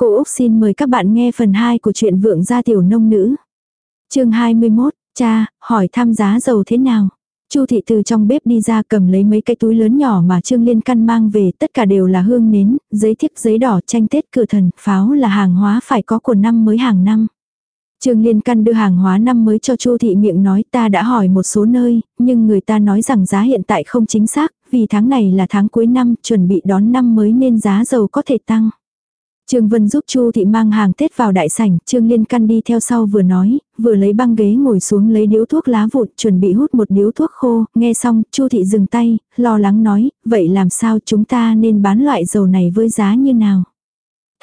Cô Úc xin mời các bạn nghe phần 2 của truyện Vượng gia tiểu nông nữ. chương 21, cha, hỏi thăm giá dầu thế nào? Chu thị từ trong bếp đi ra cầm lấy mấy cái túi lớn nhỏ mà Trương Liên căn mang về, tất cả đều là hương nến, giấy thiếp giấy đỏ, tranh tết cửa thần, pháo là hàng hóa phải có của năm mới hàng năm. Trương Liên Căn đưa hàng hóa năm mới cho Chu thị miệng nói ta đã hỏi một số nơi, nhưng người ta nói rằng giá hiện tại không chính xác, vì tháng này là tháng cuối năm, chuẩn bị đón năm mới nên giá dầu có thể tăng. Trương Vân giúp Chu thị mang hàng Tết vào đại sảnh, Trương Liên Căn đi theo sau vừa nói, vừa lấy băng ghế ngồi xuống lấy điếu thuốc lá vụn, chuẩn bị hút một điếu thuốc khô, nghe xong, Chu thị dừng tay, lo lắng nói, vậy làm sao chúng ta nên bán loại dầu này với giá như nào?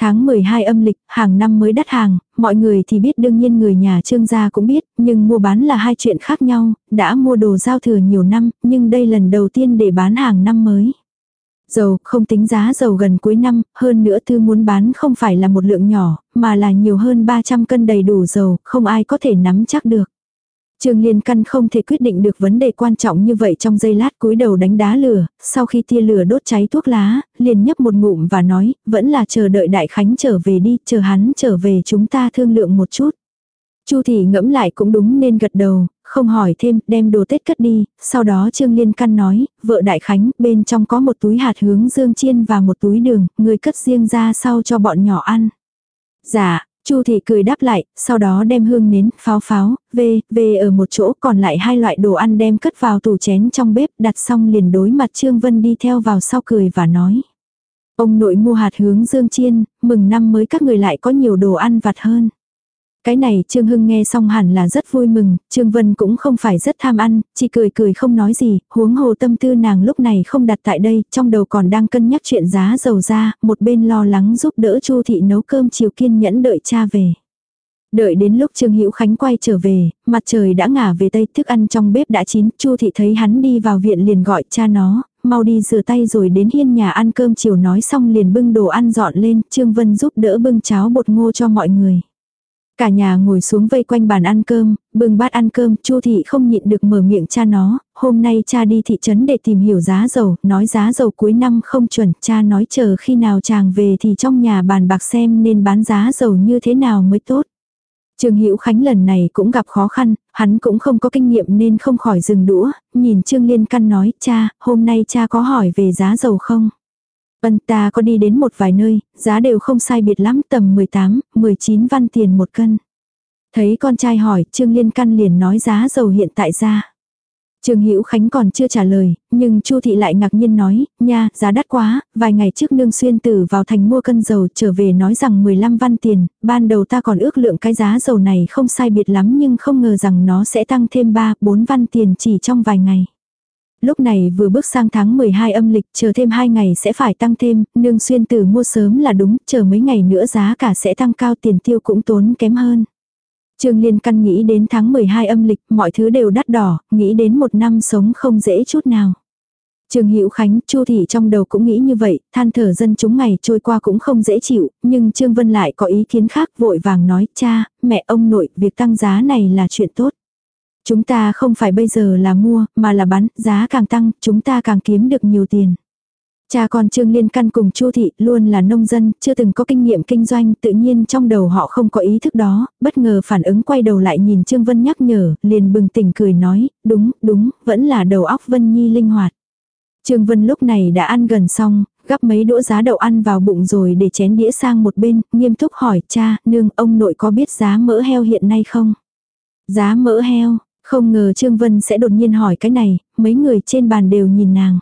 Tháng 12 âm lịch, hàng năm mới đắt hàng, mọi người thì biết đương nhiên người nhà trương gia cũng biết, nhưng mua bán là hai chuyện khác nhau, đã mua đồ giao thừa nhiều năm, nhưng đây lần đầu tiên để bán hàng năm mới. Dầu, không tính giá dầu gần cuối năm, hơn nữa thư muốn bán không phải là một lượng nhỏ, mà là nhiều hơn 300 cân đầy đủ dầu, không ai có thể nắm chắc được. Trương Liên Căn không thể quyết định được vấn đề quan trọng như vậy trong giây lát cúi đầu đánh đá lửa, sau khi tia lửa đốt cháy thuốc lá, liền nhấp một ngụm và nói, vẫn là chờ đợi Đại Khánh trở về đi, chờ hắn trở về chúng ta thương lượng một chút. Chu thị ngẫm lại cũng đúng nên gật đầu, không hỏi thêm, đem đồ Tết cất đi, sau đó Trương Liên Căn nói, vợ Đại Khánh, bên trong có một túi hạt hướng dương chiên và một túi đường, người cất riêng ra sau cho bọn nhỏ ăn. Dạ, Chu thị cười đáp lại, sau đó đem hương nến, pháo pháo, về, về ở một chỗ còn lại hai loại đồ ăn đem cất vào tủ chén trong bếp đặt xong liền đối mặt Trương Vân đi theo vào sau cười và nói. Ông nội mua hạt hướng dương chiên, mừng năm mới các người lại có nhiều đồ ăn vặt hơn. Cái này Trương Hưng nghe xong hẳn là rất vui mừng, Trương Vân cũng không phải rất tham ăn, chỉ cười cười không nói gì, huống hồ tâm tư nàng lúc này không đặt tại đây, trong đầu còn đang cân nhắc chuyện giá dầu ra, một bên lo lắng giúp đỡ Chu thị nấu cơm chiều kiên nhẫn đợi cha về. Đợi đến lúc Trương Hữu Khánh quay trở về, mặt trời đã ngả về tây, thức ăn trong bếp đã chín, Chu thị thấy hắn đi vào viện liền gọi cha nó, mau đi rửa tay rồi đến hiên nhà ăn cơm chiều nói xong liền bưng đồ ăn dọn lên, Trương Vân giúp đỡ bưng cháo bột ngô cho mọi người. Cả nhà ngồi xuống vây quanh bàn ăn cơm, bưng bát ăn cơm, Chu thị không nhịn được mở miệng cha nó, hôm nay cha đi thị trấn để tìm hiểu giá dầu, nói giá dầu cuối năm không chuẩn, cha nói chờ khi nào chàng về thì trong nhà bàn bạc xem nên bán giá dầu như thế nào mới tốt. Trương Hữu Khánh lần này cũng gặp khó khăn, hắn cũng không có kinh nghiệm nên không khỏi dừng đũa, nhìn Trương Liên Căn nói, cha, hôm nay cha có hỏi về giá dầu không? Vân ta có đi đến một vài nơi, giá đều không sai biệt lắm tầm 18, 19 văn tiền một cân. Thấy con trai hỏi, Trương Liên Căn liền nói giá dầu hiện tại ra. Trương Hữu Khánh còn chưa trả lời, nhưng Chu thị lại ngạc nhiên nói, nha, giá đắt quá, vài ngày trước nương xuyên tử vào thành mua cân dầu trở về nói rằng 15 văn tiền, ban đầu ta còn ước lượng cái giá dầu này không sai biệt lắm nhưng không ngờ rằng nó sẽ tăng thêm 3, 4 văn tiền chỉ trong vài ngày. Lúc này vừa bước sang tháng 12 âm lịch, chờ thêm 2 ngày sẽ phải tăng thêm, nương xuyên tử mua sớm là đúng, chờ mấy ngày nữa giá cả sẽ tăng cao tiền tiêu cũng tốn kém hơn. Trương Liên căn nghĩ đến tháng 12 âm lịch, mọi thứ đều đắt đỏ, nghĩ đến một năm sống không dễ chút nào. Trương Hữu Khánh, Chu thị trong đầu cũng nghĩ như vậy, than thở dân chúng ngày trôi qua cũng không dễ chịu, nhưng Trương Vân lại có ý kiến khác vội vàng nói, cha, mẹ ông nội, việc tăng giá này là chuyện tốt. Chúng ta không phải bây giờ là mua, mà là bán, giá càng tăng, chúng ta càng kiếm được nhiều tiền. Cha con Trương Liên Căn cùng Chu thị luôn là nông dân, chưa từng có kinh nghiệm kinh doanh, tự nhiên trong đầu họ không có ý thức đó, bất ngờ phản ứng quay đầu lại nhìn Trương Vân nhắc nhở, liền bừng tỉnh cười nói, đúng, đúng, vẫn là đầu óc Vân Nhi linh hoạt. Trương Vân lúc này đã ăn gần xong, gắp mấy đũa giá đậu ăn vào bụng rồi để chén đĩa sang một bên, nghiêm túc hỏi cha, nương ông nội có biết giá mỡ heo hiện nay không? Giá mỡ heo, không ngờ Trương Vân sẽ đột nhiên hỏi cái này, mấy người trên bàn đều nhìn nàng.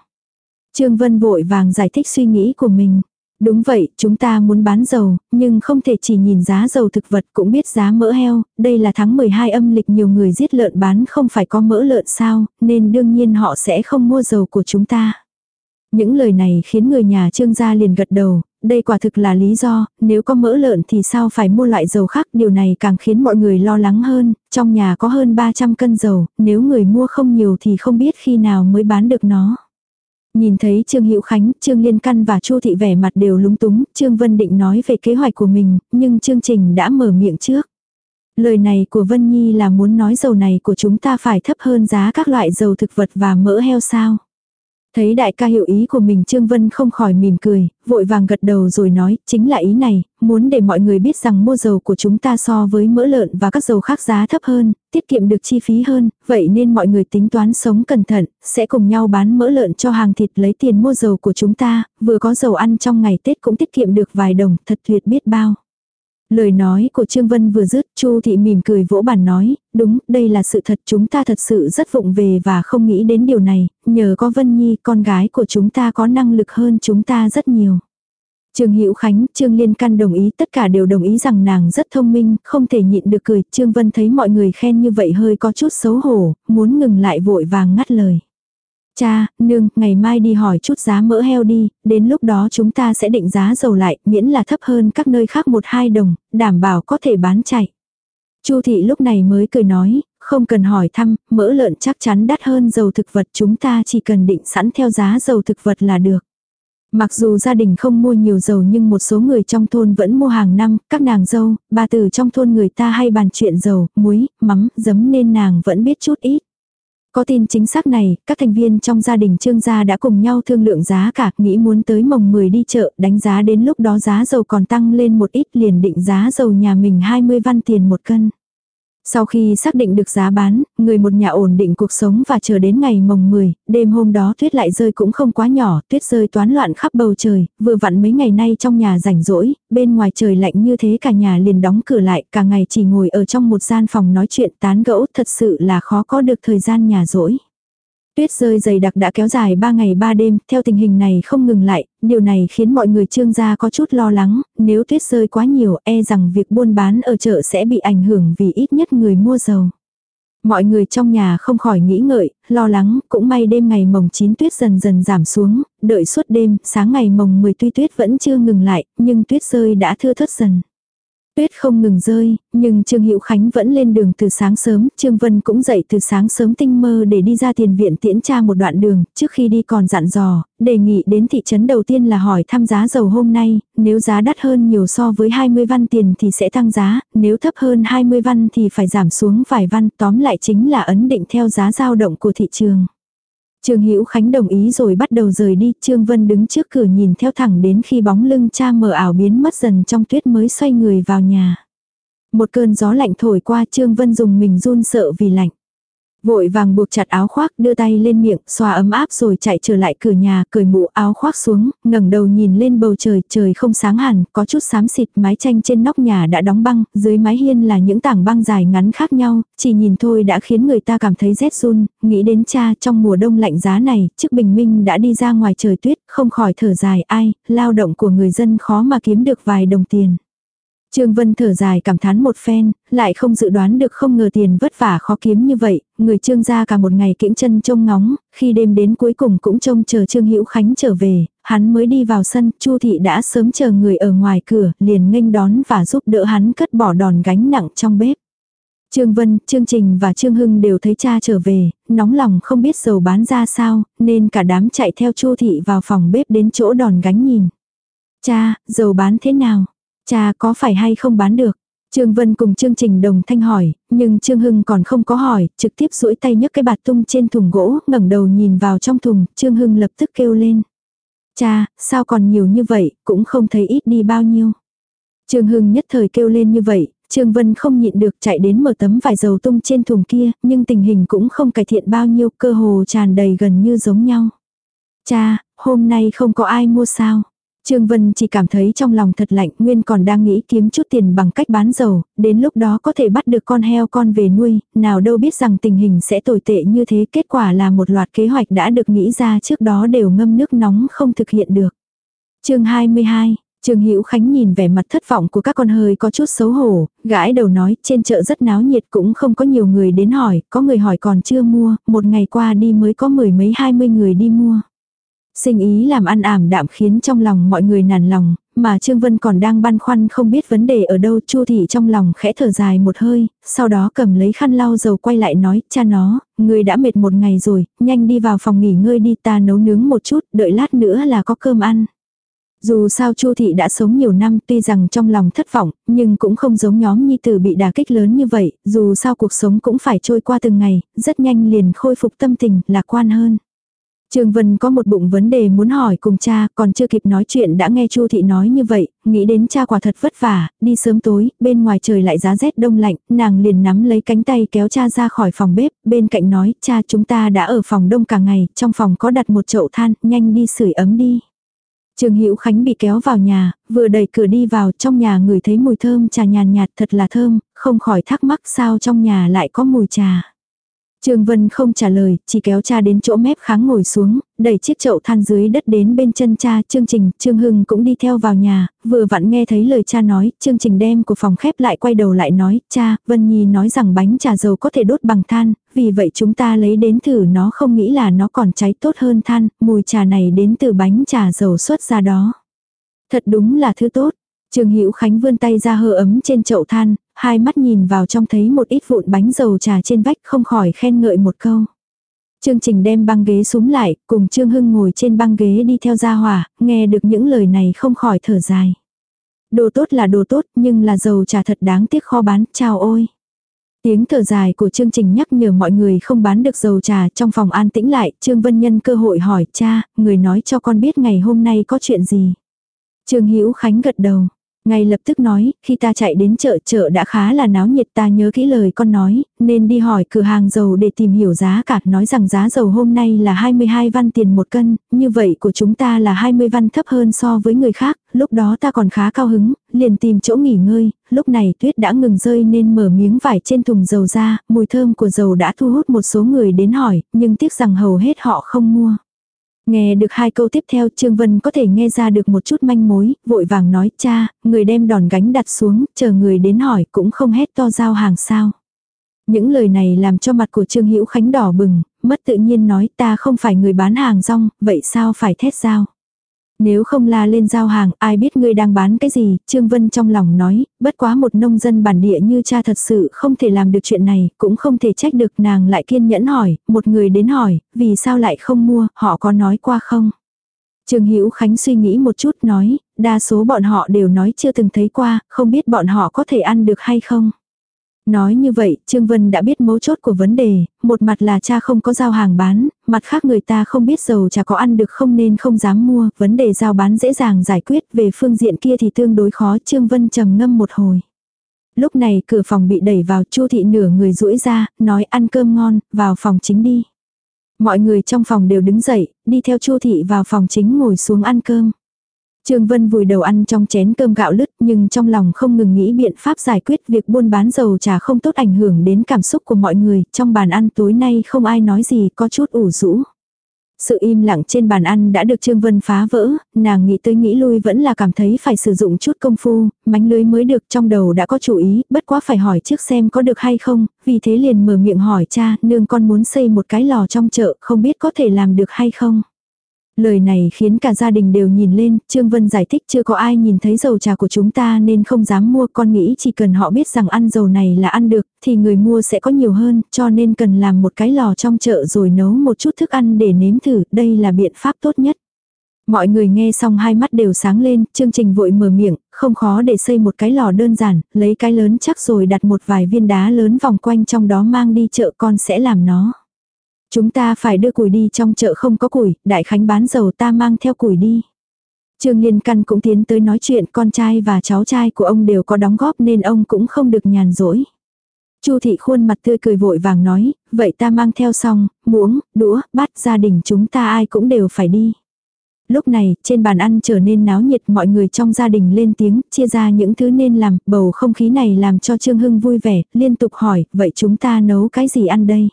Trương Vân vội vàng giải thích suy nghĩ của mình. Đúng vậy, chúng ta muốn bán dầu, nhưng không thể chỉ nhìn giá dầu thực vật cũng biết giá mỡ heo, đây là tháng 12 âm lịch nhiều người giết lợn bán không phải có mỡ lợn sao, nên đương nhiên họ sẽ không mua dầu của chúng ta. Những lời này khiến người nhà trương gia liền gật đầu, đây quả thực là lý do, nếu có mỡ lợn thì sao phải mua loại dầu khác, điều này càng khiến mọi người lo lắng hơn, trong nhà có hơn 300 cân dầu, nếu người mua không nhiều thì không biết khi nào mới bán được nó. Nhìn thấy Trương Hữu Khánh, Trương Liên Căn và Chu thị vẻ mặt đều lúng túng, Trương Vân định nói về kế hoạch của mình, nhưng chương trình đã mở miệng trước. Lời này của Vân Nhi là muốn nói dầu này của chúng ta phải thấp hơn giá các loại dầu thực vật và mỡ heo sao? Thấy đại ca hiểu ý của mình Trương Vân không khỏi mỉm cười, vội vàng gật đầu rồi nói, chính là ý này, muốn để mọi người biết rằng mua dầu của chúng ta so với mỡ lợn và các dầu khác giá thấp hơn, tiết kiệm được chi phí hơn, vậy nên mọi người tính toán sống cẩn thận, sẽ cùng nhau bán mỡ lợn cho hàng thịt lấy tiền mua dầu của chúng ta, vừa có dầu ăn trong ngày Tết cũng tiết kiệm được vài đồng, thật tuyệt biết bao. Lời nói của Trương Vân vừa dứt, Chu thị mỉm cười vỗ bàn nói, đúng, đây là sự thật chúng ta thật sự rất vụng về và không nghĩ đến điều này, nhờ có Vân Nhi, con gái của chúng ta có năng lực hơn chúng ta rất nhiều. Trương Hữu Khánh, Trương Liên Căn đồng ý, tất cả đều đồng ý rằng nàng rất thông minh, không thể nhịn được cười. Trương Vân thấy mọi người khen như vậy hơi có chút xấu hổ, muốn ngừng lại vội vàng ngắt lời. Cha, nương, ngày mai đi hỏi chút giá mỡ heo đi, đến lúc đó chúng ta sẽ định giá dầu lại, miễn là thấp hơn các nơi khác một hai đồng, đảm bảo có thể bán chạy. Chu thị lúc này mới cười nói, không cần hỏi thăm, mỡ lợn chắc chắn đắt hơn dầu thực vật chúng ta chỉ cần định sẵn theo giá dầu thực vật là được. Mặc dù gia đình không mua nhiều dầu nhưng một số người trong thôn vẫn mua hàng năm, các nàng dâu, bà từ trong thôn người ta hay bàn chuyện dầu, muối, mắm, giấm nên nàng vẫn biết chút ít. Có tin chính xác này, các thành viên trong gia đình trương gia đã cùng nhau thương lượng giá cả, nghĩ muốn tới mồng 10 đi chợ, đánh giá đến lúc đó giá dầu còn tăng lên một ít liền định giá dầu nhà mình 20 văn tiền một cân. Sau khi xác định được giá bán, người một nhà ổn định cuộc sống và chờ đến ngày mồng 10, đêm hôm đó tuyết lại rơi cũng không quá nhỏ, tuyết rơi toán loạn khắp bầu trời, vừa vặn mấy ngày nay trong nhà rảnh rỗi, bên ngoài trời lạnh như thế cả nhà liền đóng cửa lại, cả ngày chỉ ngồi ở trong một gian phòng nói chuyện tán gẫu, thật sự là khó có được thời gian nhà rỗi. Tuyết rơi dày đặc đã kéo dài 3 ngày 3 đêm, theo tình hình này không ngừng lại, điều này khiến mọi người trương gia có chút lo lắng, nếu tuyết rơi quá nhiều e rằng việc buôn bán ở chợ sẽ bị ảnh hưởng vì ít nhất người mua dầu. Mọi người trong nhà không khỏi nghĩ ngợi, lo lắng, cũng may đêm ngày mồng 9 tuyết dần dần giảm xuống, đợi suốt đêm, sáng ngày mồng 10 tuy tuyết vẫn chưa ngừng lại, nhưng tuyết rơi đã thưa thớt dần. Tuyết không ngừng rơi, nhưng Trương Hữu Khánh vẫn lên đường từ sáng sớm, Trương Vân cũng dậy từ sáng sớm tinh mơ để đi ra tiền viện tiễn cha một đoạn đường, trước khi đi còn dặn dò, đề nghị đến thị trấn đầu tiên là hỏi thăm giá dầu hôm nay, nếu giá đắt hơn nhiều so với 20 văn tiền thì sẽ tăng giá, nếu thấp hơn 20 văn thì phải giảm xuống vài văn, tóm lại chính là ấn định theo giá dao động của thị trường. Trương Hữu Khánh đồng ý rồi bắt đầu rời đi, Trương Vân đứng trước cửa nhìn theo thẳng đến khi bóng lưng cha mờ ảo biến mất dần trong tuyết mới xoay người vào nhà. Một cơn gió lạnh thổi qua Trương Vân dùng mình run sợ vì lạnh. Vội vàng buộc chặt áo khoác, đưa tay lên miệng xoa ấm áp rồi chạy trở lại cửa nhà, cởi mũ áo khoác xuống, ngẩng đầu nhìn lên bầu trời trời không sáng hẳn, có chút xám xịt, mái tranh trên nóc nhà đã đóng băng, dưới mái hiên là những tảng băng dài ngắn khác nhau, chỉ nhìn thôi đã khiến người ta cảm thấy rét run, nghĩ đến cha, trong mùa đông lạnh giá này, trước bình minh đã đi ra ngoài trời tuyết, không khỏi thở dài, ai, lao động của người dân khó mà kiếm được vài đồng tiền. Trương Vân thở dài cảm thán một phen, lại không dự đoán được không ngờ tiền vất vả khó kiếm như vậy, người Trương gia cả một ngày kiễng chân trông ngóng, khi đêm đến cuối cùng cũng trông chờ Trương Hữu Khánh trở về, hắn mới đi vào sân, Chu thị đã sớm chờ người ở ngoài cửa, liền nghênh đón và giúp đỡ hắn cất bỏ đòn gánh nặng trong bếp. Trương Vân, Trương Trình và Trương Hưng đều thấy cha trở về, nóng lòng không biết dầu bán ra sao, nên cả đám chạy theo Chu thị vào phòng bếp đến chỗ đòn gánh nhìn. Cha, dầu bán thế nào? Cha có phải hay không bán được? Trương Vân cùng Trương Trình Đồng Thanh hỏi, nhưng Trương Hưng còn không có hỏi, trực tiếp duỗi tay nhấc cái bạt tung trên thùng gỗ, ngẩng đầu nhìn vào trong thùng, Trương Hưng lập tức kêu lên. Cha, sao còn nhiều như vậy, cũng không thấy ít đi bao nhiêu. Trương Hưng nhất thời kêu lên như vậy, Trương Vân không nhịn được chạy đến mở tấm vải dầu tung trên thùng kia, nhưng tình hình cũng không cải thiện bao nhiêu, cơ hồ tràn đầy gần như giống nhau. Cha, hôm nay không có ai mua sao? Trương Vân chỉ cảm thấy trong lòng thật lạnh, Nguyên còn đang nghĩ kiếm chút tiền bằng cách bán dầu, đến lúc đó có thể bắt được con heo con về nuôi, nào đâu biết rằng tình hình sẽ tồi tệ như thế, kết quả là một loạt kế hoạch đã được nghĩ ra trước đó đều ngâm nước nóng không thực hiện được. chương 22 Trương Hữu Khánh nhìn vẻ mặt thất vọng của các con hơi có chút xấu hổ, gãi đầu nói, trên chợ rất náo nhiệt cũng không có nhiều người đến hỏi, có người hỏi còn chưa mua, một ngày qua đi mới có mười mấy hai mươi người đi mua. Sinh ý làm ăn ảm đạm khiến trong lòng mọi người nản lòng, mà Trương Vân còn đang băn khoăn không biết vấn đề ở đâu Chu thị trong lòng khẽ thở dài một hơi, sau đó cầm lấy khăn lau dầu quay lại nói, cha nó, người đã mệt một ngày rồi, nhanh đi vào phòng nghỉ ngơi đi ta nấu nướng một chút, đợi lát nữa là có cơm ăn. Dù sao Chu thị đã sống nhiều năm tuy rằng trong lòng thất vọng, nhưng cũng không giống nhóm nhi tử bị đả kích lớn như vậy, dù sao cuộc sống cũng phải trôi qua từng ngày, rất nhanh liền khôi phục tâm tình, lạc quan hơn. Trương Vân có một bụng vấn đề muốn hỏi cùng cha, còn chưa kịp nói chuyện đã nghe Chu thị nói như vậy, nghĩ đến cha quả thật vất vả, đi sớm tối, bên ngoài trời lại giá rét đông lạnh, nàng liền nắm lấy cánh tay kéo cha ra khỏi phòng bếp, bên cạnh nói, cha chúng ta đã ở phòng đông cả ngày, trong phòng có đặt một chậu than, nhanh đi sưởi ấm đi. Trương Hữu Khánh bị kéo vào nhà, vừa đẩy cửa đi vào trong nhà người thấy mùi thơm trà nhàn nhạt thật là thơm, không khỏi thắc mắc sao trong nhà lại có mùi trà. Trương Vân không trả lời, chỉ kéo cha đến chỗ mép kháng ngồi xuống, đẩy chiếc chậu than dưới đất đến bên chân cha, Trương trình, Trương Hưng cũng đi theo vào nhà, vừa vặn nghe thấy lời cha nói, Trương trình đem của phòng khép lại quay đầu lại nói, cha, Vân Nhi nói rằng bánh trà dầu có thể đốt bằng than, vì vậy chúng ta lấy đến thử nó không nghĩ là nó còn cháy tốt hơn than, mùi trà này đến từ bánh trà dầu xuất ra đó. Thật đúng là thứ tốt. Trương Hữu Khánh vươn tay ra hơ ấm trên chậu than, hai mắt nhìn vào trong thấy một ít vụn bánh dầu trà trên vách không khỏi khen ngợi một câu. Trương Trình đem băng ghế xuống lại, cùng Trương Hưng ngồi trên băng ghế đi theo gia hỏa, nghe được những lời này không khỏi thở dài. Đồ tốt là đồ tốt, nhưng là dầu trà thật đáng tiếc kho bán, chào ôi. Tiếng thở dài của chương trình nhắc nhở mọi người không bán được dầu trà trong phòng an tĩnh lại, Trương Vân Nhân cơ hội hỏi cha, người nói cho con biết ngày hôm nay có chuyện gì. Trương Hữu Khánh gật đầu, ngay lập tức nói, khi ta chạy đến chợ chợ đã khá là náo nhiệt ta nhớ kỹ lời con nói, nên đi hỏi cửa hàng dầu để tìm hiểu giá cả, nói rằng giá dầu hôm nay là 22 văn tiền một cân, như vậy của chúng ta là 20 văn thấp hơn so với người khác, lúc đó ta còn khá cao hứng, liền tìm chỗ nghỉ ngơi, lúc này tuyết đã ngừng rơi nên mở miếng vải trên thùng dầu ra, mùi thơm của dầu đã thu hút một số người đến hỏi, nhưng tiếc rằng hầu hết họ không mua. Nghe được hai câu tiếp theo Trương Vân có thể nghe ra được một chút manh mối, vội vàng nói cha, người đem đòn gánh đặt xuống, chờ người đến hỏi cũng không hét to giao hàng sao. Những lời này làm cho mặt của Trương Hữu Khánh đỏ bừng, mất tự nhiên nói ta không phải người bán hàng rong, vậy sao phải thét giao. Nếu không la lên giao hàng, ai biết ngươi đang bán cái gì, Trương Vân trong lòng nói, bất quá một nông dân bản địa như cha thật sự không thể làm được chuyện này, cũng không thể trách được nàng lại kiên nhẫn hỏi, một người đến hỏi, vì sao lại không mua, họ có nói qua không? Trương Hữu Khánh suy nghĩ một chút nói, đa số bọn họ đều nói chưa từng thấy qua, không biết bọn họ có thể ăn được hay không. Nói như vậy, Trương Vân đã biết mấu chốt của vấn đề, một mặt là cha không có giao hàng bán, mặt khác người ta không biết dầu trà có ăn được không nên không dám mua, vấn đề giao bán dễ dàng giải quyết, về phương diện kia thì tương đối khó, Trương Vân trầm ngâm một hồi. Lúc này cửa phòng bị đẩy vào, Chu thị nửa người duỗi ra, nói ăn cơm ngon, vào phòng chính đi. Mọi người trong phòng đều đứng dậy, đi theo Chu thị vào phòng chính ngồi xuống ăn cơm. Trương Vân vùi đầu ăn trong chén cơm gạo lứt nhưng trong lòng không ngừng nghĩ biện pháp giải quyết việc buôn bán dầu trà không tốt ảnh hưởng đến cảm xúc của mọi người. Trong bàn ăn tối nay không ai nói gì có chút ủ rũ. Sự im lặng trên bàn ăn đã được Trương Vân phá vỡ, nàng nghĩ tới nghĩ lui vẫn là cảm thấy phải sử dụng chút công phu, mánh lưới mới được trong đầu đã có chủ ý, bất quá phải hỏi trước xem có được hay không, vì thế liền mở miệng hỏi cha, nương con muốn xây một cái lò trong chợ, không biết có thể làm được hay không. Lời này khiến cả gia đình đều nhìn lên, Trương Vân giải thích chưa có ai nhìn thấy dầu trà của chúng ta nên không dám mua con nghĩ chỉ cần họ biết rằng ăn dầu này là ăn được thì người mua sẽ có nhiều hơn cho nên cần làm một cái lò trong chợ rồi nấu một chút thức ăn để nếm thử, đây là biện pháp tốt nhất. Mọi người nghe xong hai mắt đều sáng lên, chương trình vội mở miệng, không khó để xây một cái lò đơn giản, lấy cái lớn chắc rồi đặt một vài viên đá lớn vòng quanh trong đó mang đi chợ con sẽ làm nó. Chúng ta phải đưa củi đi trong chợ không có củi, đại khánh bán dầu ta mang theo củi đi. Trương Liên Căn cũng tiến tới nói chuyện con trai và cháu trai của ông đều có đóng góp nên ông cũng không được nhàn rỗi. Chu thị khuôn mặt tươi cười vội vàng nói, vậy ta mang theo xong, muỗng, đũa, bát gia đình chúng ta ai cũng đều phải đi. Lúc này, trên bàn ăn trở nên náo nhiệt mọi người trong gia đình lên tiếng, chia ra những thứ nên làm, bầu không khí này làm cho Trương Hưng vui vẻ, liên tục hỏi, vậy chúng ta nấu cái gì ăn đây?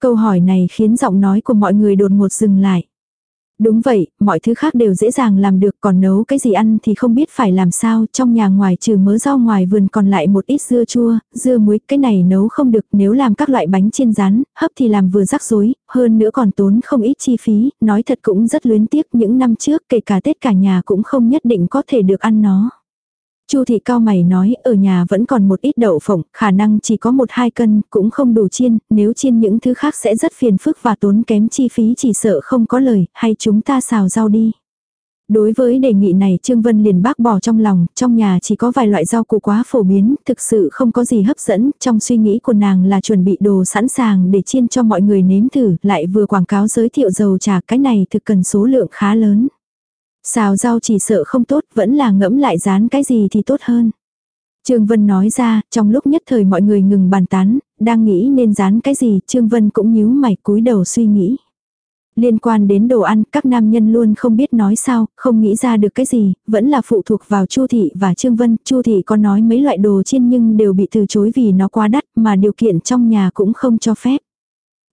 Câu hỏi này khiến giọng nói của mọi người đột ngột dừng lại. Đúng vậy, mọi thứ khác đều dễ dàng làm được còn nấu cái gì ăn thì không biết phải làm sao. Trong nhà ngoài trừ mớ rau ngoài vườn còn lại một ít dưa chua, dưa muối, cái này nấu không được nếu làm các loại bánh chiên rán, hấp thì làm vừa rắc rối, hơn nữa còn tốn không ít chi phí, nói thật cũng rất luyến tiếc những năm trước kể cả Tết cả nhà cũng không nhất định có thể được ăn nó. Chu thị cao mày nói, ở nhà vẫn còn một ít đậu phộng, khả năng chỉ có một hai cân, cũng không đủ chiên, nếu chiên những thứ khác sẽ rất phiền phức và tốn kém chi phí chỉ sợ không có lời, hay chúng ta xào rau đi. Đối với đề nghị này Trương Vân liền bác bỏ trong lòng, trong nhà chỉ có vài loại rau củ quá phổ biến, thực sự không có gì hấp dẫn, trong suy nghĩ của nàng là chuẩn bị đồ sẵn sàng để chiên cho mọi người nếm thử, lại vừa quảng cáo giới thiệu dầu trà, cái này thực cần số lượng khá lớn. Xào rau chỉ sợ không tốt, vẫn là ngẫm lại rán cái gì thì tốt hơn. Trương Vân nói ra, trong lúc nhất thời mọi người ngừng bàn tán, đang nghĩ nên rán cái gì, Trương Vân cũng nhíu mày cúi đầu suy nghĩ. Liên quan đến đồ ăn, các nam nhân luôn không biết nói sao, không nghĩ ra được cái gì, vẫn là phụ thuộc vào Chu thị và Trương Vân, Chu thị có nói mấy loại đồ chiên nhưng đều bị từ chối vì nó quá đắt, mà điều kiện trong nhà cũng không cho phép.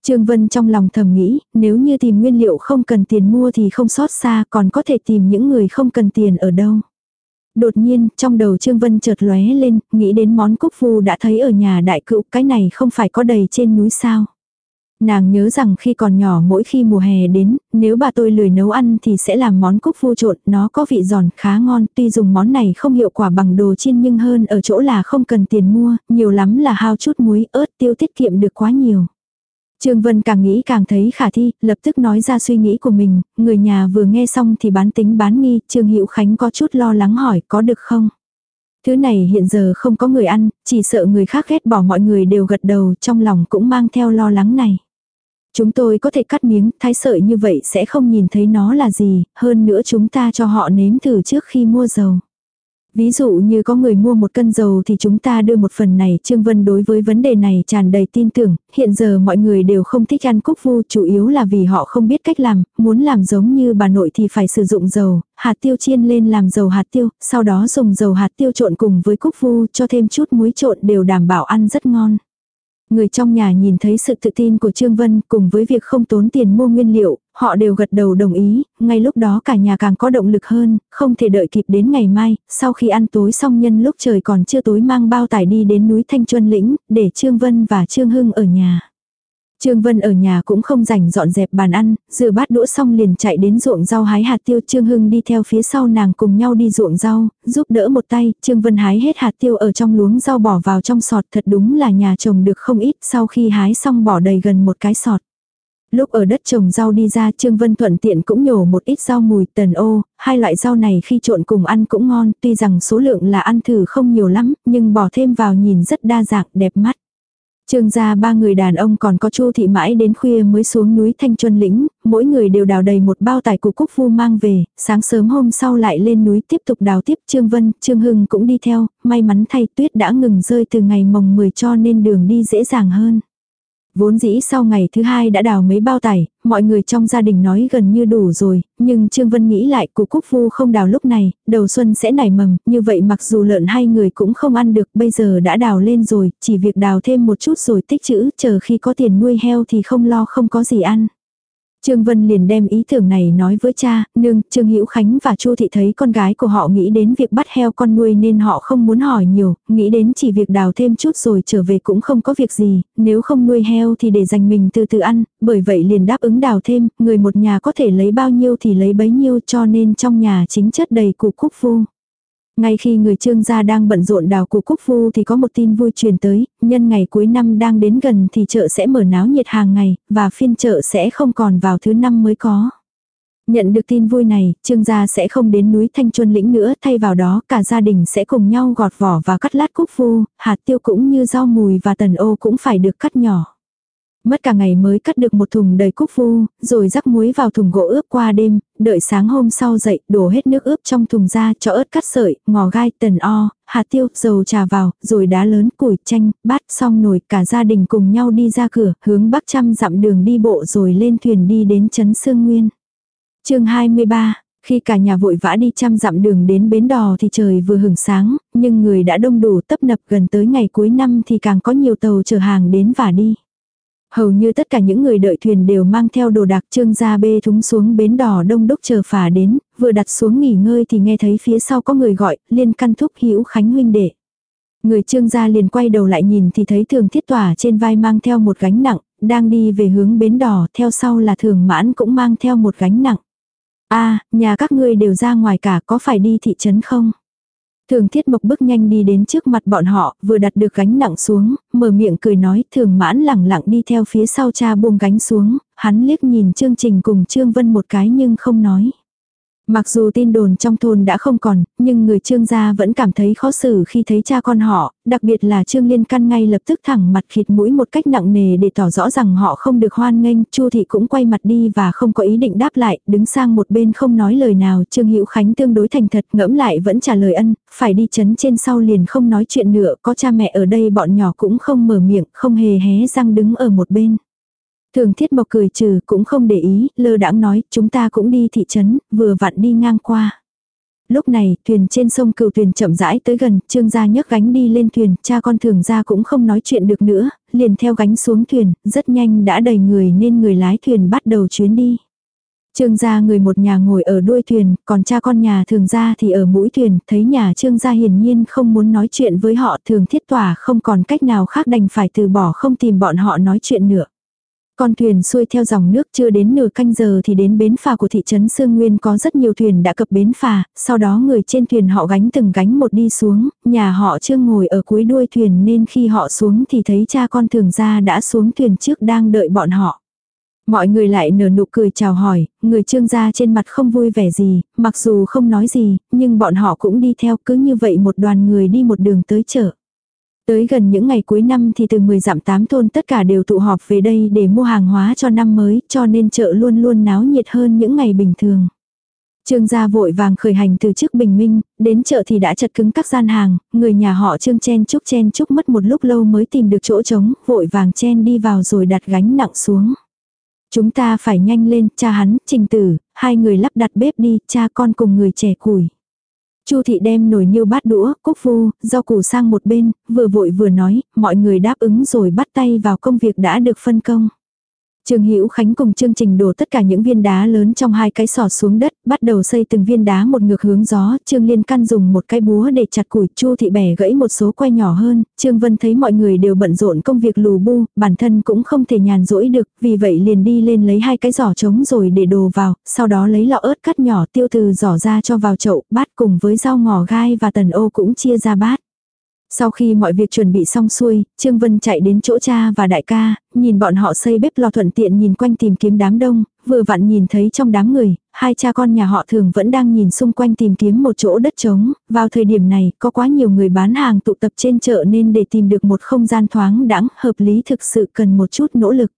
Trương Vân trong lòng thầm nghĩ, nếu như tìm nguyên liệu không cần tiền mua thì không sót xa, còn có thể tìm những người không cần tiền ở đâu. Đột nhiên, trong đầu Trương Vân chợt lóe lên, nghĩ đến món cúc phu đã thấy ở nhà đại cựu, cái này không phải có đầy trên núi sao. Nàng nhớ rằng khi còn nhỏ mỗi khi mùa hè đến, nếu bà tôi lười nấu ăn thì sẽ làm món cúc phu trộn, nó có vị giòn khá ngon, tuy dùng món này không hiệu quả bằng đồ chiên nhưng hơn ở chỗ là không cần tiền mua, nhiều lắm là hao chút muối, ớt tiêu tiết kiệm được quá nhiều. Trương Vân càng nghĩ càng thấy khả thi, lập tức nói ra suy nghĩ của mình, người nhà vừa nghe xong thì bán tính bán nghi, Trương Hữu Khánh có chút lo lắng hỏi có được không? Thứ này hiện giờ không có người ăn, chỉ sợ người khác ghét bỏ mọi người đều gật đầu, trong lòng cũng mang theo lo lắng này. Chúng tôi có thể cắt miếng, thái sợi như vậy sẽ không nhìn thấy nó là gì, hơn nữa chúng ta cho họ nếm thử trước khi mua dầu. Ví dụ như có người mua một cân dầu thì chúng ta đưa một phần này, Trương Vân đối với vấn đề này tràn đầy tin tưởng, hiện giờ mọi người đều không thích ăn cúc vu, chủ yếu là vì họ không biết cách làm, muốn làm giống như bà nội thì phải sử dụng dầu, hạt tiêu chiên lên làm dầu hạt tiêu, sau đó dùng dầu hạt tiêu trộn cùng với cúc vu cho thêm chút muối trộn đều đảm bảo ăn rất ngon. Người trong nhà nhìn thấy sự tự tin của Trương Vân cùng với việc không tốn tiền mua nguyên liệu, họ đều gật đầu đồng ý, ngay lúc đó cả nhà càng có động lực hơn, không thể đợi kịp đến ngày mai, sau khi ăn tối xong nhân lúc trời còn chưa tối mang bao tải đi đến núi Thanh Chuân Lĩnh, để Trương Vân và Trương Hưng ở nhà. Trương Vân ở nhà cũng không rảnh dọn dẹp bàn ăn, rửa bát đũa xong liền chạy đến ruộng rau hái hạt tiêu. Trương Hưng đi theo phía sau nàng cùng nhau đi ruộng rau, giúp đỡ một tay. Trương Vân hái hết hạt tiêu ở trong luống rau bỏ vào trong sọt thật đúng là nhà trồng được không ít sau khi hái xong bỏ đầy gần một cái sọt. Lúc ở đất trồng rau đi ra Trương Vân thuận tiện cũng nhổ một ít rau mùi tần ô, hai loại rau này khi trộn cùng ăn cũng ngon, tuy rằng số lượng là ăn thử không nhiều lắm, nhưng bỏ thêm vào nhìn rất đa dạng đẹp mắt. Trương gia ba người đàn ông còn có Chu thị mãi đến khuya mới xuống núi Thanh Chuân lĩnh, mỗi người đều đào đầy một bao tải của Cúc Phu mang về, sáng sớm hôm sau lại lên núi tiếp tục đào tiếp Trương Vân, Trương Hưng cũng đi theo, may mắn thay tuyết đã ngừng rơi từ ngày mồng 10 cho nên đường đi dễ dàng hơn. Vốn dĩ sau ngày thứ hai đã đào mấy bao tải, mọi người trong gia đình nói gần như đủ rồi, nhưng Trương Vân nghĩ lại cụ Cúc Phu không đào lúc này, đầu xuân sẽ nảy mầm, như vậy mặc dù lợn hai người cũng không ăn được, bây giờ đã đào lên rồi, chỉ việc đào thêm một chút rồi tích chữ, chờ khi có tiền nuôi heo thì không lo không có gì ăn. Trương Vân liền đem ý tưởng này nói với cha, nương, Trương Hữu Khánh và Chu thị thấy con gái của họ nghĩ đến việc bắt heo con nuôi nên họ không muốn hỏi nhiều, nghĩ đến chỉ việc đào thêm chút rồi trở về cũng không có việc gì, nếu không nuôi heo thì để dành mình từ từ ăn, bởi vậy liền đáp ứng đào thêm, người một nhà có thể lấy bao nhiêu thì lấy bấy nhiêu cho nên trong nhà chính chất đầy củ cúc phu. Ngay khi người trương gia đang bận rộn đào củ cúc phu thì có một tin vui truyền tới, nhân ngày cuối năm đang đến gần thì chợ sẽ mở náo nhiệt hàng ngày, và phiên chợ sẽ không còn vào thứ năm mới có. Nhận được tin vui này, trương gia sẽ không đến núi Thanh Chuân lĩnh nữa, thay vào đó cả gia đình sẽ cùng nhau gọt vỏ và cắt lát cúc phu, hạt tiêu cũng như rau mùi và tần ô cũng phải được cắt nhỏ. Mất cả ngày mới cắt được một thùng đầy cúc phu, rồi rắc muối vào thùng gỗ ướp qua đêm, đợi sáng hôm sau dậy, đổ hết nước ướp trong thùng ra, cho ớt cắt sợi, ngò gai, tần o, hạt tiêu, dầu trà vào, rồi đá lớn, củi, chanh, bát, xong nồi, cả gia đình cùng nhau đi ra cửa, hướng bắc trăm dặm đường đi bộ rồi lên thuyền đi đến Trấn Sương Nguyên. chương 23 khi cả nhà vội vã đi trăm dặm đường đến bến đò thì trời vừa hưởng sáng, nhưng người đã đông đủ tấp nập gần tới ngày cuối năm thì càng có nhiều tàu chở hàng đến và đi. Hầu như tất cả những người đợi thuyền đều mang theo đồ đạc trương gia bê thúng xuống bến đỏ đông đúc chờ phà đến, vừa đặt xuống nghỉ ngơi thì nghe thấy phía sau có người gọi, liên căn thúc hữu khánh huynh đệ. Người trương gia liền quay đầu lại nhìn thì thấy thường thiết tỏa trên vai mang theo một gánh nặng, đang đi về hướng bến đỏ, theo sau là thường mãn cũng mang theo một gánh nặng. a nhà các ngươi đều ra ngoài cả có phải đi thị trấn không? Thường thiết mộc bước nhanh đi đến trước mặt bọn họ, vừa đặt được gánh nặng xuống, mở miệng cười nói thường mãn lẳng lặng đi theo phía sau cha buông gánh xuống, hắn liếc nhìn chương trình cùng Trương Vân một cái nhưng không nói. Mặc dù tin đồn trong thôn đã không còn, nhưng người trương gia vẫn cảm thấy khó xử khi thấy cha con họ, đặc biệt là trương liên căn ngay lập tức thẳng mặt khịt mũi một cách nặng nề để tỏ rõ rằng họ không được hoan nghênh, chu thị cũng quay mặt đi và không có ý định đáp lại, đứng sang một bên không nói lời nào, trương hữu khánh tương đối thành thật ngẫm lại vẫn trả lời ân, phải đi chấn trên sau liền không nói chuyện nữa, có cha mẹ ở đây bọn nhỏ cũng không mở miệng, không hề hé răng đứng ở một bên. Thường thiết mộc cười trừ cũng không để ý, lơ đãng nói, chúng ta cũng đi thị trấn, vừa vặn đi ngang qua. Lúc này, thuyền trên sông cựu thuyền chậm rãi tới gần, trương gia nhấc gánh đi lên thuyền, cha con thường gia cũng không nói chuyện được nữa, liền theo gánh xuống thuyền, rất nhanh đã đầy người nên người lái thuyền bắt đầu chuyến đi. Trương gia người một nhà ngồi ở đuôi thuyền, còn cha con nhà thường gia thì ở mũi thuyền, thấy nhà trương gia hiển nhiên không muốn nói chuyện với họ thường thiết tỏa không còn cách nào khác đành phải từ bỏ không tìm bọn họ nói chuyện nữa. Con thuyền xuôi theo dòng nước chưa đến nửa canh giờ thì đến bến phà của thị trấn Sương Nguyên có rất nhiều thuyền đã cập bến phà, sau đó người trên thuyền họ gánh từng gánh một đi xuống, nhà họ chưa ngồi ở cuối đuôi thuyền nên khi họ xuống thì thấy cha con thường gia đã xuống thuyền trước đang đợi bọn họ. Mọi người lại nở nụ cười chào hỏi, người trương gia trên mặt không vui vẻ gì, mặc dù không nói gì, nhưng bọn họ cũng đi theo cứ như vậy một đoàn người đi một đường tới chợ. Tới gần những ngày cuối năm thì từ 10 dặm 8 thôn tất cả đều tụ họp về đây để mua hàng hóa cho năm mới, cho nên chợ luôn luôn náo nhiệt hơn những ngày bình thường. Trương gia vội vàng khởi hành từ trước bình minh, đến chợ thì đã chật cứng các gian hàng, người nhà họ trương chen chúc chen chúc mất một lúc lâu mới tìm được chỗ trống, vội vàng chen đi vào rồi đặt gánh nặng xuống. Chúng ta phải nhanh lên, cha hắn, trình tử, hai người lắp đặt bếp đi, cha con cùng người trẻ củi. Chu thị đem nồi niêu bát đũa, cúc vu, rau củ sang một bên, vừa vội vừa nói, mọi người đáp ứng rồi bắt tay vào công việc đã được phân công. Trương Hữu Khánh cùng chương trình đổ tất cả những viên đá lớn trong hai cái sọt xuống đất, bắt đầu xây từng viên đá một ngược hướng gió, Trương Liên căn dùng một cái búa để chặt củi, Chu thị bẻ gãy một số que nhỏ hơn, Trương Vân thấy mọi người đều bận rộn công việc lù bu, bản thân cũng không thể nhàn rỗi được, vì vậy liền đi lên lấy hai cái giỏ trống rồi để đồ vào, sau đó lấy lọ ớt cắt nhỏ tiêu từ giỏ ra cho vào chậu, bát cùng với rau ngò gai và tần ô cũng chia ra bát. Sau khi mọi việc chuẩn bị xong xuôi, Trương Vân chạy đến chỗ cha và đại ca, nhìn bọn họ xây bếp lò thuận tiện nhìn quanh tìm kiếm đám đông, vừa vặn nhìn thấy trong đám người, hai cha con nhà họ thường vẫn đang nhìn xung quanh tìm kiếm một chỗ đất trống, vào thời điểm này có quá nhiều người bán hàng tụ tập trên chợ nên để tìm được một không gian thoáng đãng hợp lý thực sự cần một chút nỗ lực.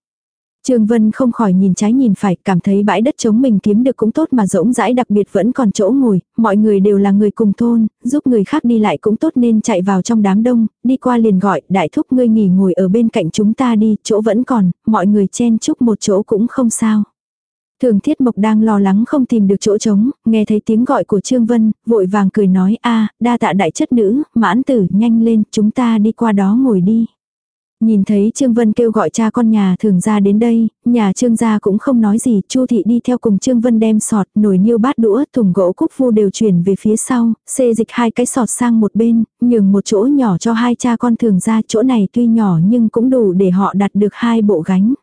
Trương Vân không khỏi nhìn trái nhìn phải, cảm thấy bãi đất chống mình kiếm được cũng tốt mà rỗng rãi đặc biệt vẫn còn chỗ ngồi, mọi người đều là người cùng thôn, giúp người khác đi lại cũng tốt nên chạy vào trong đám đông, đi qua liền gọi, đại thúc ngươi nghỉ ngồi ở bên cạnh chúng ta đi, chỗ vẫn còn, mọi người chen chúc một chỗ cũng không sao. Thường Thiết Mộc đang lo lắng không tìm được chỗ trống, nghe thấy tiếng gọi của Trương Vân, vội vàng cười nói a đa tạ đại chất nữ, mãn tử, nhanh lên, chúng ta đi qua đó ngồi đi. Nhìn thấy Trương Vân kêu gọi cha con nhà thường ra đến đây, nhà Trương gia cũng không nói gì, Chu thị đi theo cùng Trương Vân đem sọt, nồi niêu bát đũa, thùng gỗ cúc vu đều chuyển về phía sau, xê dịch hai cái sọt sang một bên, nhường một chỗ nhỏ cho hai cha con thường ra, chỗ này tuy nhỏ nhưng cũng đủ để họ đặt được hai bộ gánh.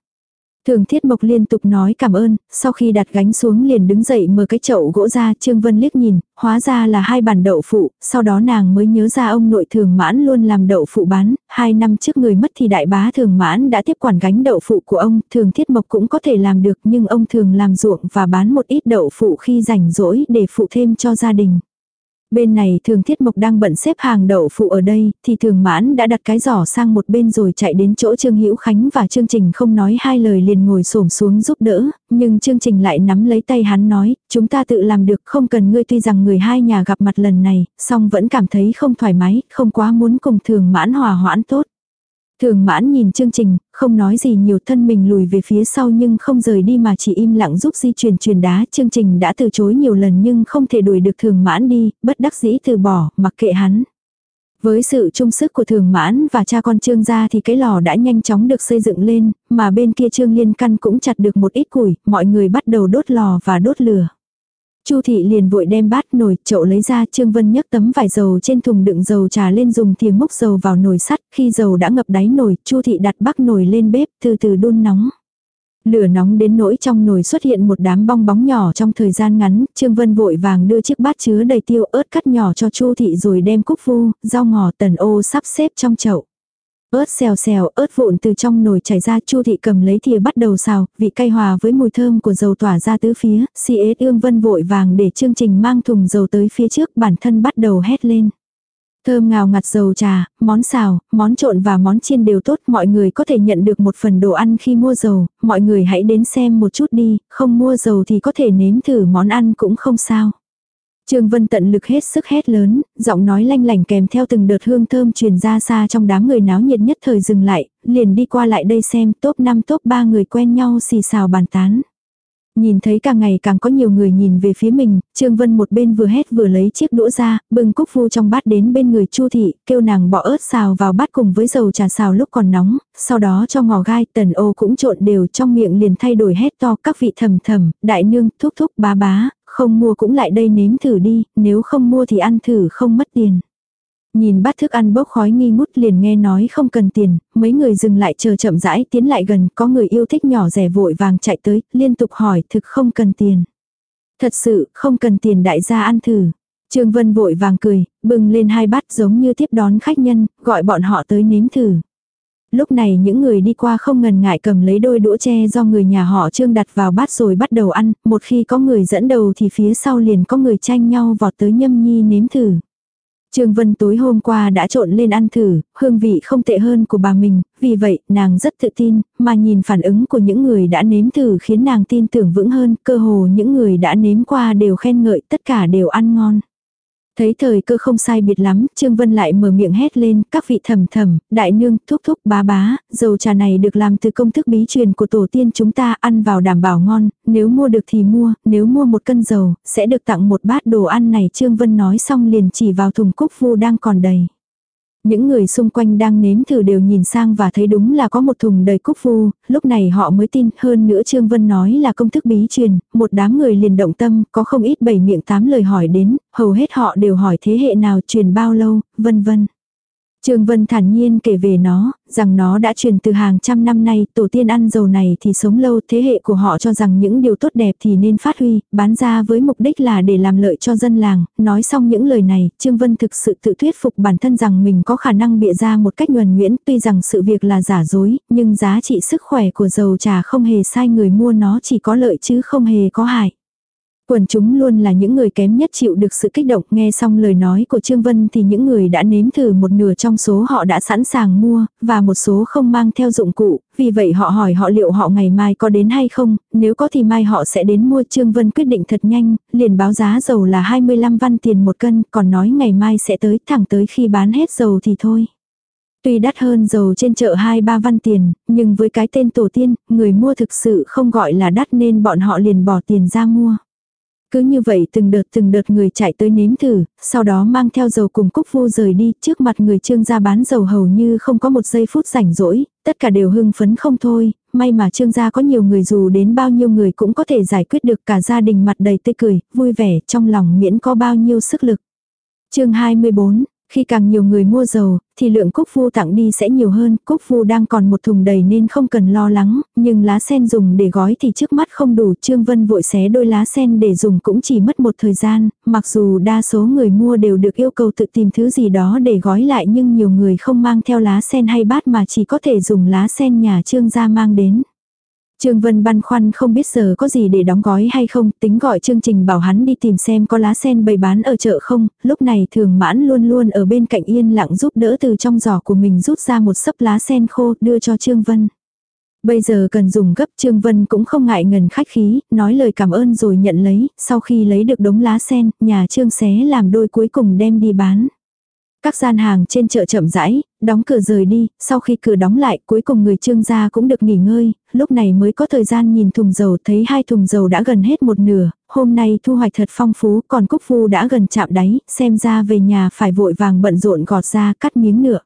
Thường Thiết Mộc liên tục nói cảm ơn, sau khi đặt gánh xuống liền đứng dậy mở cái chậu gỗ ra, Trương Vân liếc nhìn, hóa ra là hai bản đậu phụ, sau đó nàng mới nhớ ra ông nội thường mãn luôn làm đậu phụ bán, hai năm trước người mất thì đại bá thường mãn đã tiếp quản gánh đậu phụ của ông, thường Thiết Mộc cũng có thể làm được nhưng ông thường làm ruộng và bán một ít đậu phụ khi rảnh rỗi để phụ thêm cho gia đình. Bên này thường thiết mộc đang bận xếp hàng đậu phụ ở đây, thì thường mãn đã đặt cái giỏ sang một bên rồi chạy đến chỗ Trương Hữu Khánh và chương trình không nói hai lời liền ngồi xổm xuống giúp đỡ, nhưng chương trình lại nắm lấy tay hắn nói, chúng ta tự làm được không cần ngươi tuy rằng người hai nhà gặp mặt lần này, song vẫn cảm thấy không thoải mái, không quá muốn cùng thường mãn hòa hoãn tốt. Thường mãn nhìn chương trình, không nói gì nhiều thân mình lùi về phía sau nhưng không rời đi mà chỉ im lặng giúp di chuyển truyền đá. Chương trình đã từ chối nhiều lần nhưng không thể đuổi được thường mãn đi, bất đắc dĩ từ bỏ, mặc kệ hắn. Với sự trung sức của thường mãn và cha con trương gia thì cái lò đã nhanh chóng được xây dựng lên, mà bên kia trương liên căn cũng chặt được một ít củi, mọi người bắt đầu đốt lò và đốt lửa. Chu thị liền vội đem bát nồi chậu lấy ra Trương Vân nhấc tấm vải dầu trên thùng đựng dầu trà lên dùng thìa múc dầu vào nồi sắt, khi dầu đã ngập đáy nồi, Chu thị đặt bắc nồi lên bếp từ từ đun nóng. Lửa nóng đến nỗi trong nồi xuất hiện một đám bong bóng nhỏ trong thời gian ngắn, Trương Vân vội vàng đưa chiếc bát chứa đầy tiêu ớt cắt nhỏ cho Chu thị rồi đem cúc vu, rau ngò tần ô sắp xếp trong chậu. Ớt xèo xèo, ớt vụn từ trong nồi chảy ra, Chu thị cầm lấy thìa bắt đầu xào, vị cay hòa với mùi thơm của dầu tỏa ra tứ phía, si ế ương vân vội vàng để chương trình mang thùng dầu tới phía trước, bản thân bắt đầu hét lên. Thơm ngào ngạt dầu trà, món xào, món trộn và món chiên đều tốt, mọi người có thể nhận được một phần đồ ăn khi mua dầu, mọi người hãy đến xem một chút đi, không mua dầu thì có thể nếm thử món ăn cũng không sao. Trương Vân tận lực hết sức hét lớn, giọng nói lanh lảnh kèm theo từng đợt hương thơm truyền ra xa trong đám người náo nhiệt nhất thời dừng lại, liền đi qua lại đây xem top 5 top 3 người quen nhau xì xào bàn tán. Nhìn thấy càng ngày càng có nhiều người nhìn về phía mình, Trương Vân một bên vừa hét vừa lấy chiếc đũa ra, bưng cúc phu trong bát đến bên người Chu thị, kêu nàng bỏ ớt xào vào bát cùng với dầu trà xào lúc còn nóng, sau đó cho ngò gai, tần ô cũng trộn đều trong miệng liền thay đổi hét to các vị thầm thầm, đại nương, thúc thúc bá bá, không mua cũng lại đây nếm thử đi, nếu không mua thì ăn thử không mất tiền. Nhìn bát thức ăn bốc khói nghi ngút liền nghe nói không cần tiền, mấy người dừng lại chờ chậm rãi tiến lại gần, có người yêu thích nhỏ rẻ vội vàng chạy tới, liên tục hỏi thực không cần tiền. Thật sự, không cần tiền đại gia ăn thử. Trương Vân vội vàng cười, bưng lên hai bát giống như tiếp đón khách nhân, gọi bọn họ tới nếm thử. Lúc này những người đi qua không ngần ngại cầm lấy đôi đũa tre do người nhà họ Trương đặt vào bát rồi bắt đầu ăn, một khi có người dẫn đầu thì phía sau liền có người tranh nhau vọt tới nhâm nhi nếm thử. Trương Vân tối hôm qua đã trộn lên ăn thử, hương vị không tệ hơn của bà mình, vì vậy nàng rất tự tin, mà nhìn phản ứng của những người đã nếm thử khiến nàng tin tưởng vững hơn, cơ hồ những người đã nếm qua đều khen ngợi tất cả đều ăn ngon. Thấy thời cơ không sai biệt lắm, Trương Vân lại mở miệng hét lên, các vị thầm thầm, đại nương, thúc thúc, bá bá, dầu trà này được làm từ công thức bí truyền của tổ tiên chúng ta ăn vào đảm bảo ngon, nếu mua được thì mua, nếu mua một cân dầu, sẽ được tặng một bát đồ ăn này. Trương Vân nói xong liền chỉ vào thùng cúc vu đang còn đầy. Những người xung quanh đang nếm thử đều nhìn sang và thấy đúng là có một thùng đầy cúc vu, lúc này họ mới tin hơn nữa Trương Vân nói là công thức bí truyền, một đám người liền động tâm, có không ít bảy miệng tám lời hỏi đến, hầu hết họ đều hỏi thế hệ nào truyền bao lâu, vân vân. Trương Vân thản nhiên kể về nó, rằng nó đã truyền từ hàng trăm năm nay, tổ tiên ăn dầu này thì sống lâu, thế hệ của họ cho rằng những điều tốt đẹp thì nên phát huy, bán ra với mục đích là để làm lợi cho dân làng. Nói xong những lời này, Trương Vân thực sự tự thuyết phục bản thân rằng mình có khả năng bịa ra một cách nhuần nhuyễn, tuy rằng sự việc là giả dối, nhưng giá trị sức khỏe của dầu trà không hề sai người mua nó chỉ có lợi chứ không hề có hại. Quần chúng luôn là những người kém nhất chịu được sự kích động. Nghe xong lời nói của Trương Vân thì những người đã nếm thử một nửa trong số họ đã sẵn sàng mua, và một số không mang theo dụng cụ. Vì vậy họ hỏi họ liệu họ ngày mai có đến hay không, nếu có thì mai họ sẽ đến mua. Trương Vân quyết định thật nhanh, liền báo giá dầu là 25 văn tiền một cân, còn nói ngày mai sẽ tới thẳng tới khi bán hết dầu thì thôi. Tuy đắt hơn dầu trên chợ 2-3 văn tiền, nhưng với cái tên tổ tiên, người mua thực sự không gọi là đắt nên bọn họ liền bỏ tiền ra mua. Cứ như vậy từng đợt từng đợt người chạy tới nếm thử, sau đó mang theo dầu cùng cúc vu rời đi, trước mặt người trương gia bán dầu hầu như không có một giây phút rảnh rỗi, tất cả đều hưng phấn không thôi, may mà trương gia có nhiều người dù đến bao nhiêu người cũng có thể giải quyết được cả gia đình mặt đầy tươi cười, vui vẻ, trong lòng miễn có bao nhiêu sức lực. chương 24, khi càng nhiều người mua dầu, thì lượng cúc vu tặng đi sẽ nhiều hơn, cúc vu đang còn một thùng đầy nên không cần lo lắng, nhưng lá sen dùng để gói thì trước mắt không đủ, Trương Vân vội xé đôi lá sen để dùng cũng chỉ mất một thời gian, mặc dù đa số người mua đều được yêu cầu tự tìm thứ gì đó để gói lại nhưng nhiều người không mang theo lá sen hay bát mà chỉ có thể dùng lá sen nhà Trương gia mang đến. Trương Vân băn khoăn không biết giờ có gì để đóng gói hay không, tính gọi chương trình bảo hắn đi tìm xem có lá sen bày bán ở chợ không, lúc này thường mãn luôn luôn ở bên cạnh yên lặng giúp đỡ từ trong giỏ của mình rút ra một sấp lá sen khô đưa cho Trương Vân. Bây giờ cần dùng gấp Trương Vân cũng không ngại ngần khách khí, nói lời cảm ơn rồi nhận lấy, sau khi lấy được đống lá sen, nhà Trương xé làm đôi cuối cùng đem đi bán. Các gian hàng trên chợ chậm rãi, đóng cửa rời đi, sau khi cửa đóng lại cuối cùng người trương gia cũng được nghỉ ngơi, lúc này mới có thời gian nhìn thùng dầu thấy hai thùng dầu đã gần hết một nửa, hôm nay thu hoạch thật phong phú còn cúc phu đã gần chạm đáy, xem ra về nhà phải vội vàng bận rộn gọt ra cắt miếng nữa.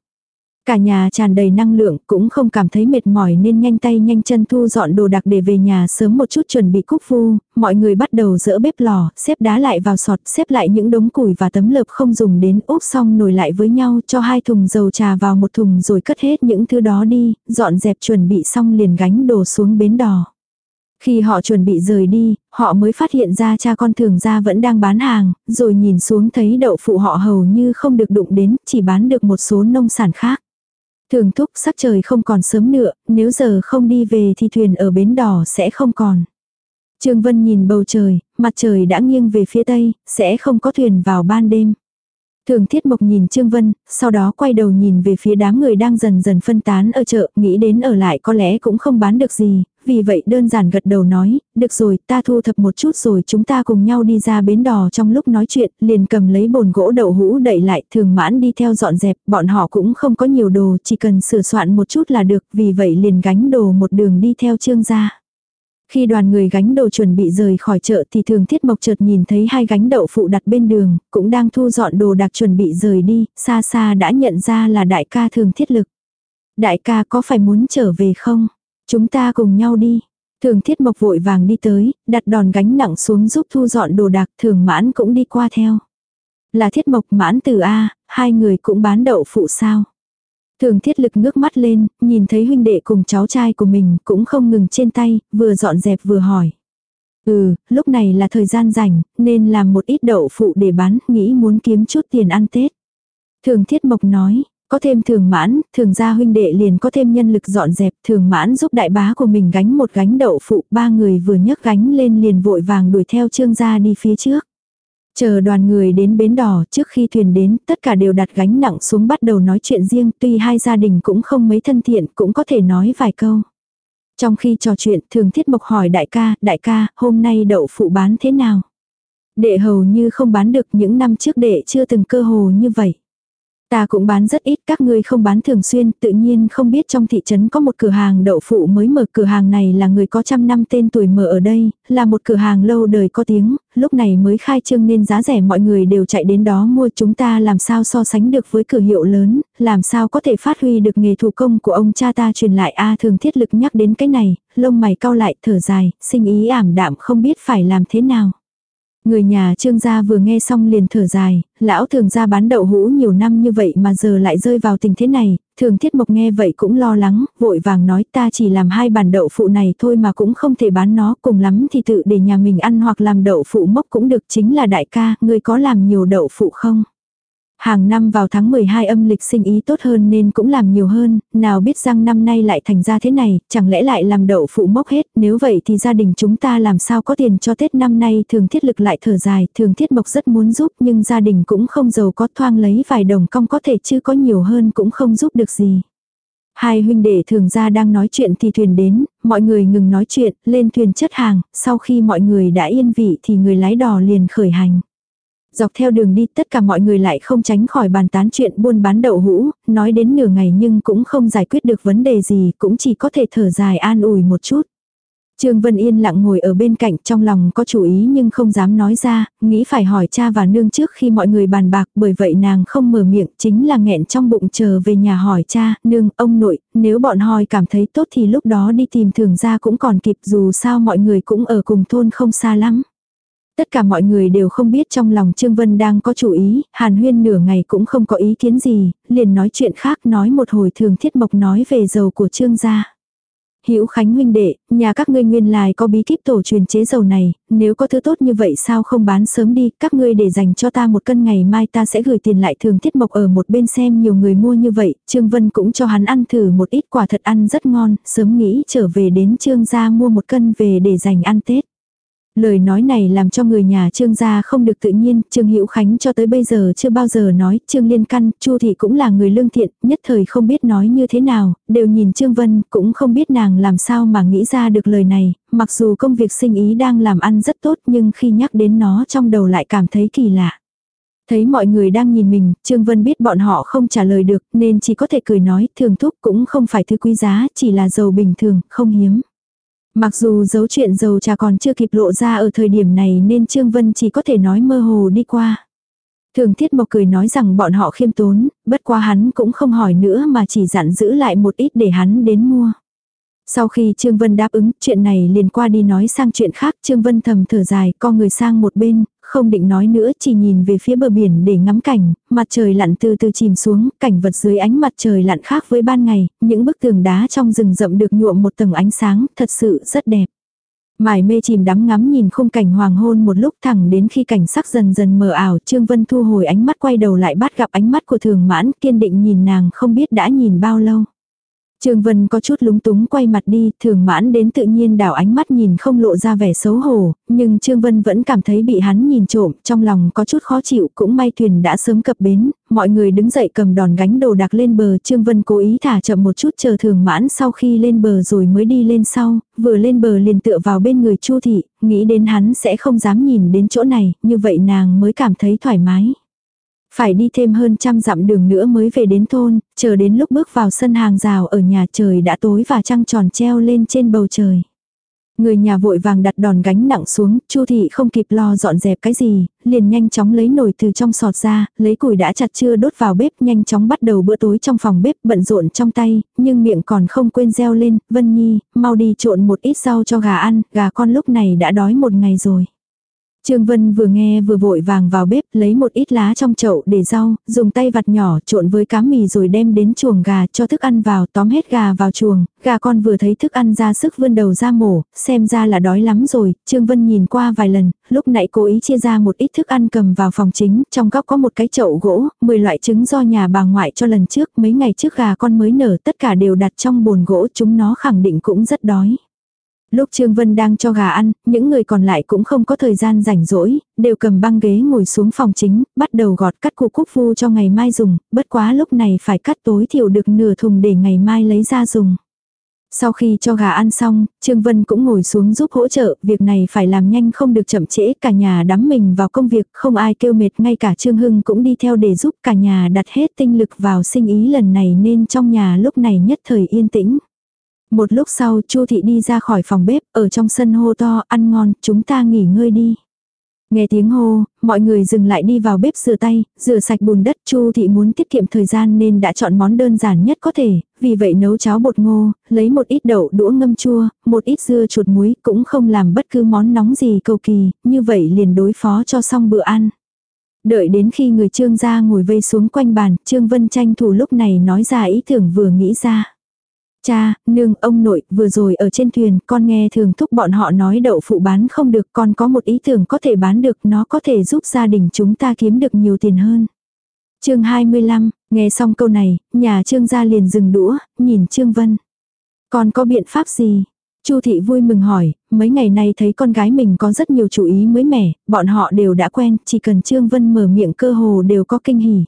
Cả nhà tràn đầy năng lượng, cũng không cảm thấy mệt mỏi nên nhanh tay nhanh chân thu dọn đồ đặc để về nhà sớm một chút chuẩn bị cúc phu, mọi người bắt đầu dỡ bếp lò, xếp đá lại vào sọt, xếp lại những đống củi và tấm lợp không dùng đến úp xong nồi lại với nhau cho hai thùng dầu trà vào một thùng rồi cất hết những thứ đó đi, dọn dẹp chuẩn bị xong liền gánh đồ xuống bến đò. Khi họ chuẩn bị rời đi, họ mới phát hiện ra cha con thường gia vẫn đang bán hàng, rồi nhìn xuống thấy đậu phụ họ hầu như không được đụng đến, chỉ bán được một số nông sản khác. Thường thúc sắc trời không còn sớm nữa, nếu giờ không đi về thì thuyền ở bến đỏ sẽ không còn. Trương Vân nhìn bầu trời, mặt trời đã nghiêng về phía tây, sẽ không có thuyền vào ban đêm. Thường Thiết Mộc nhìn Trương Vân, sau đó quay đầu nhìn về phía đám người đang dần dần phân tán ở chợ, nghĩ đến ở lại có lẽ cũng không bán được gì, vì vậy đơn giản gật đầu nói, được rồi, ta thu thập một chút rồi chúng ta cùng nhau đi ra bến đò trong lúc nói chuyện, liền cầm lấy bồn gỗ đậu hũ đẩy lại, thường mãn đi theo dọn dẹp, bọn họ cũng không có nhiều đồ, chỉ cần sửa soạn một chút là được, vì vậy liền gánh đồ một đường đi theo trương gia. Khi đoàn người gánh đồ chuẩn bị rời khỏi chợ thì thường thiết mộc chợt nhìn thấy hai gánh đậu phụ đặt bên đường, cũng đang thu dọn đồ đặc chuẩn bị rời đi, xa xa đã nhận ra là đại ca thường thiết lực. Đại ca có phải muốn trở về không? Chúng ta cùng nhau đi. Thường thiết mộc vội vàng đi tới, đặt đòn gánh nặng xuống giúp thu dọn đồ đạc thường mãn cũng đi qua theo. Là thiết mộc mãn từ A, hai người cũng bán đậu phụ sao. Thường thiết lực ngước mắt lên, nhìn thấy huynh đệ cùng cháu trai của mình cũng không ngừng trên tay, vừa dọn dẹp vừa hỏi. Ừ, lúc này là thời gian rảnh, nên làm một ít đậu phụ để bán, nghĩ muốn kiếm chút tiền ăn Tết. Thường thiết mộc nói, có thêm thường mãn, thường gia huynh đệ liền có thêm nhân lực dọn dẹp, thường mãn giúp đại bá của mình gánh một gánh đậu phụ, ba người vừa nhấc gánh lên liền vội vàng đuổi theo trương gia đi phía trước. Chờ đoàn người đến bến đỏ trước khi thuyền đến, tất cả đều đặt gánh nặng xuống bắt đầu nói chuyện riêng, tuy hai gia đình cũng không mấy thân thiện, cũng có thể nói vài câu. Trong khi trò chuyện, thường thiết mộc hỏi đại ca, đại ca, hôm nay đậu phụ bán thế nào? Đệ hầu như không bán được những năm trước đệ chưa từng cơ hồ như vậy. Ta cũng bán rất ít, các ngươi không bán thường xuyên, tự nhiên không biết trong thị trấn có một cửa hàng đậu phụ mới mở. Cửa hàng này là người có trăm năm tên tuổi mở ở đây, là một cửa hàng lâu đời có tiếng, lúc này mới khai trương nên giá rẻ mọi người đều chạy đến đó mua. Chúng ta làm sao so sánh được với cửa hiệu lớn, làm sao có thể phát huy được nghề thủ công của ông cha ta truyền lại? A thường thiết lực nhắc đến cái này, lông mày cau lại thở dài, sinh ý ảm đạm không biết phải làm thế nào. Người nhà trương gia vừa nghe xong liền thở dài, lão thường gia bán đậu hũ nhiều năm như vậy mà giờ lại rơi vào tình thế này, thường thiết mộc nghe vậy cũng lo lắng, vội vàng nói ta chỉ làm hai bàn đậu phụ này thôi mà cũng không thể bán nó, cùng lắm thì tự để nhà mình ăn hoặc làm đậu phụ mốc cũng được chính là đại ca, người có làm nhiều đậu phụ không? Hàng năm vào tháng 12 âm lịch sinh ý tốt hơn nên cũng làm nhiều hơn, nào biết rằng năm nay lại thành ra thế này, chẳng lẽ lại làm đậu phụ mốc hết, nếu vậy thì gia đình chúng ta làm sao có tiền cho Tết năm nay thường thiết lực lại thở dài, thường thiết mộc rất muốn giúp nhưng gia đình cũng không giàu có thoang lấy vài đồng cong có thể chứ có nhiều hơn cũng không giúp được gì. Hai huynh đệ thường ra đang nói chuyện thì thuyền đến, mọi người ngừng nói chuyện, lên thuyền chất hàng, sau khi mọi người đã yên vị thì người lái đò liền khởi hành. Dọc theo đường đi tất cả mọi người lại không tránh khỏi bàn tán chuyện buôn bán đậu hũ, nói đến nửa ngày nhưng cũng không giải quyết được vấn đề gì, cũng chỉ có thể thở dài an ủi một chút. Trương Vân Yên lặng ngồi ở bên cạnh trong lòng có chủ ý nhưng không dám nói ra, nghĩ phải hỏi cha và nương trước khi mọi người bàn bạc bởi vậy nàng không mở miệng chính là nghẹn trong bụng chờ về nhà hỏi cha, nương, ông nội, nếu bọn hòi cảm thấy tốt thì lúc đó đi tìm thường ra cũng còn kịp dù sao mọi người cũng ở cùng thôn không xa lắm. Tất cả mọi người đều không biết trong lòng Trương Vân đang có chủ ý, Hàn Huyên nửa ngày cũng không có ý kiến gì, liền nói chuyện khác nói một hồi thường thiết mộc nói về dầu của Trương gia. Hữu Khánh huynh đệ, nhà các ngươi nguyên lai có bí kíp tổ truyền chế dầu này, nếu có thứ tốt như vậy sao không bán sớm đi, các ngươi để dành cho ta một cân ngày mai ta sẽ gửi tiền lại thường thiết mộc ở một bên xem nhiều người mua như vậy, Trương Vân cũng cho hắn ăn thử một ít quả thật ăn rất ngon, sớm nghĩ trở về đến Trương gia mua một cân về để dành ăn Tết. Lời nói này làm cho người nhà Trương gia không được tự nhiên, Trương Hữu Khánh cho tới bây giờ chưa bao giờ nói, Trương Liên Căn, Chu thị cũng là người lương thiện, nhất thời không biết nói như thế nào, đều nhìn Trương Vân, cũng không biết nàng làm sao mà nghĩ ra được lời này, mặc dù công việc sinh ý đang làm ăn rất tốt nhưng khi nhắc đến nó trong đầu lại cảm thấy kỳ lạ. Thấy mọi người đang nhìn mình, Trương Vân biết bọn họ không trả lời được nên chỉ có thể cười nói thường thúc cũng không phải thứ quý giá, chỉ là dầu bình thường, không hiếm. Mặc dù dấu chuyện dầu trà còn chưa kịp lộ ra ở thời điểm này nên Trương Vân chỉ có thể nói mơ hồ đi qua. Thường Thiết Mộc cười nói rằng bọn họ khiêm tốn, bất qua hắn cũng không hỏi nữa mà chỉ dặn giữ lại một ít để hắn đến mua. Sau khi Trương Vân đáp ứng, chuyện này liền qua đi nói sang chuyện khác, Trương Vân thầm thở dài, co người sang một bên, không định nói nữa, chỉ nhìn về phía bờ biển để ngắm cảnh, mặt trời lặn từ từ chìm xuống, cảnh vật dưới ánh mặt trời lặn khác với ban ngày, những bức tường đá trong rừng rậm được nhuộm một tầng ánh sáng, thật sự rất đẹp. Mải mê chìm đắm ngắm nhìn khung cảnh hoàng hôn một lúc thẳng đến khi cảnh sắc dần dần mờ ảo, Trương Vân thu hồi ánh mắt quay đầu lại bắt gặp ánh mắt của thường mãn, kiên định nhìn nàng không biết đã nhìn bao lâu. Trương Vân có chút lúng túng quay mặt đi, thường mãn đến tự nhiên đảo ánh mắt nhìn không lộ ra vẻ xấu hổ, nhưng Trương Vân vẫn cảm thấy bị hắn nhìn trộm, trong lòng có chút khó chịu, cũng may thuyền đã sớm cập bến, mọi người đứng dậy cầm đòn gánh đồ đạc lên bờ, Trương Vân cố ý thả chậm một chút chờ thường mãn sau khi lên bờ rồi mới đi lên sau, vừa lên bờ liền tựa vào bên người Chu thị, nghĩ đến hắn sẽ không dám nhìn đến chỗ này, như vậy nàng mới cảm thấy thoải mái. Phải đi thêm hơn trăm dặm đường nữa mới về đến thôn, chờ đến lúc bước vào sân hàng rào ở nhà trời đã tối và trăng tròn treo lên trên bầu trời. Người nhà vội vàng đặt đòn gánh nặng xuống, Chu thị không kịp lo dọn dẹp cái gì, liền nhanh chóng lấy nồi từ trong sọt ra, lấy củi đã chặt chưa đốt vào bếp, nhanh chóng bắt đầu bữa tối trong phòng bếp, bận rộn trong tay, nhưng miệng còn không quên reo lên, "Vân Nhi, mau đi trộn một ít rau cho gà ăn, gà con lúc này đã đói một ngày rồi." Trương Vân vừa nghe vừa vội vàng vào bếp lấy một ít lá trong chậu để rau, dùng tay vặt nhỏ trộn với cá mì rồi đem đến chuồng gà cho thức ăn vào tóm hết gà vào chuồng, gà con vừa thấy thức ăn ra sức vươn đầu ra mổ, xem ra là đói lắm rồi, Trương Vân nhìn qua vài lần, lúc nãy cố ý chia ra một ít thức ăn cầm vào phòng chính, trong góc có một cái chậu gỗ, 10 loại trứng do nhà bà ngoại cho lần trước, mấy ngày trước gà con mới nở tất cả đều đặt trong bồn gỗ chúng nó khẳng định cũng rất đói. Lúc Trương Vân đang cho gà ăn, những người còn lại cũng không có thời gian rảnh rỗi, đều cầm băng ghế ngồi xuống phòng chính, bắt đầu gọt cắt củ cúc vu cho ngày mai dùng, bất quá lúc này phải cắt tối thiểu được nửa thùng để ngày mai lấy ra dùng. Sau khi cho gà ăn xong, Trương Vân cũng ngồi xuống giúp hỗ trợ, việc này phải làm nhanh không được chậm trễ, cả nhà đắm mình vào công việc, không ai kêu mệt, ngay cả Trương Hưng cũng đi theo để giúp cả nhà đặt hết tinh lực vào sinh ý lần này nên trong nhà lúc này nhất thời yên tĩnh. Một lúc sau Chu thị đi ra khỏi phòng bếp, ở trong sân hô to, ăn ngon, chúng ta nghỉ ngơi đi. Nghe tiếng hô, mọi người dừng lại đi vào bếp rửa tay, rửa sạch bùn đất. Chu thị muốn tiết kiệm thời gian nên đã chọn món đơn giản nhất có thể, vì vậy nấu cháo bột ngô, lấy một ít đậu đũa ngâm chua, một ít dưa chuột muối, cũng không làm bất cứ món nóng gì cầu kỳ, như vậy liền đối phó cho xong bữa ăn. Đợi đến khi người trương gia ngồi vây xuống quanh bàn, trương vân tranh thủ lúc này nói ra ý tưởng vừa nghĩ ra. Cha, nương, ông nội, vừa rồi ở trên thuyền, con nghe thường thúc bọn họ nói đậu phụ bán không được, con có một ý tưởng có thể bán được, nó có thể giúp gia đình chúng ta kiếm được nhiều tiền hơn. chương 25, nghe xong câu này, nhà trương gia liền dừng đũa, nhìn trương vân. Con có biện pháp gì? Chu thị vui mừng hỏi, mấy ngày nay thấy con gái mình có rất nhiều chủ ý mới mẻ, bọn họ đều đã quen, chỉ cần Trương Vân mở miệng cơ hồ đều có kinh hỉ.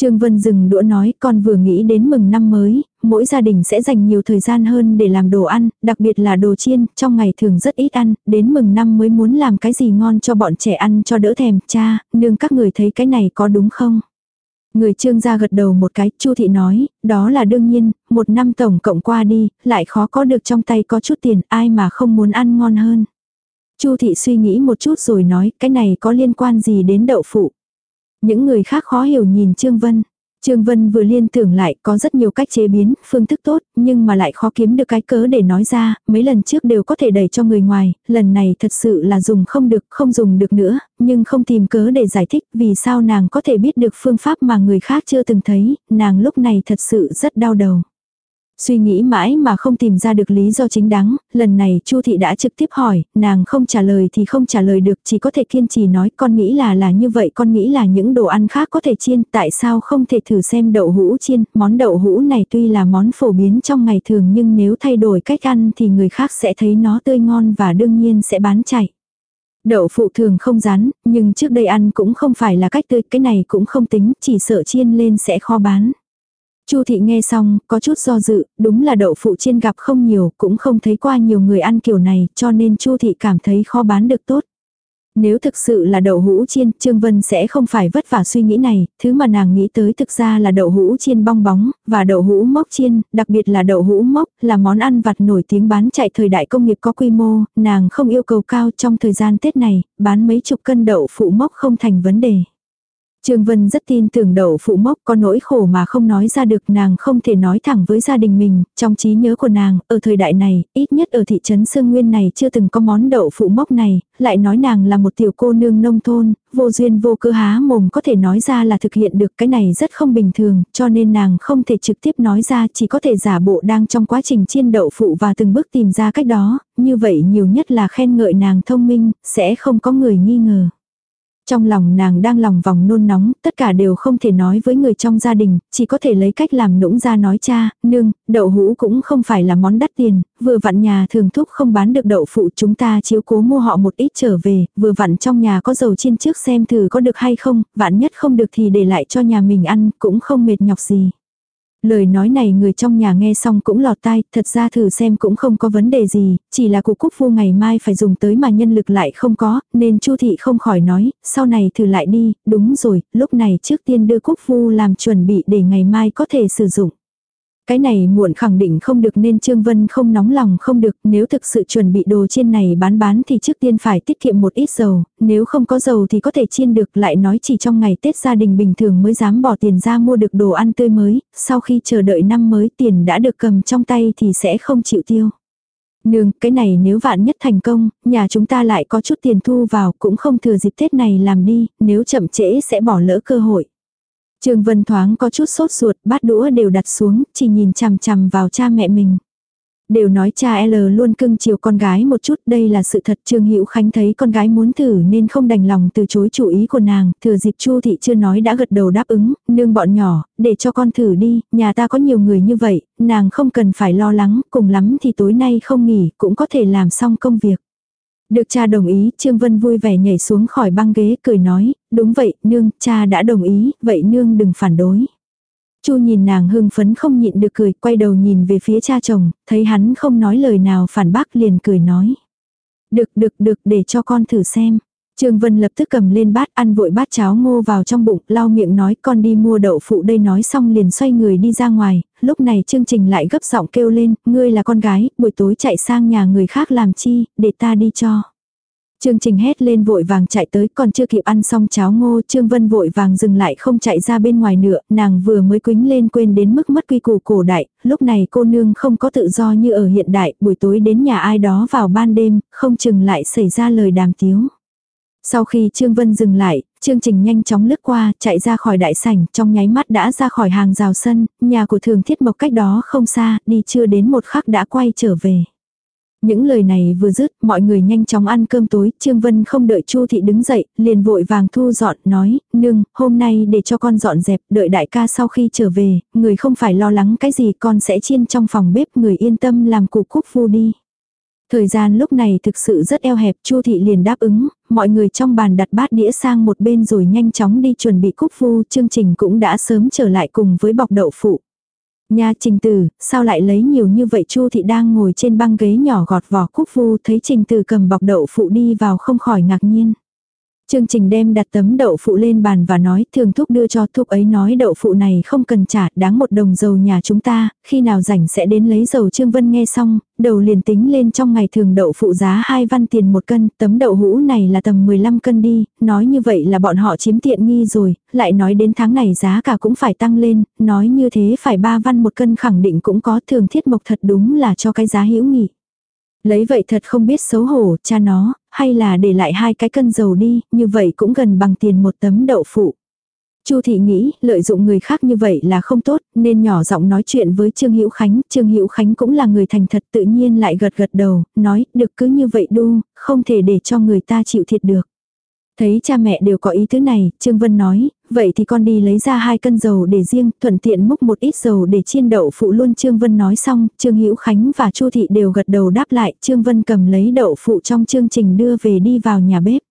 Trương Vân dừng đũa nói con vừa nghĩ đến mừng năm mới, mỗi gia đình sẽ dành nhiều thời gian hơn để làm đồ ăn, đặc biệt là đồ chiên, trong ngày thường rất ít ăn, đến mừng năm mới muốn làm cái gì ngon cho bọn trẻ ăn cho đỡ thèm, cha, nương các người thấy cái này có đúng không? Người trương gia gật đầu một cái, Chu thị nói, đó là đương nhiên, một năm tổng cộng qua đi, lại khó có được trong tay có chút tiền, ai mà không muốn ăn ngon hơn. Chu thị suy nghĩ một chút rồi nói, cái này có liên quan gì đến đậu phụ. Những người khác khó hiểu nhìn Trương Vân. Trương Vân vừa liên tưởng lại có rất nhiều cách chế biến, phương thức tốt, nhưng mà lại khó kiếm được cái cớ để nói ra, mấy lần trước đều có thể đẩy cho người ngoài, lần này thật sự là dùng không được, không dùng được nữa, nhưng không tìm cớ để giải thích vì sao nàng có thể biết được phương pháp mà người khác chưa từng thấy, nàng lúc này thật sự rất đau đầu. Suy nghĩ mãi mà không tìm ra được lý do chính đáng, lần này Chu thị đã trực tiếp hỏi, nàng không trả lời thì không trả lời được, chỉ có thể kiên trì nói con nghĩ là là như vậy, con nghĩ là những đồ ăn khác có thể chiên, tại sao không thể thử xem đậu hũ chiên, món đậu hũ này tuy là món phổ biến trong ngày thường nhưng nếu thay đổi cách ăn thì người khác sẽ thấy nó tươi ngon và đương nhiên sẽ bán chạy. Đậu phụ thường không rán, nhưng trước đây ăn cũng không phải là cách tươi, cái này cũng không tính, chỉ sợ chiên lên sẽ khó bán. Chu thị nghe xong, có chút do dự, đúng là đậu phụ chiên gặp không nhiều, cũng không thấy qua nhiều người ăn kiểu này, cho nên Chu thị cảm thấy khó bán được tốt. Nếu thực sự là đậu hũ chiên, Trương Vân sẽ không phải vất vả suy nghĩ này, thứ mà nàng nghĩ tới thực ra là đậu hũ chiên bong bóng, và đậu hũ mốc chiên, đặc biệt là đậu hũ mốc, là món ăn vặt nổi tiếng bán chạy thời đại công nghiệp có quy mô, nàng không yêu cầu cao trong thời gian Tết này, bán mấy chục cân đậu phụ mốc không thành vấn đề. Trương Vân rất tin tưởng đậu phụ mốc có nỗi khổ mà không nói ra được nàng không thể nói thẳng với gia đình mình, trong trí nhớ của nàng, ở thời đại này, ít nhất ở thị trấn Sương Nguyên này chưa từng có món đậu phụ mốc này, lại nói nàng là một tiểu cô nương nông thôn, vô duyên vô cơ há mồm có thể nói ra là thực hiện được cái này rất không bình thường, cho nên nàng không thể trực tiếp nói ra chỉ có thể giả bộ đang trong quá trình chiên đậu phụ và từng bước tìm ra cách đó, như vậy nhiều nhất là khen ngợi nàng thông minh, sẽ không có người nghi ngờ. Trong lòng nàng đang lòng vòng nôn nóng, tất cả đều không thể nói với người trong gia đình, chỉ có thể lấy cách làm nũng ra nói cha, nương, đậu hũ cũng không phải là món đắt tiền, vừa vặn nhà thường thúc không bán được đậu phụ chúng ta chiếu cố mua họ một ít trở về, vừa vặn trong nhà có dầu chiên trước xem thử có được hay không, vạn nhất không được thì để lại cho nhà mình ăn, cũng không mệt nhọc gì. Lời nói này người trong nhà nghe xong cũng lọt tai, thật ra thử xem cũng không có vấn đề gì, chỉ là cụ cúc phu ngày mai phải dùng tới mà nhân lực lại không có, nên chu thị không khỏi nói, sau này thử lại đi, đúng rồi, lúc này trước tiên đưa cúc phu làm chuẩn bị để ngày mai có thể sử dụng. Cái này muộn khẳng định không được nên Trương Vân không nóng lòng không được, nếu thực sự chuẩn bị đồ chiên này bán bán thì trước tiên phải tiết kiệm một ít dầu, nếu không có dầu thì có thể chiên được lại nói chỉ trong ngày Tết gia đình bình thường mới dám bỏ tiền ra mua được đồ ăn tươi mới, sau khi chờ đợi năm mới tiền đã được cầm trong tay thì sẽ không chịu tiêu. Nương, cái này nếu vạn nhất thành công, nhà chúng ta lại có chút tiền thu vào cũng không thừa dịp Tết này làm đi, nếu chậm trễ sẽ bỏ lỡ cơ hội. Trương Vân thoáng có chút sốt ruột, bát đũa đều đặt xuống, chỉ nhìn chằm chằm vào cha mẹ mình. Đều nói cha L luôn cưng chiều con gái một chút, đây là sự thật. Trương Hữu Khánh thấy con gái muốn thử nên không đành lòng từ chối chủ ý của nàng, thừa dịp Chu thị chưa nói đã gật đầu đáp ứng, nương bọn nhỏ, để cho con thử đi, nhà ta có nhiều người như vậy, nàng không cần phải lo lắng, cùng lắm thì tối nay không nghỉ, cũng có thể làm xong công việc. Được cha đồng ý, Trương Vân vui vẻ nhảy xuống khỏi băng ghế cười nói, đúng vậy, nương, cha đã đồng ý, vậy nương đừng phản đối. Chu nhìn nàng hưng phấn không nhịn được cười, quay đầu nhìn về phía cha chồng, thấy hắn không nói lời nào phản bác liền cười nói. Được được được để cho con thử xem. Trương Vân lập tức cầm lên bát ăn vội bát cháo ngô vào trong bụng, lau miệng nói con đi mua đậu phụ đây nói xong liền xoay người đi ra ngoài, lúc này chương trình lại gấp giọng kêu lên, ngươi là con gái, buổi tối chạy sang nhà người khác làm chi, để ta đi cho. Trương Trình hét lên vội vàng chạy tới còn chưa kịp ăn xong cháo ngô Trương Vân vội vàng dừng lại không chạy ra bên ngoài nữa, nàng vừa mới quính lên quên đến mức mất quy củ cổ đại, lúc này cô nương không có tự do như ở hiện đại, buổi tối đến nhà ai đó vào ban đêm, không chừng lại xảy ra lời đàm tiếu. Sau khi Trương Vân dừng lại, chương Trình nhanh chóng lướt qua, chạy ra khỏi đại sảnh, trong nháy mắt đã ra khỏi hàng rào sân, nhà của thường thiết mộc cách đó không xa, đi chưa đến một khắc đã quay trở về. Những lời này vừa dứt, mọi người nhanh chóng ăn cơm tối, Trương Vân không đợi Chu thị đứng dậy, liền vội vàng thu dọn, nói, nương, hôm nay để cho con dọn dẹp, đợi đại ca sau khi trở về, người không phải lo lắng cái gì con sẽ chiên trong phòng bếp, người yên tâm làm củ cúc phu đi. Thời gian lúc này thực sự rất eo hẹp, Chu thị liền đáp ứng, mọi người trong bàn đặt bát đĩa sang một bên rồi nhanh chóng đi chuẩn bị cúc phu, chương trình cũng đã sớm trở lại cùng với bọc đậu phụ. Nha trình tử, sao lại lấy nhiều như vậy Chu thị đang ngồi trên băng ghế nhỏ gọt vỏ cúc phu thấy trình tử cầm bọc đậu phụ đi vào không khỏi ngạc nhiên. Chương trình đem đặt tấm đậu phụ lên bàn và nói thường thúc đưa cho thúc ấy nói đậu phụ này không cần trả đáng một đồng dầu nhà chúng ta, khi nào rảnh sẽ đến lấy dầu Trương Vân nghe xong, đầu liền tính lên trong ngày thường đậu phụ giá 2 văn tiền một cân, tấm đậu hũ này là tầm 15 cân đi, nói như vậy là bọn họ chiếm tiện nghi rồi, lại nói đến tháng này giá cả cũng phải tăng lên, nói như thế phải 3 văn một cân khẳng định cũng có thường thiết mộc thật đúng là cho cái giá hữu nghị. Lấy vậy thật không biết xấu hổ, cha nó, hay là để lại hai cái cân dầu đi, như vậy cũng gần bằng tiền một tấm đậu phụ. Chu thị nghĩ, lợi dụng người khác như vậy là không tốt, nên nhỏ giọng nói chuyện với Trương Hữu Khánh, Trương Hữu Khánh cũng là người thành thật tự nhiên lại gật gật đầu, nói, được cứ như vậy đu, không thể để cho người ta chịu thiệt được. Thấy cha mẹ đều có ý thứ này, Trương Vân nói, vậy thì con đi lấy ra hai cân dầu để riêng, thuận tiện múc một ít dầu để chiên đậu phụ luôn. Trương Vân nói xong, Trương Hữu Khánh và Chu Thị đều gật đầu đáp lại, Trương Vân cầm lấy đậu phụ trong chương trình đưa về đi vào nhà bếp.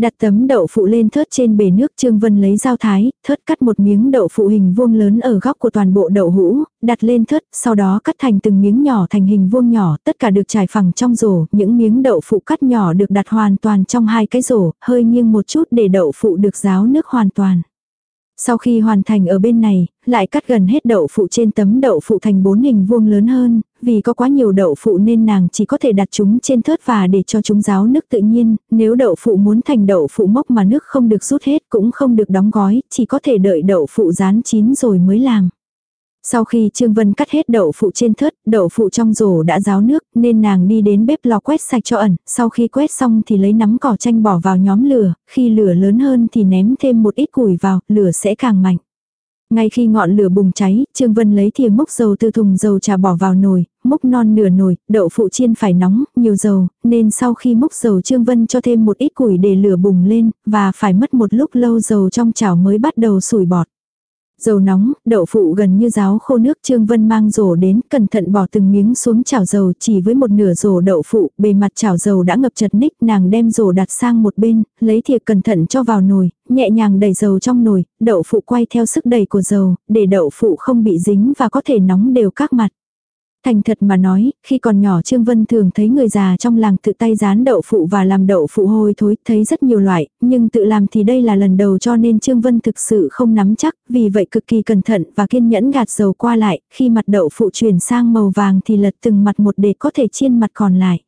Đặt tấm đậu phụ lên thớt trên bể nước Trương Vân lấy dao thái, thớt cắt một miếng đậu phụ hình vuông lớn ở góc của toàn bộ đậu hũ, đặt lên thớt, sau đó cắt thành từng miếng nhỏ thành hình vuông nhỏ, tất cả được trải phẳng trong rổ, những miếng đậu phụ cắt nhỏ được đặt hoàn toàn trong hai cái rổ, hơi nghiêng một chút để đậu phụ được ráo nước hoàn toàn. Sau khi hoàn thành ở bên này, lại cắt gần hết đậu phụ trên tấm đậu phụ thành bốn hình vuông lớn hơn, vì có quá nhiều đậu phụ nên nàng chỉ có thể đặt chúng trên thớt và để cho chúng ráo nước tự nhiên, nếu đậu phụ muốn thành đậu phụ mốc mà nước không được rút hết cũng không được đóng gói, chỉ có thể đợi đậu phụ rán chín rồi mới làm. Sau khi Trương Vân cắt hết đậu phụ trên thớt, đậu phụ trong rổ đã ráo nước, nên nàng đi đến bếp lò quét sạch cho ẩn, sau khi quét xong thì lấy nắm cỏ chanh bỏ vào nhóm lửa, khi lửa lớn hơn thì ném thêm một ít củi vào, lửa sẽ càng mạnh. Ngay khi ngọn lửa bùng cháy, Trương Vân lấy thìa múc dầu từ thùng dầu trà bỏ vào nồi, múc non nửa nồi, đậu phụ chiên phải nóng, nhiều dầu, nên sau khi múc dầu Trương Vân cho thêm một ít củi để lửa bùng lên, và phải mất một lúc lâu dầu trong chảo mới bắt đầu sủi bọt. Dầu nóng, đậu phụ gần như ráo khô nước Trương Vân mang rổ đến, cẩn thận bỏ từng miếng xuống chảo dầu chỉ với một nửa rổ đậu phụ, bề mặt chảo dầu đã ngập chật ních, nàng đem rổ đặt sang một bên, lấy thìa cẩn thận cho vào nồi, nhẹ nhàng đẩy dầu trong nồi, đậu phụ quay theo sức đẩy của dầu, để đậu phụ không bị dính và có thể nóng đều các mặt. Thành thật mà nói, khi còn nhỏ Trương Vân thường thấy người già trong làng tự tay rán đậu phụ và làm đậu phụ hôi thối, thấy rất nhiều loại, nhưng tự làm thì đây là lần đầu cho nên Trương Vân thực sự không nắm chắc, vì vậy cực kỳ cẩn thận và kiên nhẫn gạt dầu qua lại, khi mặt đậu phụ chuyển sang màu vàng thì lật từng mặt một để có thể chiên mặt còn lại.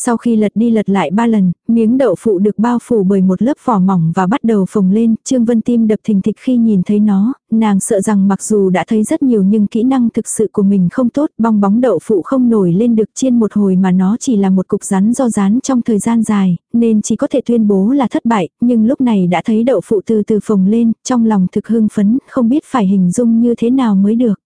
Sau khi lật đi lật lại ba lần, miếng đậu phụ được bao phủ bởi một lớp vỏ mỏng và bắt đầu phồng lên, Trương Vân tim đập thình thịch khi nhìn thấy nó, nàng sợ rằng mặc dù đã thấy rất nhiều nhưng kỹ năng thực sự của mình không tốt, bong bóng đậu phụ không nổi lên được chiên một hồi mà nó chỉ là một cục rắn do rán trong thời gian dài, nên chỉ có thể tuyên bố là thất bại, nhưng lúc này đã thấy đậu phụ từ từ phồng lên, trong lòng thực hưng phấn, không biết phải hình dung như thế nào mới được.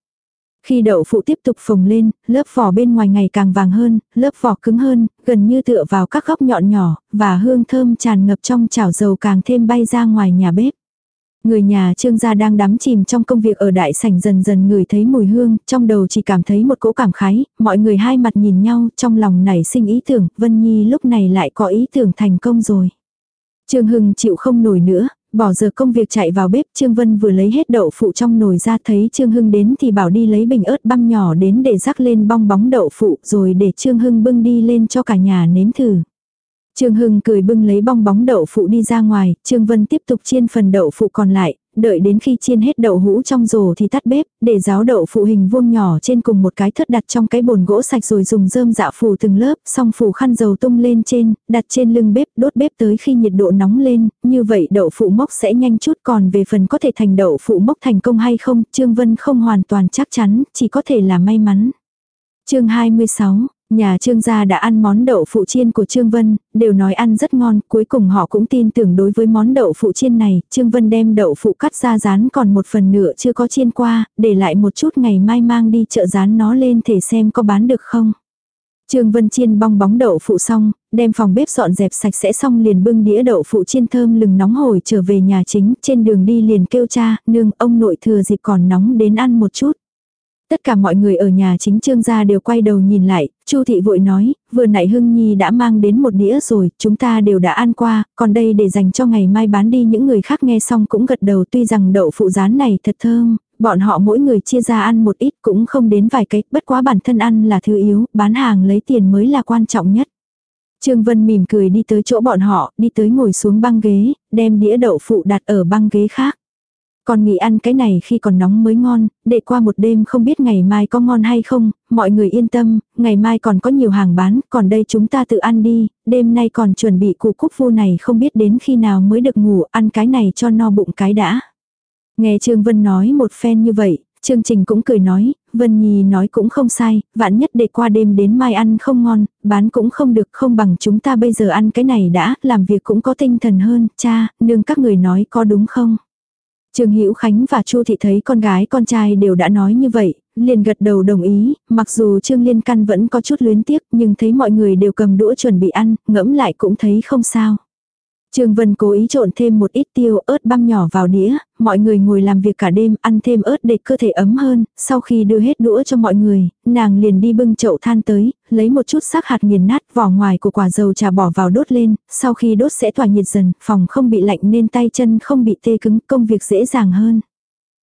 Khi đậu phụ tiếp tục phồng lên, lớp vỏ bên ngoài ngày càng vàng hơn, lớp vỏ cứng hơn, gần như tựa vào các góc nhọn nhỏ, và hương thơm tràn ngập trong chảo dầu càng thêm bay ra ngoài nhà bếp. Người nhà trương gia đang đắm chìm trong công việc ở đại sảnh dần dần ngửi thấy mùi hương, trong đầu chỉ cảm thấy một cỗ cảm khái, mọi người hai mặt nhìn nhau, trong lòng nảy sinh ý tưởng, Vân Nhi lúc này lại có ý tưởng thành công rồi. Trương Hưng chịu không nổi nữa, Bỏ giờ công việc chạy vào bếp Trương Vân vừa lấy hết đậu phụ trong nồi ra thấy Trương Hưng đến thì bảo đi lấy bình ớt băm nhỏ đến để rắc lên bong bóng đậu phụ rồi để Trương Hưng bưng đi lên cho cả nhà nếm thử. Trương Hưng cười bưng lấy bong bóng đậu phụ đi ra ngoài, Trương Vân tiếp tục chiên phần đậu phụ còn lại, đợi đến khi chiên hết đậu hũ trong rổ thì tắt bếp, để ráo đậu phụ hình vuông nhỏ trên cùng một cái thớt đặt trong cái bồn gỗ sạch rồi dùng rơm dạ phủ từng lớp, xong phủ khăn dầu tung lên trên, đặt trên lưng bếp, đốt bếp tới khi nhiệt độ nóng lên, như vậy đậu phụ mốc sẽ nhanh chút còn về phần có thể thành đậu phụ mốc thành công hay không, Trương Vân không hoàn toàn chắc chắn, chỉ có thể là may mắn. chương 26 Nhà Trương gia đã ăn món đậu phụ chiên của Trương Vân, đều nói ăn rất ngon, cuối cùng họ cũng tin tưởng đối với món đậu phụ chiên này, Trương Vân đem đậu phụ cắt ra rán còn một phần nửa chưa có chiên qua, để lại một chút ngày mai mang đi chợ rán nó lên thể xem có bán được không. Trương Vân chiên bong bóng đậu phụ xong, đem phòng bếp dọn dẹp sạch sẽ xong liền bưng đĩa đậu phụ chiên thơm lừng nóng hổi trở về nhà chính, trên đường đi liền kêu cha, nương, ông nội thừa dịp còn nóng đến ăn một chút. Tất cả mọi người ở nhà chính trương gia đều quay đầu nhìn lại, Chu thị vội nói, vừa nãy Hưng Nhi đã mang đến một đĩa rồi, chúng ta đều đã ăn qua, còn đây để dành cho ngày mai bán đi những người khác nghe xong cũng gật đầu tuy rằng đậu phụ rán này thật thơm, bọn họ mỗi người chia ra ăn một ít cũng không đến vài cái, bất quá bản thân ăn là thứ yếu, bán hàng lấy tiền mới là quan trọng nhất. Trương Vân mỉm cười đi tới chỗ bọn họ, đi tới ngồi xuống băng ghế, đem đĩa đậu phụ đặt ở băng ghế khác. Còn nghĩ ăn cái này khi còn nóng mới ngon, để qua một đêm không biết ngày mai có ngon hay không, mọi người yên tâm, ngày mai còn có nhiều hàng bán, còn đây chúng ta tự ăn đi, đêm nay còn chuẩn bị củ cúc vu này không biết đến khi nào mới được ngủ, ăn cái này cho no bụng cái đã. Nghe Trương Vân nói một phen như vậy, Trương Trình cũng cười nói, Vân Nhi nói cũng không sai, vạn nhất để qua đêm đến mai ăn không ngon, bán cũng không được không bằng chúng ta bây giờ ăn cái này đã, làm việc cũng có tinh thần hơn, cha, nương các người nói có đúng không? Trương Hữu Khánh và Chu thị thấy con gái con trai đều đã nói như vậy, liền gật đầu đồng ý, mặc dù Trương Liên Căn vẫn có chút luyến tiếc, nhưng thấy mọi người đều cầm đũa chuẩn bị ăn, ngẫm lại cũng thấy không sao. Trương Vân cố ý trộn thêm một ít tiêu ớt băm nhỏ vào đĩa, mọi người ngồi làm việc cả đêm ăn thêm ớt để cơ thể ấm hơn, sau khi đưa hết đũa cho mọi người, nàng liền đi bưng chậu than tới, lấy một chút sắc hạt nghiền nát vỏ ngoài của quả dầu trà bỏ vào đốt lên, sau khi đốt sẽ tỏa nhiệt dần, phòng không bị lạnh nên tay chân không bị tê cứng, công việc dễ dàng hơn.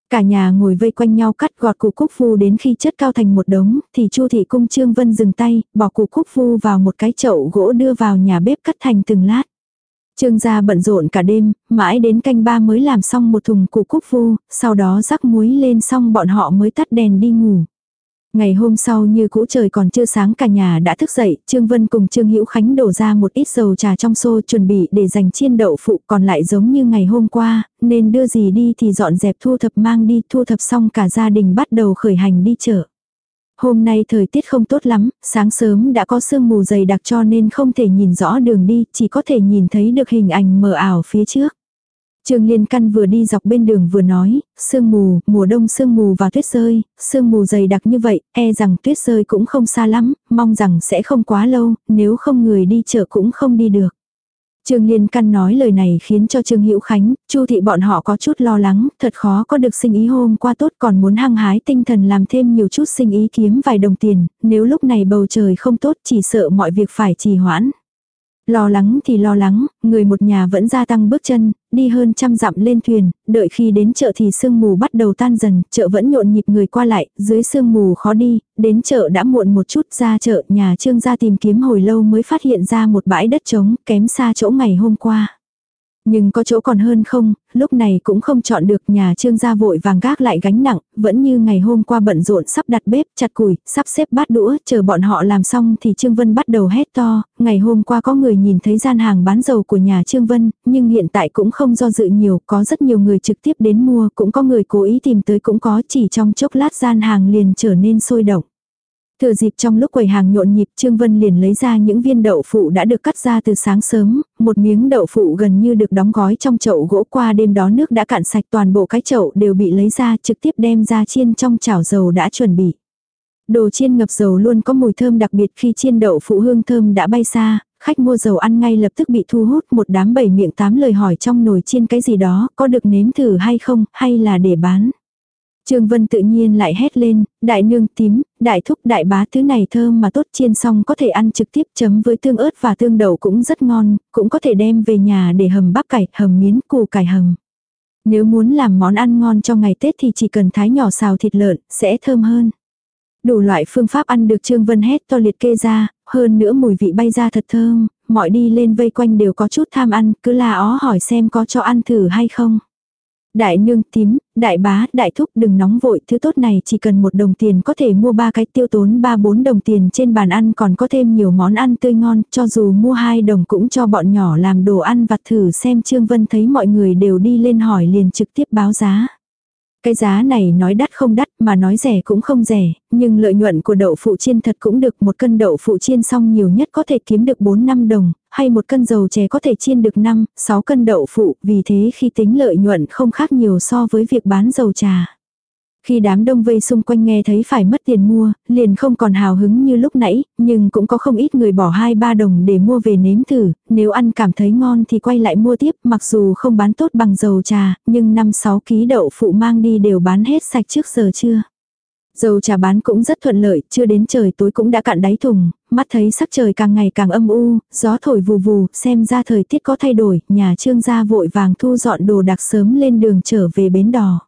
Cả nhà ngồi vây quanh nhau cắt gọt củ cúc phu đến khi chất cao thành một đống, thì Chu thị cung Trương Vân dừng tay, bỏ củ cúc phu vào một cái chậu gỗ đưa vào nhà bếp cắt thành từng lát. Trương gia bận rộn cả đêm, mãi đến canh ba mới làm xong một thùng củ cúc vu, sau đó rắc muối lên xong bọn họ mới tắt đèn đi ngủ. Ngày hôm sau như cũ trời còn chưa sáng cả nhà đã thức dậy, Trương Vân cùng Trương Hữu Khánh đổ ra một ít dầu trà trong xô chuẩn bị để dành chiên đậu phụ còn lại giống như ngày hôm qua, nên đưa gì đi thì dọn dẹp thu thập mang đi, thu thập xong cả gia đình bắt đầu khởi hành đi chợ. Hôm nay thời tiết không tốt lắm, sáng sớm đã có sương mù dày đặc cho nên không thể nhìn rõ đường đi, chỉ có thể nhìn thấy được hình ảnh mờ ảo phía trước. Trương Liên Căn vừa đi dọc bên đường vừa nói, sương mù, mùa đông sương mù và tuyết rơi, sương mù dày đặc như vậy, e rằng tuyết rơi cũng không xa lắm, mong rằng sẽ không quá lâu, nếu không người đi chợ cũng không đi được. Trương Liên Căn nói lời này khiến cho Trương Hữu Khánh, Chu thị bọn họ có chút lo lắng, thật khó có được sinh ý hôm qua tốt còn muốn hăng hái tinh thần làm thêm nhiều chút sinh ý kiếm vài đồng tiền, nếu lúc này bầu trời không tốt chỉ sợ mọi việc phải trì hoãn. Lo lắng thì lo lắng, người một nhà vẫn gia tăng bước chân, đi hơn trăm dặm lên thuyền, đợi khi đến chợ thì sương mù bắt đầu tan dần, chợ vẫn nhộn nhịp người qua lại, dưới sương mù khó đi, đến chợ đã muộn một chút ra chợ, nhà trương gia tìm kiếm hồi lâu mới phát hiện ra một bãi đất trống, kém xa chỗ ngày hôm qua. Nhưng có chỗ còn hơn không, lúc này cũng không chọn được nhà trương gia vội vàng gác lại gánh nặng, vẫn như ngày hôm qua bận rộn sắp đặt bếp, chặt củi, sắp xếp bát đũa, chờ bọn họ làm xong thì Trương Vân bắt đầu hét to, ngày hôm qua có người nhìn thấy gian hàng bán dầu của nhà Trương Vân, nhưng hiện tại cũng không do dự nhiều, có rất nhiều người trực tiếp đến mua, cũng có người cố ý tìm tới cũng có, chỉ trong chốc lát gian hàng liền trở nên sôi động. Thừa dịp trong lúc quầy hàng nhộn nhịp Trương Vân liền lấy ra những viên đậu phụ đã được cắt ra từ sáng sớm, một miếng đậu phụ gần như được đóng gói trong chậu gỗ qua đêm đó nước đã cạn sạch toàn bộ cái chậu đều bị lấy ra trực tiếp đem ra chiên trong chảo dầu đã chuẩn bị. Đồ chiên ngập dầu luôn có mùi thơm đặc biệt khi chiên đậu phụ hương thơm đã bay xa, khách mua dầu ăn ngay lập tức bị thu hút một đám bảy miệng tám lời hỏi trong nồi chiên cái gì đó, có được nếm thử hay không, hay là để bán. Trương Vân tự nhiên lại hét lên, đại nương tím, đại thúc đại bá thứ này thơm mà tốt chiên xong có thể ăn trực tiếp chấm với tương ớt và tương đậu cũng rất ngon, cũng có thể đem về nhà để hầm bắp cải, hầm miến, củ cải hầm. Nếu muốn làm món ăn ngon cho ngày Tết thì chỉ cần thái nhỏ xào thịt lợn, sẽ thơm hơn. Đủ loại phương pháp ăn được Trương Vân hét to liệt kê ra, hơn nữa mùi vị bay ra thật thơm, mọi đi lên vây quanh đều có chút tham ăn, cứ la ó hỏi xem có cho ăn thử hay không. Đại nương tím, đại bá, đại thúc đừng nóng vội, thứ tốt này chỉ cần một đồng tiền có thể mua ba cái tiêu tốn ba bốn đồng tiền trên bàn ăn còn có thêm nhiều món ăn tươi ngon, cho dù mua hai đồng cũng cho bọn nhỏ làm đồ ăn vặt thử xem Trương Vân thấy mọi người đều đi lên hỏi liền trực tiếp báo giá. Cái giá này nói đắt không đắt mà nói rẻ cũng không rẻ, nhưng lợi nhuận của đậu phụ chiên thật cũng được một cân đậu phụ chiên xong nhiều nhất có thể kiếm được 4-5 đồng, hay một cân dầu chè có thể chiên được 5, 6 cân đậu phụ, vì thế khi tính lợi nhuận không khác nhiều so với việc bán dầu trà. Khi đám đông vây xung quanh nghe thấy phải mất tiền mua, liền không còn hào hứng như lúc nãy, nhưng cũng có không ít người bỏ 2-3 đồng để mua về nếm thử, nếu ăn cảm thấy ngon thì quay lại mua tiếp, mặc dù không bán tốt bằng dầu trà, nhưng 5-6 ký đậu phụ mang đi đều bán hết sạch trước giờ chưa. Dầu trà bán cũng rất thuận lợi, chưa đến trời tối cũng đã cạn đáy thùng, mắt thấy sắc trời càng ngày càng âm u, gió thổi vù vù, xem ra thời tiết có thay đổi, nhà trương gia vội vàng thu dọn đồ đặc sớm lên đường trở về bến đò.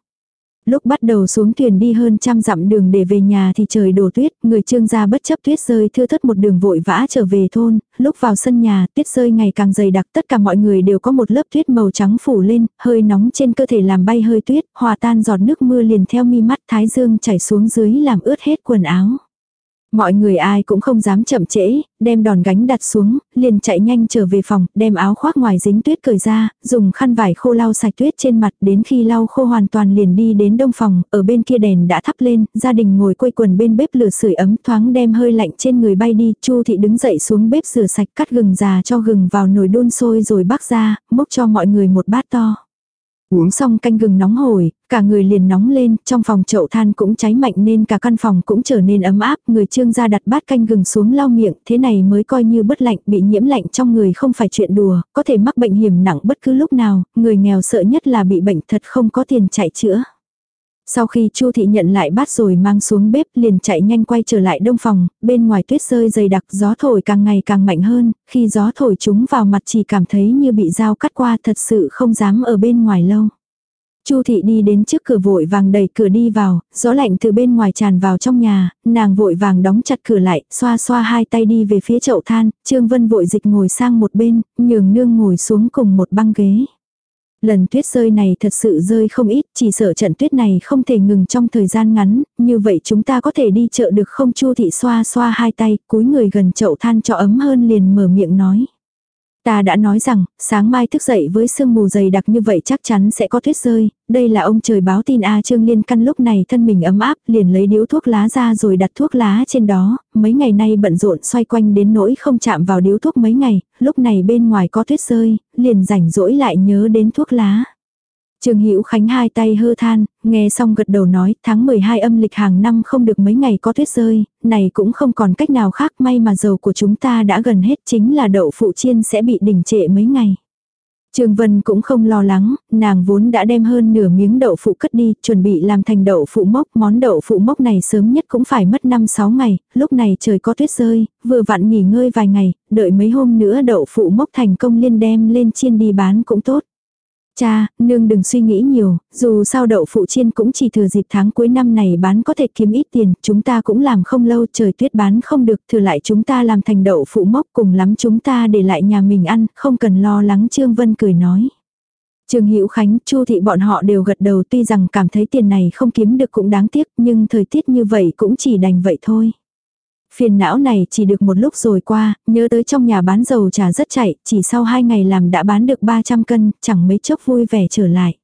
Lúc bắt đầu xuống thuyền đi hơn trăm dặm đường để về nhà thì trời đổ tuyết, người trương gia bất chấp tuyết rơi thưa thất một đường vội vã trở về thôn, lúc vào sân nhà tuyết rơi ngày càng dày đặc tất cả mọi người đều có một lớp tuyết màu trắng phủ lên, hơi nóng trên cơ thể làm bay hơi tuyết, hòa tan giọt nước mưa liền theo mi mắt thái dương chảy xuống dưới làm ướt hết quần áo. Mọi người ai cũng không dám chậm trễ, đem đòn gánh đặt xuống, liền chạy nhanh trở về phòng, đem áo khoác ngoài dính tuyết cởi ra, dùng khăn vải khô lau sạch tuyết trên mặt, đến khi lau khô hoàn toàn liền đi đến đông phòng, ở bên kia đèn đã thắp lên, gia đình ngồi quây quần bên bếp lửa sưởi ấm thoáng đem hơi lạnh trên người bay đi, Chu thị đứng dậy xuống bếp rửa sạch cắt gừng già cho gừng vào nồi đun sôi rồi bắc ra, múc cho mọi người một bát to. Uống xong canh gừng nóng hổi, cả người liền nóng lên, trong phòng chậu than cũng cháy mạnh nên cả căn phòng cũng trở nên ấm áp, người trương gia đặt bát canh gừng xuống lau miệng, thế này mới coi như bất lạnh, bị nhiễm lạnh trong người không phải chuyện đùa, có thể mắc bệnh hiểm nặng bất cứ lúc nào, người nghèo sợ nhất là bị bệnh thật không có tiền chạy chữa. Sau khi Chu thị nhận lại bát rồi mang xuống bếp liền chạy nhanh quay trở lại đông phòng, bên ngoài tuyết rơi dày đặc gió thổi càng ngày càng mạnh hơn, khi gió thổi chúng vào mặt chỉ cảm thấy như bị dao cắt qua thật sự không dám ở bên ngoài lâu. Chu thị đi đến trước cửa vội vàng đẩy cửa đi vào, gió lạnh từ bên ngoài tràn vào trong nhà, nàng vội vàng đóng chặt cửa lại, xoa xoa hai tay đi về phía chậu than, Trương Vân vội dịch ngồi sang một bên, nhường nương ngồi xuống cùng một băng ghế. Lần tuyết rơi này thật sự rơi không ít, chỉ sợ trận tuyết này không thể ngừng trong thời gian ngắn, như vậy chúng ta có thể đi chợ được không Chu thị xoa xoa hai tay, cúi người gần chậu than cho ấm hơn liền mở miệng nói. Ta đã nói rằng, sáng mai thức dậy với sương mù dày đặc như vậy chắc chắn sẽ có tuyết rơi, đây là ông trời báo tin A Trương Liên căn lúc này thân mình ấm áp, liền lấy điếu thuốc lá ra rồi đặt thuốc lá trên đó, mấy ngày nay bận rộn xoay quanh đến nỗi không chạm vào điếu thuốc mấy ngày, lúc này bên ngoài có tuyết rơi, liền rảnh rỗi lại nhớ đến thuốc lá. Trương Hữu Khánh hai tay hơ than, nghe xong gật đầu nói, tháng 12 âm lịch hàng năm không được mấy ngày có tuyết rơi, này cũng không còn cách nào khác, may mà dầu của chúng ta đã gần hết, chính là đậu phụ chiên sẽ bị đình trệ mấy ngày. Trương Vân cũng không lo lắng, nàng vốn đã đem hơn nửa miếng đậu phụ cất đi, chuẩn bị làm thành đậu phụ mốc. Món đậu phụ mốc này sớm nhất cũng phải mất 5-6 ngày, lúc này trời có tuyết rơi, vừa vặn nghỉ ngơi vài ngày, đợi mấy hôm nữa đậu phụ mốc thành công liên đem lên chiên đi bán cũng tốt. Cha, nương đừng suy nghĩ nhiều, dù sao đậu phụ chiên cũng chỉ thừa dịp tháng cuối năm này bán có thể kiếm ít tiền, chúng ta cũng làm không lâu trời tuyết bán không được, thừa lại chúng ta làm thành đậu phụ mốc cùng lắm chúng ta để lại nhà mình ăn, không cần lo lắng Trương Vân cười nói. Trương Hữu Khánh, Chu thị bọn họ đều gật đầu tuy rằng cảm thấy tiền này không kiếm được cũng đáng tiếc, nhưng thời tiết như vậy cũng chỉ đành vậy thôi. Phiền não này chỉ được một lúc rồi qua, nhớ tới trong nhà bán dầu trà rất chạy, chỉ sau hai ngày làm đã bán được 300 cân, chẳng mấy chốc vui vẻ trở lại.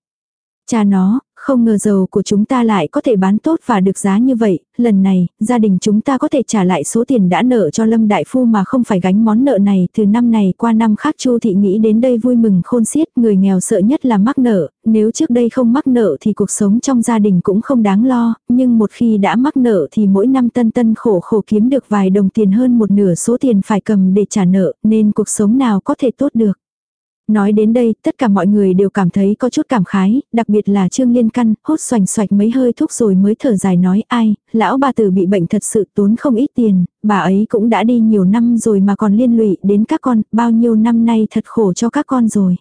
Cha nó, không ngờ dầu của chúng ta lại có thể bán tốt và được giá như vậy, lần này, gia đình chúng ta có thể trả lại số tiền đã nợ cho Lâm Đại Phu mà không phải gánh món nợ này từ năm này qua năm khác Chu Thị nghĩ đến đây vui mừng khôn xiết, người nghèo sợ nhất là mắc nợ, nếu trước đây không mắc nợ thì cuộc sống trong gia đình cũng không đáng lo, nhưng một khi đã mắc nợ thì mỗi năm tân tân khổ khổ kiếm được vài đồng tiền hơn một nửa số tiền phải cầm để trả nợ, nên cuộc sống nào có thể tốt được. Nói đến đây, tất cả mọi người đều cảm thấy có chút cảm khái, đặc biệt là Trương Liên Căn, hốt xoành xoạch mấy hơi thuốc rồi mới thở dài nói ai, lão bà tử bị bệnh thật sự tốn không ít tiền, bà ấy cũng đã đi nhiều năm rồi mà còn liên lụy đến các con, bao nhiêu năm nay thật khổ cho các con rồi.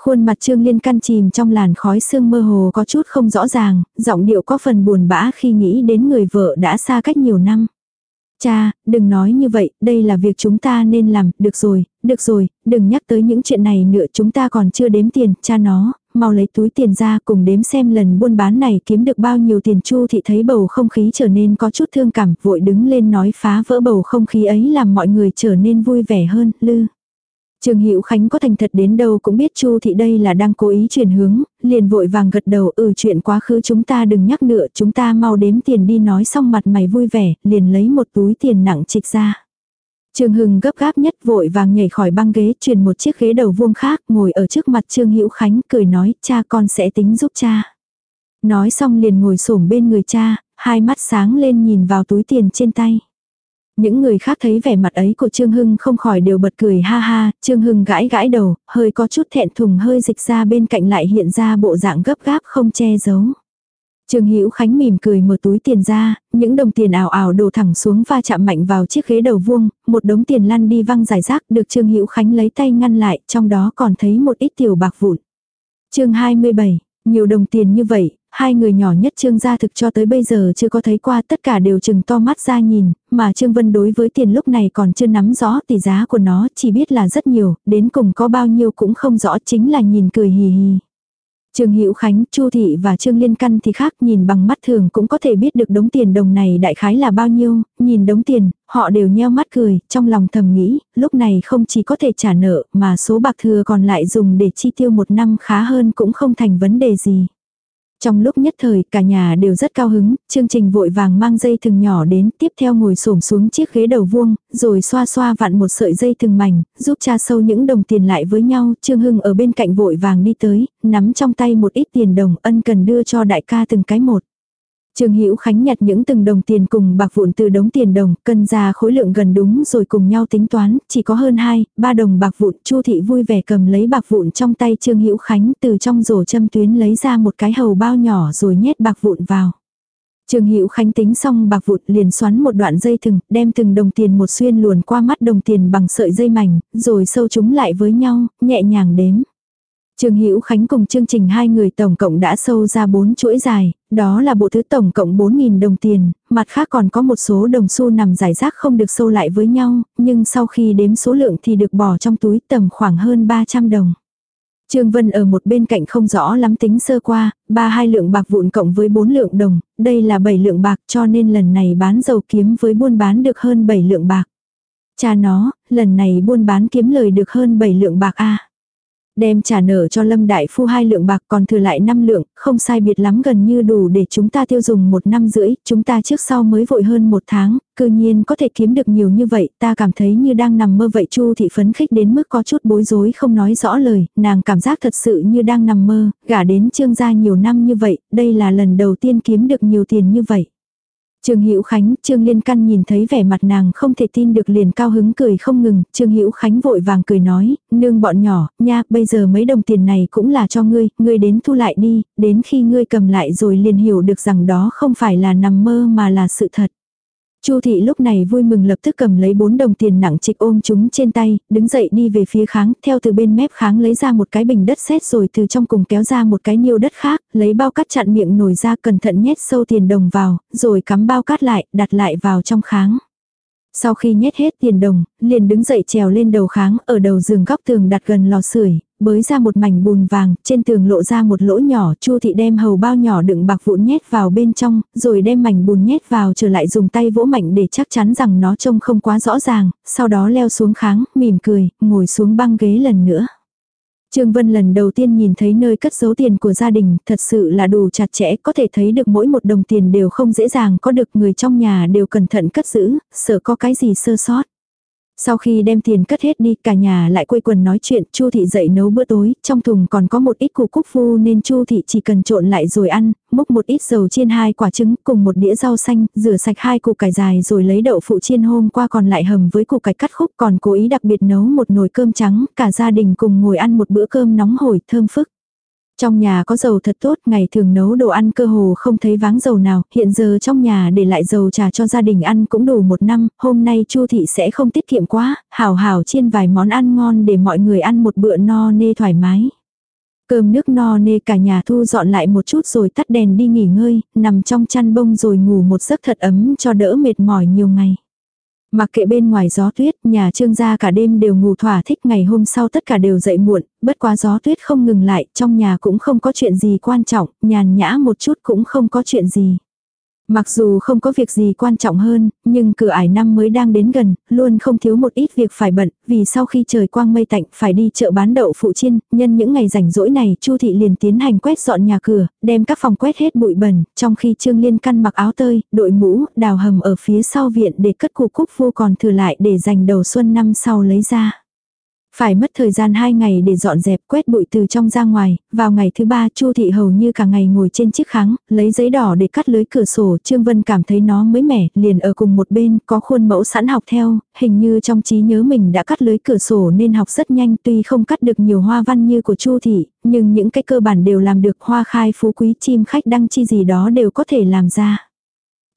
Khuôn mặt Trương Liên Căn chìm trong làn khói sương mơ hồ có chút không rõ ràng, giọng điệu có phần buồn bã khi nghĩ đến người vợ đã xa cách nhiều năm. Cha, đừng nói như vậy, đây là việc chúng ta nên làm, được rồi, được rồi, đừng nhắc tới những chuyện này nữa chúng ta còn chưa đếm tiền, cha nó, mau lấy túi tiền ra cùng đếm xem lần buôn bán này kiếm được bao nhiêu tiền chu thị thấy bầu không khí trở nên có chút thương cảm, vội đứng lên nói phá vỡ bầu không khí ấy làm mọi người trở nên vui vẻ hơn, lư. Trương Hữu Khánh có thành thật đến đâu cũng biết Chu thị đây là đang cố ý chuyển hướng, liền vội vàng gật đầu, ừ chuyện quá khứ chúng ta đừng nhắc nữa, chúng ta mau đếm tiền đi nói xong mặt mày vui vẻ, liền lấy một túi tiền nặng trịch ra. Trương Hưng gấp gáp nhất vội vàng nhảy khỏi băng ghế, chuyển một chiếc ghế đầu vuông khác, ngồi ở trước mặt Trương Hữu Khánh, cười nói, cha con sẽ tính giúp cha. Nói xong liền ngồi xổm bên người cha, hai mắt sáng lên nhìn vào túi tiền trên tay. Những người khác thấy vẻ mặt ấy của Trương Hưng không khỏi đều bật cười ha ha, Trương Hưng gãi gãi đầu, hơi có chút thẹn thùng hơi dịch ra bên cạnh lại hiện ra bộ dạng gấp gáp không che giấu. Trương Hữu Khánh mỉm cười mở túi tiền ra, những đồng tiền ảo ảo đổ thẳng xuống va chạm mạnh vào chiếc ghế đầu vuông, một đống tiền lăn đi văng rải rác, được Trương Hữu Khánh lấy tay ngăn lại, trong đó còn thấy một ít tiểu bạc vụn. Chương 27, nhiều đồng tiền như vậy, hai người nhỏ nhất Trương gia thực cho tới bây giờ chưa có thấy qua tất cả đều chừng to mắt ra nhìn, mà Trương Vân đối với tiền lúc này còn chưa nắm rõ tỷ giá của nó, chỉ biết là rất nhiều, đến cùng có bao nhiêu cũng không rõ chính là nhìn cười hì hì. Trương Hữu Khánh, Chu thị và Trương Liên Căn thì khác, nhìn bằng mắt thường cũng có thể biết được đống tiền đồng này đại khái là bao nhiêu, nhìn đống tiền, họ đều nheo mắt cười, trong lòng thầm nghĩ, lúc này không chỉ có thể trả nợ, mà số bạc thừa còn lại dùng để chi tiêu một năm khá hơn cũng không thành vấn đề gì. Trong lúc nhất thời cả nhà đều rất cao hứng, chương trình vội vàng mang dây thừng nhỏ đến, tiếp theo ngồi xổm xuống chiếc ghế đầu vuông, rồi xoa xoa vặn một sợi dây thừng mảnh, giúp cha sâu những đồng tiền lại với nhau, Trương Hưng ở bên cạnh vội vàng đi tới, nắm trong tay một ít tiền đồng ân cần đưa cho đại ca từng cái một. Trương Hữu Khánh nhặt những từng đồng tiền cùng bạc vụn từ đống tiền đồng, cân ra khối lượng gần đúng rồi cùng nhau tính toán, chỉ có hơn 2, 3 đồng bạc vụn, Chu thị vui vẻ cầm lấy bạc vụn trong tay Trương Hữu Khánh, từ trong rổ châm tuyến lấy ra một cái hầu bao nhỏ rồi nhét bạc vụn vào. Trương Hữu Khánh tính xong bạc vụn liền xoắn một đoạn dây thừng, đem từng đồng tiền một xuyên luồn qua mắt đồng tiền bằng sợi dây mảnh, rồi sâu chúng lại với nhau, nhẹ nhàng đếm. Trương Hữu Khánh cùng chương trình hai người tổng cộng đã sâu ra 4 chuỗi dài, đó là bộ thứ tổng cộng 4.000 đồng tiền, mặt khác còn có một số đồng xu nằm giải rác không được sâu lại với nhau, nhưng sau khi đếm số lượng thì được bỏ trong túi tầm khoảng hơn 300 đồng. Trương Vân ở một bên cạnh không rõ lắm tính sơ qua, ba hai lượng bạc vụn cộng với 4 lượng đồng, đây là 7 lượng bạc cho nên lần này bán dầu kiếm với buôn bán được hơn 7 lượng bạc. Cha nó, lần này buôn bán kiếm lời được hơn 7 lượng bạc a Đem trả nợ cho Lâm Đại Phu hai lượng bạc còn thừa lại 5 lượng, không sai biệt lắm gần như đủ để chúng ta tiêu dùng một năm rưỡi, chúng ta trước sau mới vội hơn một tháng, cư nhiên có thể kiếm được nhiều như vậy, ta cảm thấy như đang nằm mơ vậy Chu thị phấn khích đến mức có chút bối rối không nói rõ lời, nàng cảm giác thật sự như đang nằm mơ, gả đến trương gia nhiều năm như vậy, đây là lần đầu tiên kiếm được nhiều tiền như vậy. Trương Hữu Khánh, Trương Liên Căn nhìn thấy vẻ mặt nàng không thể tin được liền cao hứng cười không ngừng, Trương Hữu Khánh vội vàng cười nói, nương bọn nhỏ, nha, bây giờ mấy đồng tiền này cũng là cho ngươi, ngươi đến thu lại đi, đến khi ngươi cầm lại rồi liền hiểu được rằng đó không phải là nằm mơ mà là sự thật. Chu thị lúc này vui mừng lập tức cầm lấy bốn đồng tiền nặng trịch ôm chúng trên tay, đứng dậy đi về phía kháng, theo từ bên mép kháng lấy ra một cái bình đất sét rồi từ trong cùng kéo ra một cái niêu đất khác, lấy bao cát chặn miệng nổi ra cẩn thận nhét sâu tiền đồng vào, rồi cắm bao cát lại, đặt lại vào trong kháng. Sau khi nhét hết tiền đồng, liền đứng dậy trèo lên đầu kháng, ở đầu giường góc tường đặt gần lò sưởi, bới ra một mảnh bùn vàng, trên tường lộ ra một lỗ nhỏ, Chu thị đem hầu bao nhỏ đựng bạc vụn nhét vào bên trong, rồi đem mảnh bùn nhét vào trở lại dùng tay vỗ mạnh để chắc chắn rằng nó trông không quá rõ ràng, sau đó leo xuống kháng, mỉm cười, ngồi xuống băng ghế lần nữa. Trương Vân lần đầu tiên nhìn thấy nơi cất giấu tiền của gia đình, thật sự là đủ chặt chẽ, có thể thấy được mỗi một đồng tiền đều không dễ dàng có được người trong nhà đều cẩn thận cất giữ, sợ có cái gì sơ sót. Sau khi đem tiền cất hết đi, cả nhà lại quây quần nói chuyện, Chu thị dậy nấu bữa tối, trong thùng còn có một ít củ cúc phu nên Chu thị chỉ cần trộn lại rồi ăn, múc một ít dầu chiên hai quả trứng cùng một đĩa rau xanh, rửa sạch hai củ cải dài rồi lấy đậu phụ chiên hôm qua còn lại hầm với củ cải cắt khúc, còn cố ý đặc biệt nấu một nồi cơm trắng, cả gia đình cùng ngồi ăn một bữa cơm nóng hổi thơm phức. Trong nhà có dầu thật tốt, ngày thường nấu đồ ăn cơ hồ không thấy váng dầu nào, hiện giờ trong nhà để lại dầu trà cho gia đình ăn cũng đủ một năm, hôm nay Chu thị sẽ không tiết kiệm quá, hảo hảo chiên vài món ăn ngon để mọi người ăn một bữa no nê thoải mái. Cơm nước no nê cả nhà thu dọn lại một chút rồi tắt đèn đi nghỉ ngơi, nằm trong chăn bông rồi ngủ một giấc thật ấm cho đỡ mệt mỏi nhiều ngày. Mặc kệ bên ngoài gió tuyết, nhà trương gia cả đêm đều ngủ thỏa thích ngày hôm sau tất cả đều dậy muộn, bất quá gió tuyết không ngừng lại, trong nhà cũng không có chuyện gì quan trọng, nhàn nhã một chút cũng không có chuyện gì. Mặc dù không có việc gì quan trọng hơn, nhưng cửa ải năm mới đang đến gần, luôn không thiếu một ít việc phải bận, vì sau khi trời quang mây tạnh phải đi chợ bán đậu phụ chiên, nhân những ngày rảnh rỗi này Chu thị liền tiến hành quét dọn nhà cửa, đem các phòng quét hết bụi bẩn, trong khi Trương Liên căn mặc áo tơi, đội mũ, đào hầm ở phía sau viện để cất củ cúc vu còn thừa lại để dành đầu xuân năm sau lấy ra. Phải mất thời gian 2 ngày để dọn dẹp quét bụi từ trong ra ngoài, vào ngày thứ ba Chu thị hầu như cả ngày ngồi trên chiếc kháng, lấy giấy đỏ để cắt lưới cửa sổ, Trương Vân cảm thấy nó mới mẻ, liền ở cùng một bên, có khuôn mẫu sẵn học theo, hình như trong trí nhớ mình đã cắt lưới cửa sổ nên học rất nhanh, tuy không cắt được nhiều hoa văn như của Chu thị, nhưng những cái cơ bản đều làm được. Hoa khai phú quý chim khách đăng chi gì đó đều có thể làm ra.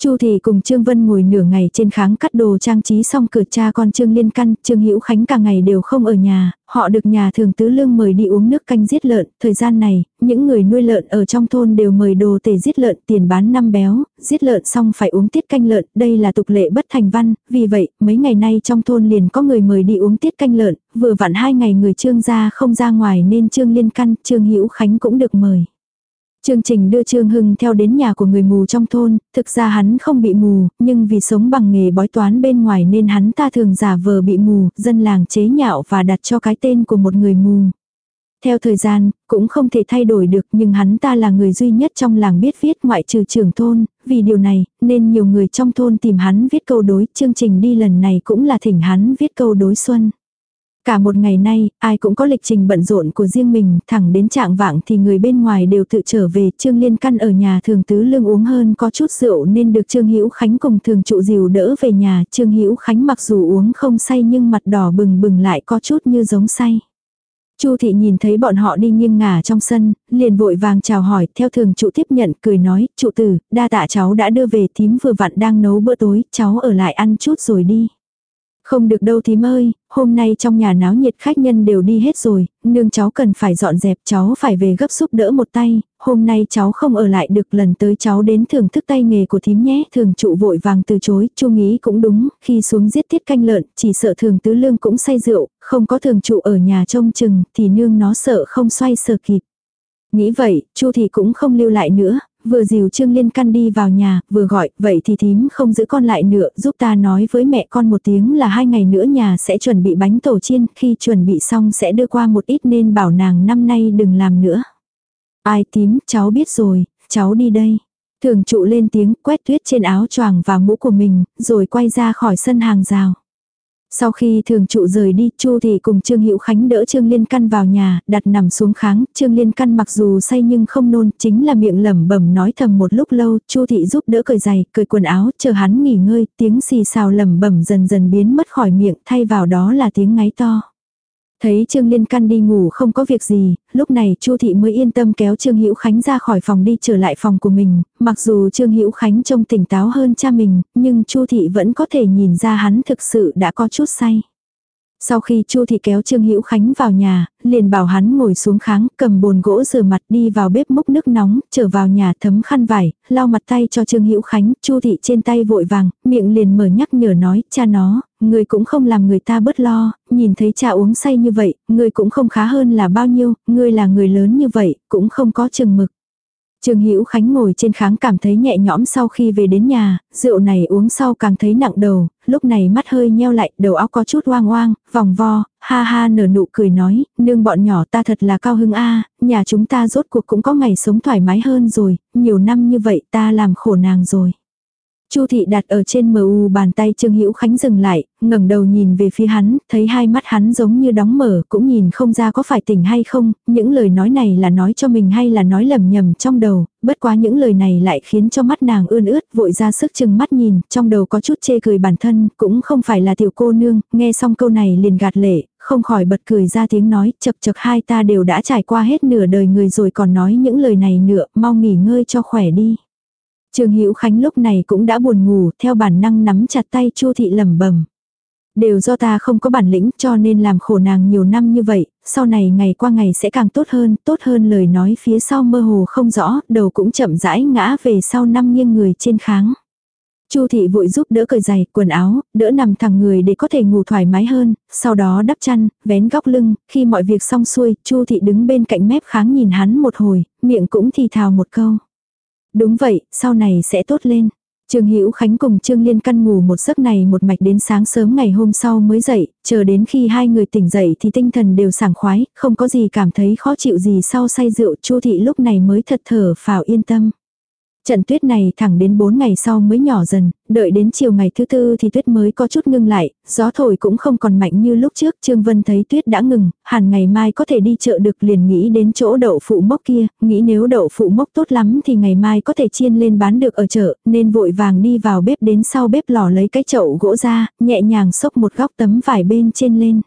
Chu thì cùng Trương Vân ngồi nửa ngày trên kháng cắt đồ trang trí xong cửa cha con Trương Liên Căn, Trương Hữu Khánh cả ngày đều không ở nhà, họ được nhà thường tứ lương mời đi uống nước canh giết lợn, thời gian này, những người nuôi lợn ở trong thôn đều mời đồ tể giết lợn tiền bán năm béo, giết lợn xong phải uống tiết canh lợn, đây là tục lệ bất thành văn, vì vậy, mấy ngày nay trong thôn liền có người mời đi uống tiết canh lợn, vừa vặn hai ngày người Trương gia không ra ngoài nên Trương Liên Căn, Trương Hữu Khánh cũng được mời. Chương trình đưa Trương Hưng theo đến nhà của người mù trong thôn, thực ra hắn không bị mù, nhưng vì sống bằng nghề bói toán bên ngoài nên hắn ta thường giả vờ bị mù, dân làng chế nhạo và đặt cho cái tên của một người mù. Theo thời gian, cũng không thể thay đổi được nhưng hắn ta là người duy nhất trong làng biết viết ngoại trừ trưởng thôn, vì điều này nên nhiều người trong thôn tìm hắn viết câu đối, chương trình đi lần này cũng là thỉnh hắn viết câu đối xuân. Cả một ngày nay, ai cũng có lịch trình bận rộn của riêng mình, thẳng đến trạng vạng thì người bên ngoài đều tự trở về, Trương Liên Căn ở nhà thường tứ lương uống hơn có chút rượu nên được Trương Hữu Khánh cùng thường trụ dìu đỡ về nhà, Trương Hữu Khánh mặc dù uống không say nhưng mặt đỏ bừng bừng lại có chút như giống say. Chu thị nhìn thấy bọn họ đi nghiêng ngả trong sân, liền vội vàng chào hỏi, theo thường trụ tiếp nhận, cười nói, trụ tử, đa tạ cháu đã đưa về thím vừa vặn đang nấu bữa tối, cháu ở lại ăn chút rồi đi. Không được đâu thím ơi, hôm nay trong nhà náo nhiệt khách nhân đều đi hết rồi, nương cháu cần phải dọn dẹp cháu phải về gấp giúp đỡ một tay, hôm nay cháu không ở lại được lần tới cháu đến thưởng thức tay nghề của thím nhé, thường trụ vội vàng từ chối, chu nghĩ cũng đúng, khi xuống giết tiết canh lợn, chỉ sợ thường tứ lương cũng say rượu, không có thường trụ ở nhà trông chừng, thì nương nó sợ không xoay sở kịp. Nghĩ vậy, chu thì cũng không lưu lại nữa, vừa dìu Trương Liên Căn đi vào nhà, vừa gọi, vậy thì thím không giữ con lại nữa, giúp ta nói với mẹ con một tiếng là hai ngày nữa nhà sẽ chuẩn bị bánh tổ chiên, khi chuẩn bị xong sẽ đưa qua một ít nên bảo nàng năm nay đừng làm nữa. Ai tím, cháu biết rồi, cháu đi đây. Thường trụ lên tiếng quét tuyết trên áo choàng và mũ của mình, rồi quay ra khỏi sân hàng rào. Sau khi thường trụ rời đi, Chu thì cùng Trương Hữu Khánh đỡ Trương Liên Căn vào nhà, đặt nằm xuống kháng, Trương Liên Căn mặc dù say nhưng không nôn, chính là miệng lẩm bẩm nói thầm một lúc lâu, Chu thị giúp đỡ cởi giày, cởi quần áo, chờ hắn nghỉ ngơi, tiếng xì xào lẩm bẩm dần dần biến mất khỏi miệng, thay vào đó là tiếng ngáy to. Thấy Trương Liên Căn đi ngủ không có việc gì, lúc này Chu thị mới yên tâm kéo Trương Hữu Khánh ra khỏi phòng đi trở lại phòng của mình, mặc dù Trương Hữu Khánh trông tỉnh táo hơn cha mình, nhưng Chu thị vẫn có thể nhìn ra hắn thực sự đã có chút say. Sau khi Chu thị kéo Trương Hữu Khánh vào nhà, liền bảo hắn ngồi xuống kháng, cầm bồn gỗ rửa mặt đi vào bếp múc nước nóng, trở vào nhà thấm khăn vải, lau mặt tay cho Trương Hữu Khánh, Chu thị trên tay vội vàng, miệng liền mở nhắc nhở nói, cha nó, người cũng không làm người ta bớt lo, nhìn thấy cha uống say như vậy, người cũng không khá hơn là bao nhiêu, người là người lớn như vậy, cũng không có chừng mực. Trương Hữu Khánh ngồi trên kháng cảm thấy nhẹ nhõm sau khi về đến nhà, rượu này uống sau càng thấy nặng đầu, lúc này mắt hơi nheo lại, đầu óc có chút oang oang, vòng vo, ha ha nở nụ cười nói, nương bọn nhỏ ta thật là cao hứng a, nhà chúng ta rốt cuộc cũng có ngày sống thoải mái hơn rồi, nhiều năm như vậy ta làm khổ nàng rồi. Chu thị đặt ở trên mu bàn tay Trương Hữu Khánh dừng lại, ngẩng đầu nhìn về phía hắn, thấy hai mắt hắn giống như đóng mở, cũng nhìn không ra có phải tỉnh hay không, những lời nói này là nói cho mình hay là nói lầm nhầm trong đầu, bất quá những lời này lại khiến cho mắt nàng ươn ướt, vội ra sức chừng mắt nhìn, trong đầu có chút chê cười bản thân, cũng không phải là tiểu cô nương, nghe xong câu này liền gạt lệ, không khỏi bật cười ra tiếng nói, chập chập hai ta đều đã trải qua hết nửa đời người rồi còn nói những lời này nữa, mau nghỉ ngơi cho khỏe đi. Trương Hữu Khánh lúc này cũng đã buồn ngủ, theo bản năng nắm chặt tay Chu thị lẩm bẩm. Đều do ta không có bản lĩnh cho nên làm khổ nàng nhiều năm như vậy, sau này ngày qua ngày sẽ càng tốt hơn, tốt hơn lời nói phía sau mơ hồ không rõ, đầu cũng chậm rãi ngã về sau năm nghiêng người trên kháng. Chu thị vội giúp đỡ cởi giày, quần áo, đỡ nằm thẳng người để có thể ngủ thoải mái hơn, sau đó đắp chăn, vén góc lưng, khi mọi việc xong xuôi, Chu thị đứng bên cạnh mép kháng nhìn hắn một hồi, miệng cũng thì thào một câu. Đúng vậy, sau này sẽ tốt lên. Trương Hữu Khánh cùng Trương Liên căn ngủ một giấc này một mạch đến sáng sớm ngày hôm sau mới dậy, chờ đến khi hai người tỉnh dậy thì tinh thần đều sảng khoái, không có gì cảm thấy khó chịu gì sau say rượu, Chu thị lúc này mới thật thở phào yên tâm. Trận tuyết này thẳng đến 4 ngày sau mới nhỏ dần, đợi đến chiều ngày thứ tư thì tuyết mới có chút ngưng lại, gió thổi cũng không còn mạnh như lúc trước. Trương Vân thấy tuyết đã ngừng, hẳn ngày mai có thể đi chợ được liền nghĩ đến chỗ đậu phụ mốc kia, nghĩ nếu đậu phụ mốc tốt lắm thì ngày mai có thể chiên lên bán được ở chợ, nên vội vàng đi vào bếp đến sau bếp lò lấy cái chậu gỗ ra, nhẹ nhàng xốc một góc tấm vải bên trên lên.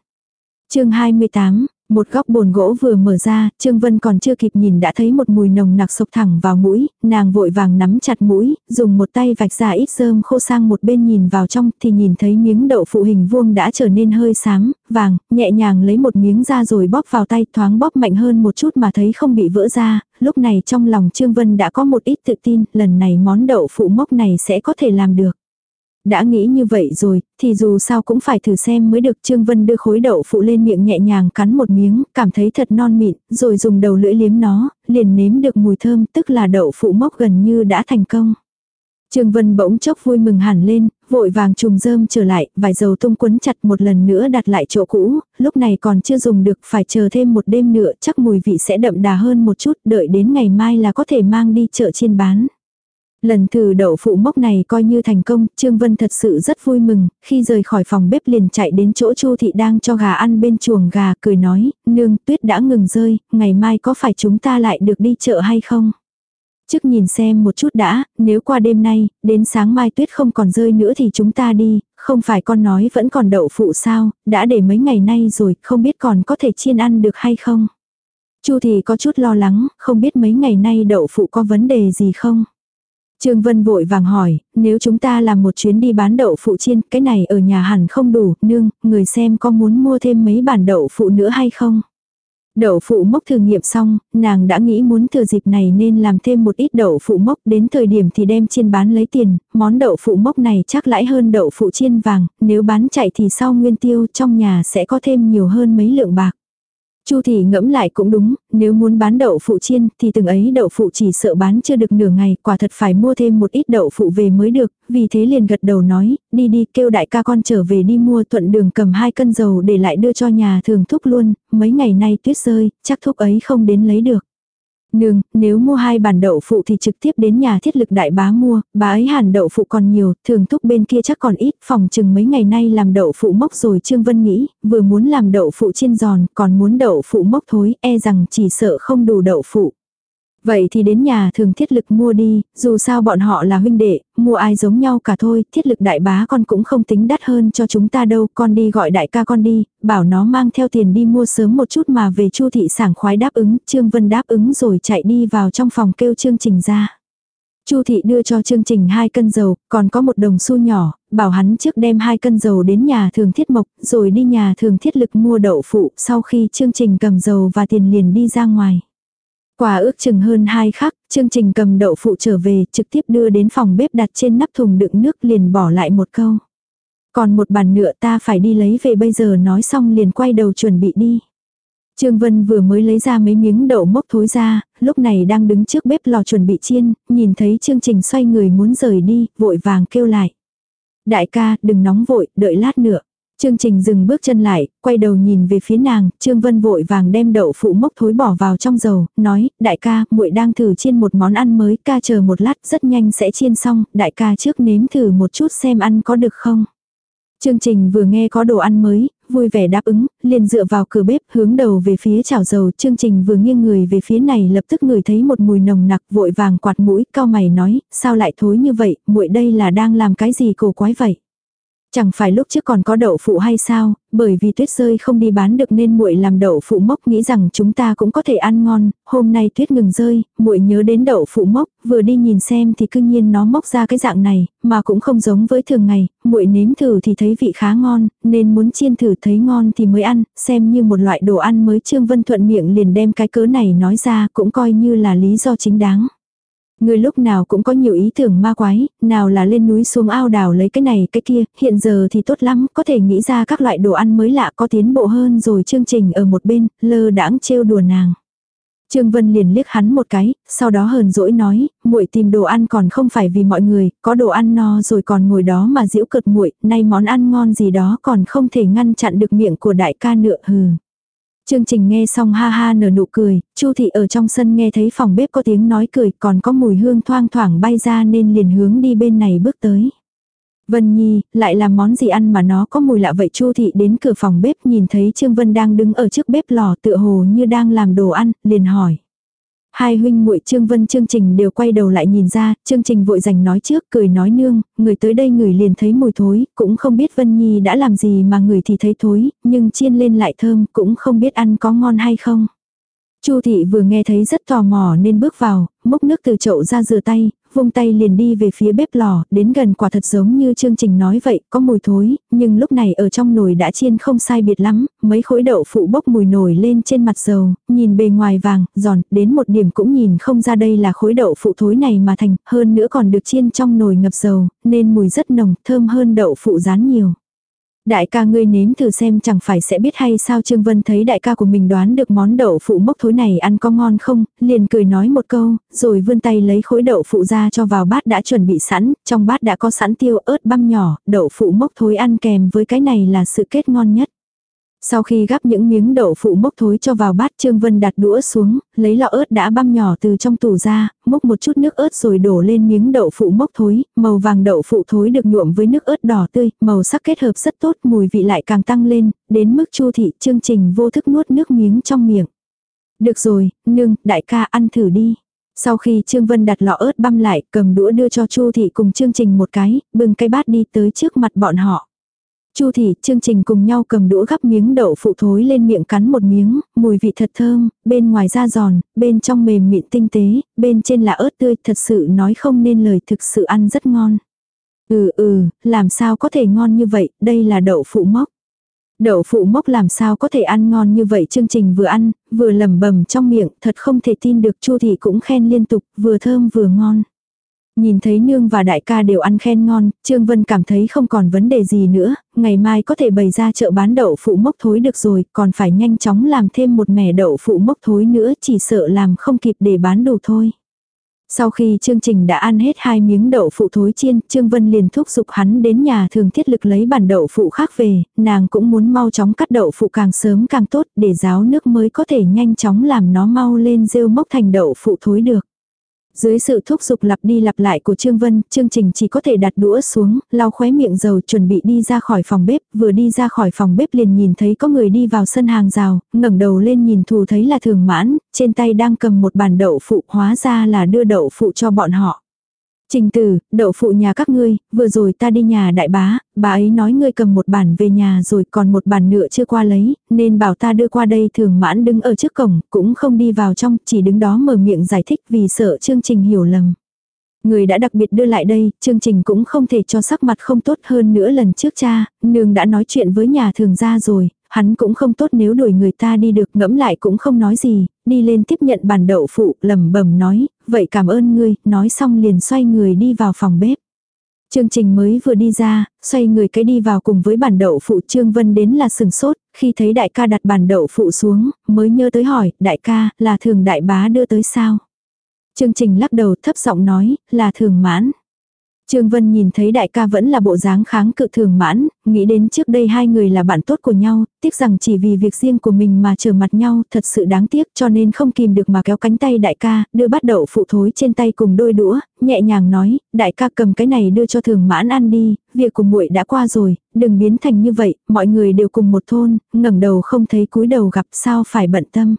chương 28 một góc bồn gỗ vừa mở ra, Trương Vân còn chưa kịp nhìn đã thấy một mùi nồng nặc sộc thẳng vào mũi, nàng vội vàng nắm chặt mũi, dùng một tay vạch ra ít rơm khô sang một bên nhìn vào trong thì nhìn thấy miếng đậu phụ hình vuông đã trở nên hơi xám, vàng, nhẹ nhàng lấy một miếng ra rồi bóp vào tay thoáng bóp mạnh hơn một chút mà thấy không bị vỡ ra, lúc này trong lòng Trương Vân đã có một ít tự tin, lần này món đậu phụ mốc này sẽ có thể làm được. Đã nghĩ như vậy rồi, thì dù sao cũng phải thử xem mới được Trương Vân đưa khối đậu phụ lên miệng nhẹ nhàng cắn một miếng, cảm thấy thật non mịn, rồi dùng đầu lưỡi liếm nó, liền nếm được mùi thơm tức là đậu phụ mốc gần như đã thành công. Trương Vân bỗng chốc vui mừng hẳn lên, vội vàng trùm rơm trở lại, vài dầu tung quấn chặt một lần nữa đặt lại chỗ cũ, lúc này còn chưa dùng được phải chờ thêm một đêm nữa chắc mùi vị sẽ đậm đà hơn một chút, đợi đến ngày mai là có thể mang đi chợ chiên bán. Lần thử đậu phụ mốc này coi như thành công, Trương Vân thật sự rất vui mừng, khi rời khỏi phòng bếp liền chạy đến chỗ Chu thị đang cho gà ăn bên chuồng gà, cười nói, nương, tuyết đã ngừng rơi, ngày mai có phải chúng ta lại được đi chợ hay không? Trước nhìn xem một chút đã, nếu qua đêm nay, đến sáng mai tuyết không còn rơi nữa thì chúng ta đi, không phải con nói vẫn còn đậu phụ sao, đã để mấy ngày nay rồi, không biết còn có thể chiên ăn được hay không? Chu thì có chút lo lắng, không biết mấy ngày nay đậu phụ có vấn đề gì không? Trương Vân vội vàng hỏi, nếu chúng ta làm một chuyến đi bán đậu phụ chiên, cái này ở nhà hẳn không đủ, nương, người xem có muốn mua thêm mấy bản đậu phụ nữa hay không? Đậu phụ mốc thử nghiệm xong, nàng đã nghĩ muốn thừa dịp này nên làm thêm một ít đậu phụ mốc đến thời điểm thì đem chiên bán lấy tiền, món đậu phụ mốc này chắc lãi hơn đậu phụ chiên vàng, nếu bán chạy thì sau nguyên tiêu trong nhà sẽ có thêm nhiều hơn mấy lượng bạc. Chu thị ngẫm lại cũng đúng, nếu muốn bán đậu phụ chiên thì từng ấy đậu phụ chỉ sợ bán chưa được nửa ngày, quả thật phải mua thêm một ít đậu phụ về mới được, vì thế liền gật đầu nói, đi đi kêu đại ca con trở về đi mua thuận đường cầm hai cân dầu để lại đưa cho nhà thường thúc luôn, mấy ngày nay tuyết rơi, chắc thúc ấy không đến lấy được. Nương, nếu mua hai bản đậu phụ thì trực tiếp đến nhà thiết lực đại bá mua, bá ấy hẳn đậu phụ còn nhiều, thường thúc bên kia chắc còn ít, phòng chừng mấy ngày nay làm đậu phụ mốc rồi Trương Vân nghĩ, vừa muốn làm đậu phụ chiên giòn, còn muốn đậu phụ mốc thối, e rằng chỉ sợ không đủ đậu phụ. Vậy thì đến nhà thường thiết lực mua đi, dù sao bọn họ là huynh đệ, mua ai giống nhau cả thôi, thiết lực đại bá con cũng không tính đắt hơn cho chúng ta đâu, con đi gọi đại ca con đi, bảo nó mang theo tiền đi mua sớm một chút mà về chu thị sảng khoái đáp ứng, Trương Vân đáp ứng rồi chạy đi vào trong phòng kêu chương trình ra. Chu thị đưa cho chương trình hai cân dầu, còn có một đồng xu nhỏ, bảo hắn trước đem hai cân dầu đến nhà thường thiết mộc, rồi đi nhà thường thiết lực mua đậu phụ, sau khi chương trình cầm dầu và tiền liền đi ra ngoài. Quả ước chừng hơn hai khắc, chương trình cầm đậu phụ trở về, trực tiếp đưa đến phòng bếp đặt trên nắp thùng đựng nước liền bỏ lại một câu. Còn một bàn nữa ta phải đi lấy về bây giờ nói xong liền quay đầu chuẩn bị đi. Trương Vân vừa mới lấy ra mấy miếng đậu mốc thối ra, lúc này đang đứng trước bếp lò chuẩn bị chiên, nhìn thấy chương trình xoay người muốn rời đi, vội vàng kêu lại. Đại ca, đừng nóng vội, đợi lát nữa. Chương trình dừng bước chân lại, quay đầu nhìn về phía nàng, Trương Vân vội vàng đem đậu phụ mốc thối bỏ vào trong dầu, nói, đại ca, muội đang thử chiên một món ăn mới, ca chờ một lát rất nhanh sẽ chiên xong, đại ca trước nếm thử một chút xem ăn có được không. Chương trình vừa nghe có đồ ăn mới, vui vẻ đáp ứng, liền dựa vào cửa bếp hướng đầu về phía chảo dầu. Chương trình vừa nghiêng người về phía này lập tức người thấy một mùi nồng nặc vội vàng quạt mũi, cao mày nói, sao lại thối như vậy, muội đây là đang làm cái gì cổ quái vậy. Chẳng phải lúc trước còn có đậu phụ hay sao, bởi vì tuyết rơi không đi bán được nên muội làm đậu phụ mốc nghĩ rằng chúng ta cũng có thể ăn ngon, hôm nay tuyết ngừng rơi, muội nhớ đến đậu phụ mốc, vừa đi nhìn xem thì cương nhiên nó mốc ra cái dạng này, mà cũng không giống với thường ngày, muội nếm thử thì thấy vị khá ngon, nên muốn chiên thử thấy ngon thì mới ăn, xem như một loại đồ ăn mới. Trương Vân thuận miệng liền đem cái cớ này nói ra cũng coi như là lý do chính đáng. Người lúc nào cũng có nhiều ý tưởng ma quái, nào là lên núi xuống ao đào lấy cái này cái kia, hiện giờ thì tốt lắm, có thể nghĩ ra các loại đồ ăn mới lạ có tiến bộ hơn rồi chương trình ở một bên, lơ đãng trêu đùa nàng. Trương Vân liền liếc hắn một cái, sau đó hờn dỗi nói, muội tìm đồ ăn còn không phải vì mọi người, có đồ ăn no rồi còn ngồi đó mà giễu cợt muội, nay món ăn ngon gì đó còn không thể ngăn chặn được miệng của đại ca nữa hừ. Chương trình nghe xong ha ha nở nụ cười, Chu thị ở trong sân nghe thấy phòng bếp có tiếng nói cười còn có mùi hương thoang thoảng bay ra nên liền hướng đi bên này bước tới. Vân Nhi, lại làm món gì ăn mà nó có mùi lạ vậy Chu thị đến cửa phòng bếp nhìn thấy Trương Vân đang đứng ở trước bếp lò tựa hồ như đang làm đồ ăn, liền hỏi. Hai huynh muội Trương Vân chương trình đều quay đầu lại nhìn ra, chương trình vội dành nói trước, cười nói nương, người tới đây người liền thấy mùi thối, cũng không biết Vân Nhi đã làm gì mà người thì thấy thối, nhưng chiên lên lại thơm, cũng không biết ăn có ngon hay không. Chu thị vừa nghe thấy rất tò mò nên bước vào, múc nước từ chậu ra rửa tay, vung tay liền đi về phía bếp lò, đến gần quả thật giống như chương trình nói vậy, có mùi thối, nhưng lúc này ở trong nồi đã chiên không sai biệt lắm, mấy khối đậu phụ bốc mùi nổi lên trên mặt dầu, nhìn bề ngoài vàng, giòn, đến một điểm cũng nhìn không ra đây là khối đậu phụ thối này mà thành, hơn nữa còn được chiên trong nồi ngập dầu, nên mùi rất nồng, thơm hơn đậu phụ rán nhiều. Đại ca ngươi nếm thử xem chẳng phải sẽ biết hay sao Trương Vân thấy đại ca của mình đoán được món đậu phụ mốc thối này ăn có ngon không, liền cười nói một câu, rồi vươn tay lấy khối đậu phụ ra cho vào bát đã chuẩn bị sẵn, trong bát đã có sẵn tiêu ớt băm nhỏ, đậu phụ mốc thối ăn kèm với cái này là sự kết ngon nhất. Sau khi gắp những miếng đậu phụ mốc thối cho vào bát Trương Vân đặt đũa xuống, lấy lọ ớt đã băm nhỏ từ trong tủ ra, múc một chút nước ớt rồi đổ lên miếng đậu phụ mốc thối, màu vàng đậu phụ thối được nhuộm với nước ớt đỏ tươi, màu sắc kết hợp rất tốt, mùi vị lại càng tăng lên, đến mức chu thị chương trình vô thức nuốt nước miếng trong miệng. Được rồi, nương, đại ca ăn thử đi. Sau khi Trương Vân đặt lọ ớt băm lại, cầm đũa đưa cho Chu thị cùng chương trình một cái, bưng cái bát đi tới trước mặt bọn họ. Chu thị, chương trình cùng nhau cầm đũa gắp miếng đậu phụ thối lên miệng cắn một miếng, mùi vị thật thơm, bên ngoài da giòn, bên trong mềm mịn tinh tế, bên trên là ớt tươi, thật sự nói không nên lời thực sự ăn rất ngon. Ừ ừ, làm sao có thể ngon như vậy, đây là đậu phụ mốc. Đậu phụ mốc làm sao có thể ăn ngon như vậy chương trình vừa ăn, vừa lẩm bẩm trong miệng, thật không thể tin được Chu thị cũng khen liên tục, vừa thơm vừa ngon. Nhìn thấy nương và đại ca đều ăn khen ngon, Trương Vân cảm thấy không còn vấn đề gì nữa, ngày mai có thể bày ra chợ bán đậu phụ mốc thối được rồi, còn phải nhanh chóng làm thêm một mẻ đậu phụ mốc thối nữa chỉ sợ làm không kịp để bán đủ thôi. Sau khi chương trình đã ăn hết hai miếng đậu phụ thối chiên, Trương Vân liền thúc giục hắn đến nhà thường thiết lực lấy bản đậu phụ khác về, nàng cũng muốn mau chóng cắt đậu phụ càng sớm càng tốt để ráo nước mới có thể nhanh chóng làm nó mau lên rêu mốc thành đậu phụ thối được. Dưới sự thúc giục lặp đi lặp lại của Trương Vân, chương trình chỉ có thể đặt đũa xuống, lau khóe miệng dầu chuẩn bị đi ra khỏi phòng bếp, vừa đi ra khỏi phòng bếp liền nhìn thấy có người đi vào sân hàng rào, ngẩng đầu lên nhìn thù thấy là thường mãn, trên tay đang cầm một bàn đậu phụ, hóa ra là đưa đậu phụ cho bọn họ. Trình tử, đậu phụ nhà các ngươi, vừa rồi ta đi nhà đại bá, bà ấy nói ngươi cầm một bản về nhà rồi còn một bản nữa chưa qua lấy, nên bảo ta đưa qua đây thường mãn đứng ở trước cổng, cũng không đi vào trong, chỉ đứng đó mở miệng giải thích vì sợ chương trình hiểu lầm. Người đã đặc biệt đưa lại đây, chương trình cũng không thể cho sắc mặt không tốt hơn nữa lần trước cha, nương đã nói chuyện với nhà thường gia rồi, hắn cũng không tốt nếu đuổi người ta đi được ngẫm lại cũng không nói gì, đi lên tiếp nhận bàn đậu phụ, lẩm bẩm nói, vậy cảm ơn ngươi, nói xong liền xoay người đi vào phòng bếp. Chương trình mới vừa đi ra, xoay người cái đi vào cùng với bản đậu phụ Trương Vân đến là sừng sốt, khi thấy đại ca đặt bản đậu phụ xuống, mới nhớ tới hỏi, đại ca, là thường đại bá đưa tới sao? Chương trình lắc đầu thấp giọng nói, là thường mãn. Trương Vân nhìn thấy đại ca vẫn là bộ dáng kháng cự thường mãn, nghĩ đến trước đây hai người là bạn tốt của nhau, tiếc rằng chỉ vì việc riêng của mình mà trở mặt nhau, thật sự đáng tiếc cho nên không kìm được mà kéo cánh tay đại ca, đưa bắt đậu phụ thối trên tay cùng đôi đũa, nhẹ nhàng nói, đại ca cầm cái này đưa cho thường mãn ăn đi, việc của muội đã qua rồi, đừng biến thành như vậy, mọi người đều cùng một thôn, ngẩng đầu không thấy cúi đầu gặp sao phải bận tâm.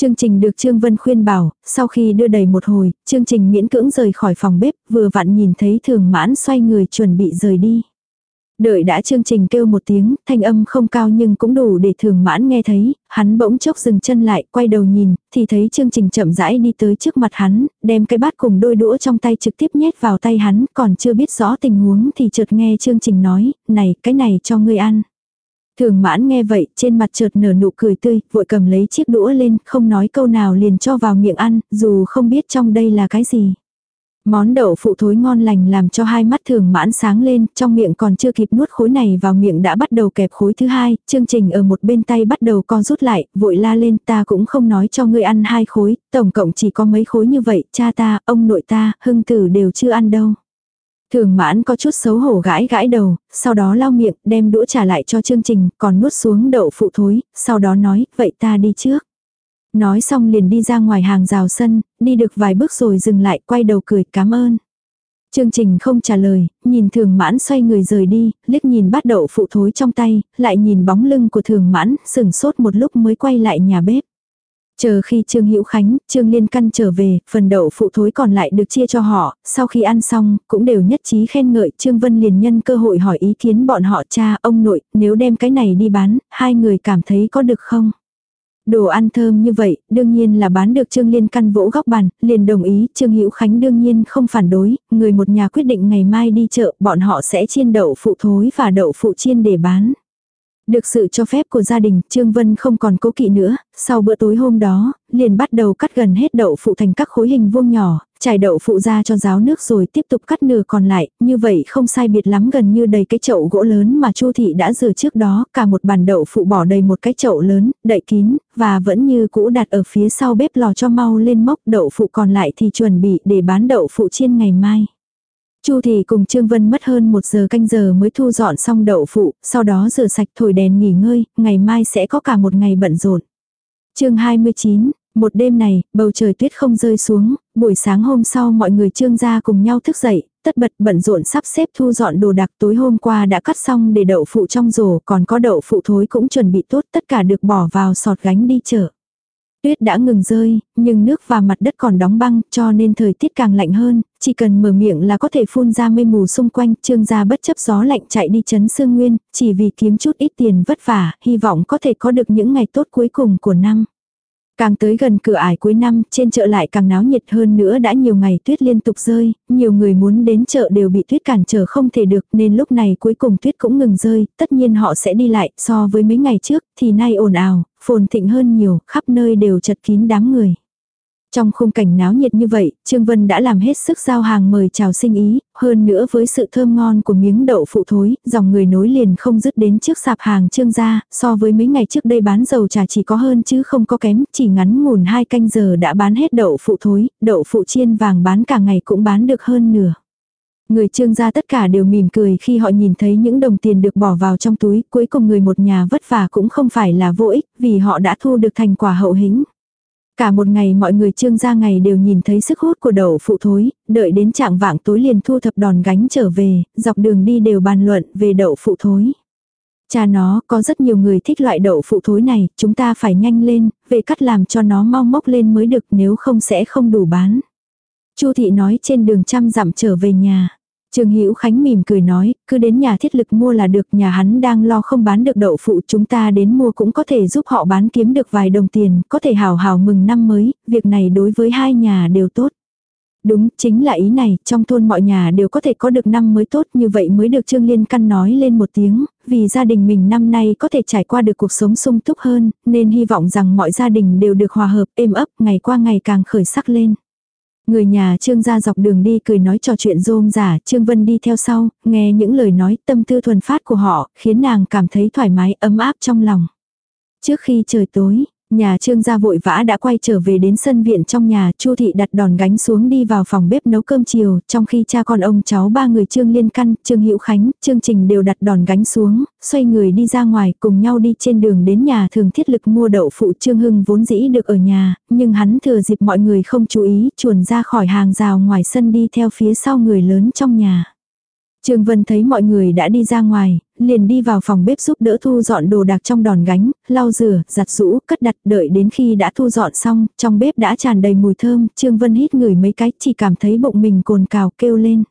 Chương trình được Trương Vân khuyên bảo, sau khi đưa đầy một hồi, chương trình miễn cưỡng rời khỏi phòng bếp, vừa vặn nhìn thấy thường mãn xoay người chuẩn bị rời đi. Đợi đã chương trình kêu một tiếng, thanh âm không cao nhưng cũng đủ để thường mãn nghe thấy, hắn bỗng chốc dừng chân lại, quay đầu nhìn, thì thấy chương trình chậm rãi đi tới trước mặt hắn, đem cái bát cùng đôi đũa trong tay trực tiếp nhét vào tay hắn, còn chưa biết rõ tình huống thì chợt nghe chương trình nói, này, cái này cho ngươi ăn. Thường mãn nghe vậy, trên mặt chợt nở nụ cười tươi, vội cầm lấy chiếc đũa lên, không nói câu nào liền cho vào miệng ăn, dù không biết trong đây là cái gì. Món đậu phụ thối ngon lành làm cho hai mắt thường mãn sáng lên, trong miệng còn chưa kịp nuốt khối này vào miệng đã bắt đầu kẹp khối thứ hai, chương trình ở một bên tay bắt đầu co rút lại, vội la lên ta cũng không nói cho ngươi ăn hai khối, tổng cộng chỉ có mấy khối như vậy, cha ta, ông nội ta, hưng tử đều chưa ăn đâu. Thường mãn có chút xấu hổ gãi gãi đầu, sau đó lau miệng, đem đũa trả lại cho chương trình, còn nuốt xuống đậu phụ thối, sau đó nói, vậy ta đi trước. Nói xong liền đi ra ngoài hàng rào sân, đi được vài bước rồi dừng lại, quay đầu cười, cảm ơn. Chương trình không trả lời, nhìn thường mãn xoay người rời đi, liếc nhìn bát đậu phụ thối trong tay, lại nhìn bóng lưng của thường mãn, sừng sốt một lúc mới quay lại nhà bếp. Chờ khi Trương Hữu Khánh, Trương Liên Căn trở về, phần đậu phụ thối còn lại được chia cho họ, sau khi ăn xong, cũng đều nhất trí khen ngợi, Trương Vân liền nhân cơ hội hỏi ý kiến bọn họ cha, ông nội, nếu đem cái này đi bán, hai người cảm thấy có được không? Đồ ăn thơm như vậy, đương nhiên là bán được Trương Liên Căn vỗ góc bàn, liền đồng ý, Trương Hữu Khánh đương nhiên không phản đối, người một nhà quyết định ngày mai đi chợ, bọn họ sẽ chiên đậu phụ thối và đậu phụ chiên để bán. Được sự cho phép của gia đình, Trương Vân không còn cố kỵ nữa, sau bữa tối hôm đó, liền bắt đầu cắt gần hết đậu phụ thành các khối hình vuông nhỏ, trải đậu phụ ra cho ráo nước rồi tiếp tục cắt nửa còn lại, như vậy không sai biệt lắm gần như đầy cái chậu gỗ lớn mà Chu thị đã rửa trước đó, cả một bàn đậu phụ bỏ đầy một cái chậu lớn, đậy kín, và vẫn như cũ đặt ở phía sau bếp lò cho mau lên mốc. Đậu phụ còn lại thì chuẩn bị để bán đậu phụ chiên ngày mai. Chu thì cùng Trương Vân mất hơn một giờ canh giờ mới thu dọn xong đậu phụ, sau đó rửa sạch thổi đèn nghỉ ngơi, ngày mai sẽ có cả một ngày bận rộn. chương 29, một đêm này, bầu trời tuyết không rơi xuống, buổi sáng hôm sau mọi người trương gia cùng nhau thức dậy, tất bật bận rộn sắp xếp thu dọn đồ đạc tối hôm qua đã cắt xong để đậu phụ trong rổ, còn có đậu phụ thối cũng chuẩn bị tốt tất cả được bỏ vào sọt gánh đi chợ. Tuyết đã ngừng rơi, nhưng nước và mặt đất còn đóng băng cho nên thời tiết càng lạnh hơn, chỉ cần mở miệng là có thể phun ra mây mù xung quanh, trương gia bất chấp gió lạnh chạy đi chấn sương nguyên, chỉ vì kiếm chút ít tiền vất vả, hy vọng có thể có được những ngày tốt cuối cùng của năm. Càng tới gần cửa ải cuối năm, trên chợ lại càng náo nhiệt hơn nữa đã nhiều ngày tuyết liên tục rơi, nhiều người muốn đến chợ đều bị tuyết cản trở không thể được nên lúc này cuối cùng tuyết cũng ngừng rơi, tất nhiên họ sẽ đi lại, so với mấy ngày trước thì nay ồn ào, phồn thịnh hơn nhiều, khắp nơi đều chật kín đám người. Trong khung cảnh náo nhiệt như vậy, Trương Vân đã làm hết sức giao hàng mời chào sinh ý, hơn nữa với sự thơm ngon của miếng đậu phụ thối, dòng người nối liền không dứt đến trước sạp hàng Trương gia, so với mấy ngày trước đây bán dầu trà chỉ có hơn chứ không có kém, chỉ ngắn ngủn hai canh giờ đã bán hết đậu phụ thối, đậu phụ chiên vàng bán cả ngày cũng bán được hơn nửa. Người trương gia tất cả đều mỉm cười khi họ nhìn thấy những đồng tiền được bỏ vào trong túi, cuối cùng người một nhà vất vả cũng không phải là vô ích, vì họ đã thu được thành quả hậu hĩnh. Cả một ngày mọi người trương gia ngày đều nhìn thấy sức hút của đậu phụ thối, đợi đến trạng vạng tối liền thu thập đòn gánh trở về, dọc đường đi đều bàn luận về đậu phụ thối. Cha nó, có rất nhiều người thích loại đậu phụ thối này, chúng ta phải nhanh lên, về cắt làm cho nó mau mốc lên mới được nếu không sẽ không đủ bán. Chu thị nói trên đường trăm dặm trở về nhà. Trương Hữu Khánh mỉm cười nói, cứ đến nhà thiết lực mua là được, nhà hắn đang lo không bán được đậu phụ, chúng ta đến mua cũng có thể giúp họ bán kiếm được vài đồng tiền, có thể hào hào mừng năm mới, việc này đối với hai nhà đều tốt. Đúng, chính là ý này, trong thôn mọi nhà đều có thể có được năm mới tốt như vậy mới được Trương Liên Căn nói lên một tiếng, vì gia đình mình năm nay có thể trải qua được cuộc sống sung túc hơn, nên hy vọng rằng mọi gia đình đều được hòa hợp, êm ấp, ngày qua ngày càng khởi sắc lên. Người nhà Trương gia dọc đường đi cười nói trò chuyện rôm giả, Trương Vân đi theo sau, nghe những lời nói tâm tư thuần phát của họ, khiến nàng cảm thấy thoải mái, ấm áp trong lòng. Trước khi trời tối, Nhà trương gia vội vã đã quay trở về đến sân viện trong nhà, Chu thị đặt đòn gánh xuống đi vào phòng bếp nấu cơm chiều, trong khi cha con ông cháu ba người trương liên căn, trương hữu khánh, trương trình đều đặt đòn gánh xuống, xoay người đi ra ngoài cùng nhau đi trên đường đến nhà thường thiết lực mua đậu phụ trương hưng vốn dĩ được ở nhà, nhưng hắn thừa dịp mọi người không chú ý, chuồn ra khỏi hàng rào ngoài sân đi theo phía sau người lớn trong nhà. Trương Vân thấy mọi người đã đi ra ngoài, liền đi vào phòng bếp giúp đỡ thu dọn đồ đạc trong đòn gánh, lau rửa, giặt rũ, cất đặt, đợi đến khi đã thu dọn xong, trong bếp đã tràn đầy mùi thơm, Trương Vân hít ngửi mấy cái, chỉ cảm thấy bụng mình cồn cào kêu lên.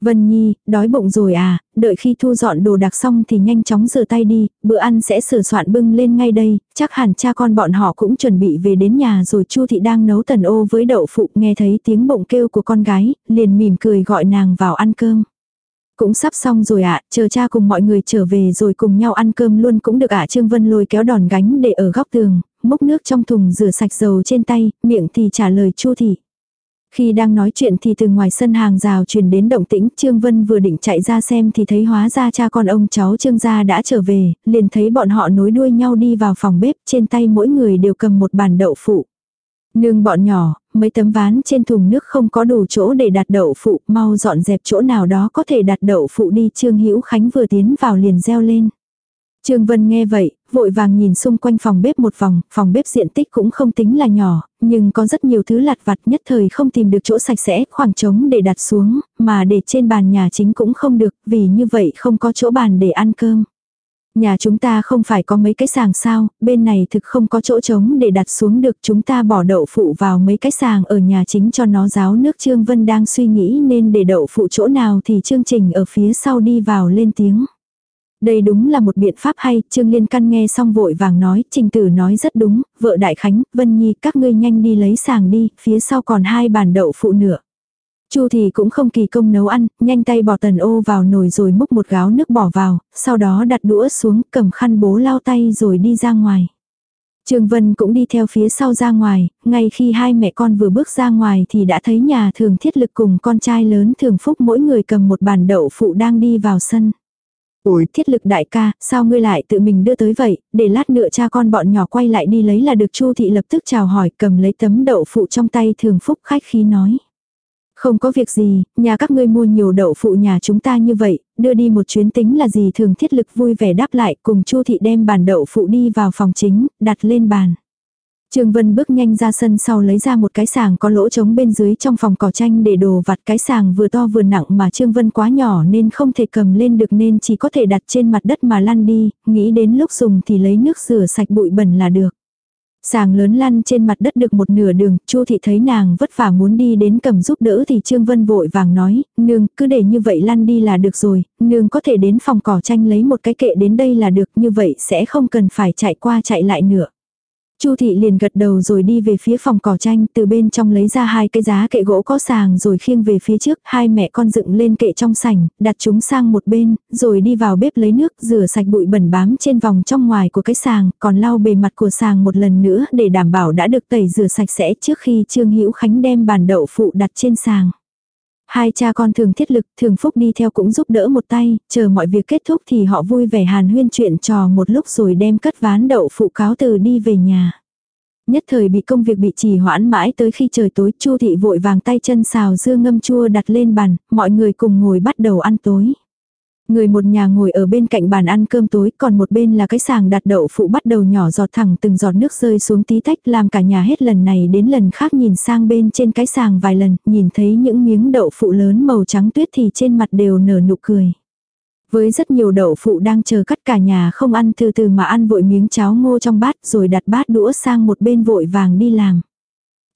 Vân Nhi, đói bụng rồi à, đợi khi thu dọn đồ đạc xong thì nhanh chóng rửa tay đi, bữa ăn sẽ sửa soạn bưng lên ngay đây, chắc hẳn cha con bọn họ cũng chuẩn bị về đến nhà rồi Chu thị đang nấu tần ô với đậu phụ nghe thấy tiếng bụng kêu của con gái, liền mỉm cười gọi nàng vào ăn cơm. Cũng sắp xong rồi ạ, chờ cha cùng mọi người trở về rồi cùng nhau ăn cơm luôn cũng được ạ. Trương Vân lôi kéo đòn gánh để ở góc tường, múc nước trong thùng rửa sạch dầu trên tay, miệng thì trả lời Chu thị. Khi đang nói chuyện thì từ ngoài sân hàng rào truyền đến động tĩnh, Trương Vân vừa định chạy ra xem thì thấy hóa ra cha con ông cháu Trương gia đã trở về, liền thấy bọn họ nối đuôi nhau đi vào phòng bếp, trên tay mỗi người đều cầm một bàn đậu phụ. Nương bọn nhỏ, mấy tấm ván trên thùng nước không có đủ chỗ để đặt đậu phụ, mau dọn dẹp chỗ nào đó có thể đặt đậu phụ đi. Trương Hữu Khánh vừa tiến vào liền reo lên. Trương Vân nghe vậy, vội vàng nhìn xung quanh phòng bếp một vòng, phòng bếp diện tích cũng không tính là nhỏ, nhưng có rất nhiều thứ lặt vặt nhất thời không tìm được chỗ sạch sẽ, khoảng trống để đặt xuống, mà để trên bàn nhà chính cũng không được, vì như vậy không có chỗ bàn để ăn cơm. Nhà chúng ta không phải có mấy cái sàng sao, bên này thực không có chỗ trống để đặt xuống được chúng ta bỏ đậu phụ vào mấy cái sàng ở nhà chính cho nó ráo nước Trương Vân đang suy nghĩ nên để đậu phụ chỗ nào thì chương trình ở phía sau đi vào lên tiếng. Đây đúng là một biện pháp hay, Trương Liên Căn nghe xong vội vàng nói, Trình Tử nói rất đúng, vợ Đại Khánh, Vân Nhi các ngươi nhanh đi lấy sàng đi, phía sau còn hai bàn đậu phụ nữa. Chu thì cũng không kỳ công nấu ăn, nhanh tay bỏ tần ô vào nồi rồi múc một gáo nước bỏ vào, sau đó đặt đũa xuống cầm khăn bố lau tay rồi đi ra ngoài. Trương Vân cũng đi theo phía sau ra ngoài, ngay khi hai mẹ con vừa bước ra ngoài thì đã thấy nhà thường thiết lực cùng con trai lớn thường phúc mỗi người cầm một bàn đậu phụ đang đi vào sân. Ủi thiết lực đại ca, sao ngươi lại tự mình đưa tới vậy, để lát nữa cha con bọn nhỏ quay lại đi lấy là được Chu thị lập tức chào hỏi cầm lấy tấm đậu phụ trong tay thường phúc khách khí nói. Không có việc gì, nhà các ngươi mua nhiều đậu phụ nhà chúng ta như vậy, đưa đi một chuyến tính là gì thường thiết lực vui vẻ đáp lại cùng Chu thị đem bàn đậu phụ đi vào phòng chính, đặt lên bàn. Trương Vân bước nhanh ra sân sau lấy ra một cái sàng có lỗ trống bên dưới trong phòng cỏ tranh để đồ vặt cái sàng vừa to vừa nặng mà Trương Vân quá nhỏ nên không thể cầm lên được nên chỉ có thể đặt trên mặt đất mà lăn đi, nghĩ đến lúc dùng thì lấy nước rửa sạch bụi bẩn là được. Sàng lớn lăn trên mặt đất được một nửa đường, Chu thị thấy nàng vất vả muốn đi đến cầm giúp đỡ thì Trương Vân vội vàng nói, nương, cứ để như vậy lăn đi là được rồi, nương có thể đến phòng cỏ tranh lấy một cái kệ đến đây là được, như vậy sẽ không cần phải chạy qua chạy lại nữa. Chu thị liền gật đầu rồi đi về phía phòng cỏ tranh, từ bên trong lấy ra hai cái giá kệ gỗ có sàng rồi khiêng về phía trước, hai mẹ con dựng lên kệ trong sảnh, đặt chúng sang một bên, rồi đi vào bếp lấy nước, rửa sạch bụi bẩn bám trên vòng trong ngoài của cái sàng, còn lau bề mặt của sàng một lần nữa để đảm bảo đã được tẩy rửa sạch sẽ trước khi Trương Hữu Khánh đem bàn đậu phụ đặt trên sàng. Hai cha con thường thiết lực, thường phúc đi theo cũng giúp đỡ một tay, chờ mọi việc kết thúc thì họ vui vẻ hàn huyên chuyện trò một lúc rồi đem cất ván đậu phụ cáo từ đi về nhà. Nhất thời bị công việc bị trì hoãn mãi tới khi trời tối Chu thị vội vàng tay chân xào dưa ngâm chua đặt lên bàn, mọi người cùng ngồi bắt đầu ăn tối. Người một nhà ngồi ở bên cạnh bàn ăn cơm tối, còn một bên là cái sàng đặt đậu phụ bắt đầu nhỏ giọt thẳng từng giọt nước rơi xuống tí tách làm cả nhà hết lần này đến lần khác nhìn sang bên trên cái sàng vài lần, nhìn thấy những miếng đậu phụ lớn màu trắng tuyết thì trên mặt đều nở nụ cười. Với rất nhiều đậu phụ đang chờ cắt cả nhà không ăn từ từ mà ăn vội miếng cháo ngô trong bát rồi đặt bát đũa sang một bên vội vàng đi làm.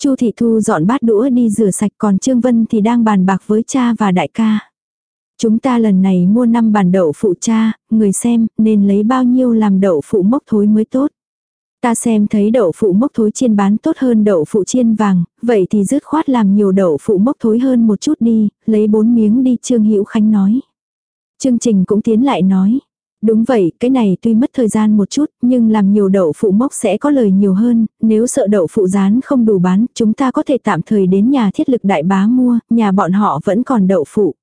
Chu Thị Thu dọn bát đũa đi rửa sạch còn Trương Vân thì đang bàn bạc với cha và đại ca. Chúng ta lần này mua 5 bàn đậu phụ cha, người xem, nên lấy bao nhiêu làm đậu phụ mốc thối mới tốt. Ta xem thấy đậu phụ mốc thối chiên bán tốt hơn đậu phụ chiên vàng, vậy thì dứt khoát làm nhiều đậu phụ mốc thối hơn một chút đi, lấy bốn miếng đi Trương Hữu Khánh nói. Chương trình cũng tiến lại nói. Đúng vậy, cái này tuy mất thời gian một chút, nhưng làm nhiều đậu phụ mốc sẽ có lời nhiều hơn, nếu sợ đậu phụ rán không đủ bán, chúng ta có thể tạm thời đến nhà thiết lực đại bá mua, nhà bọn họ vẫn còn đậu phụ.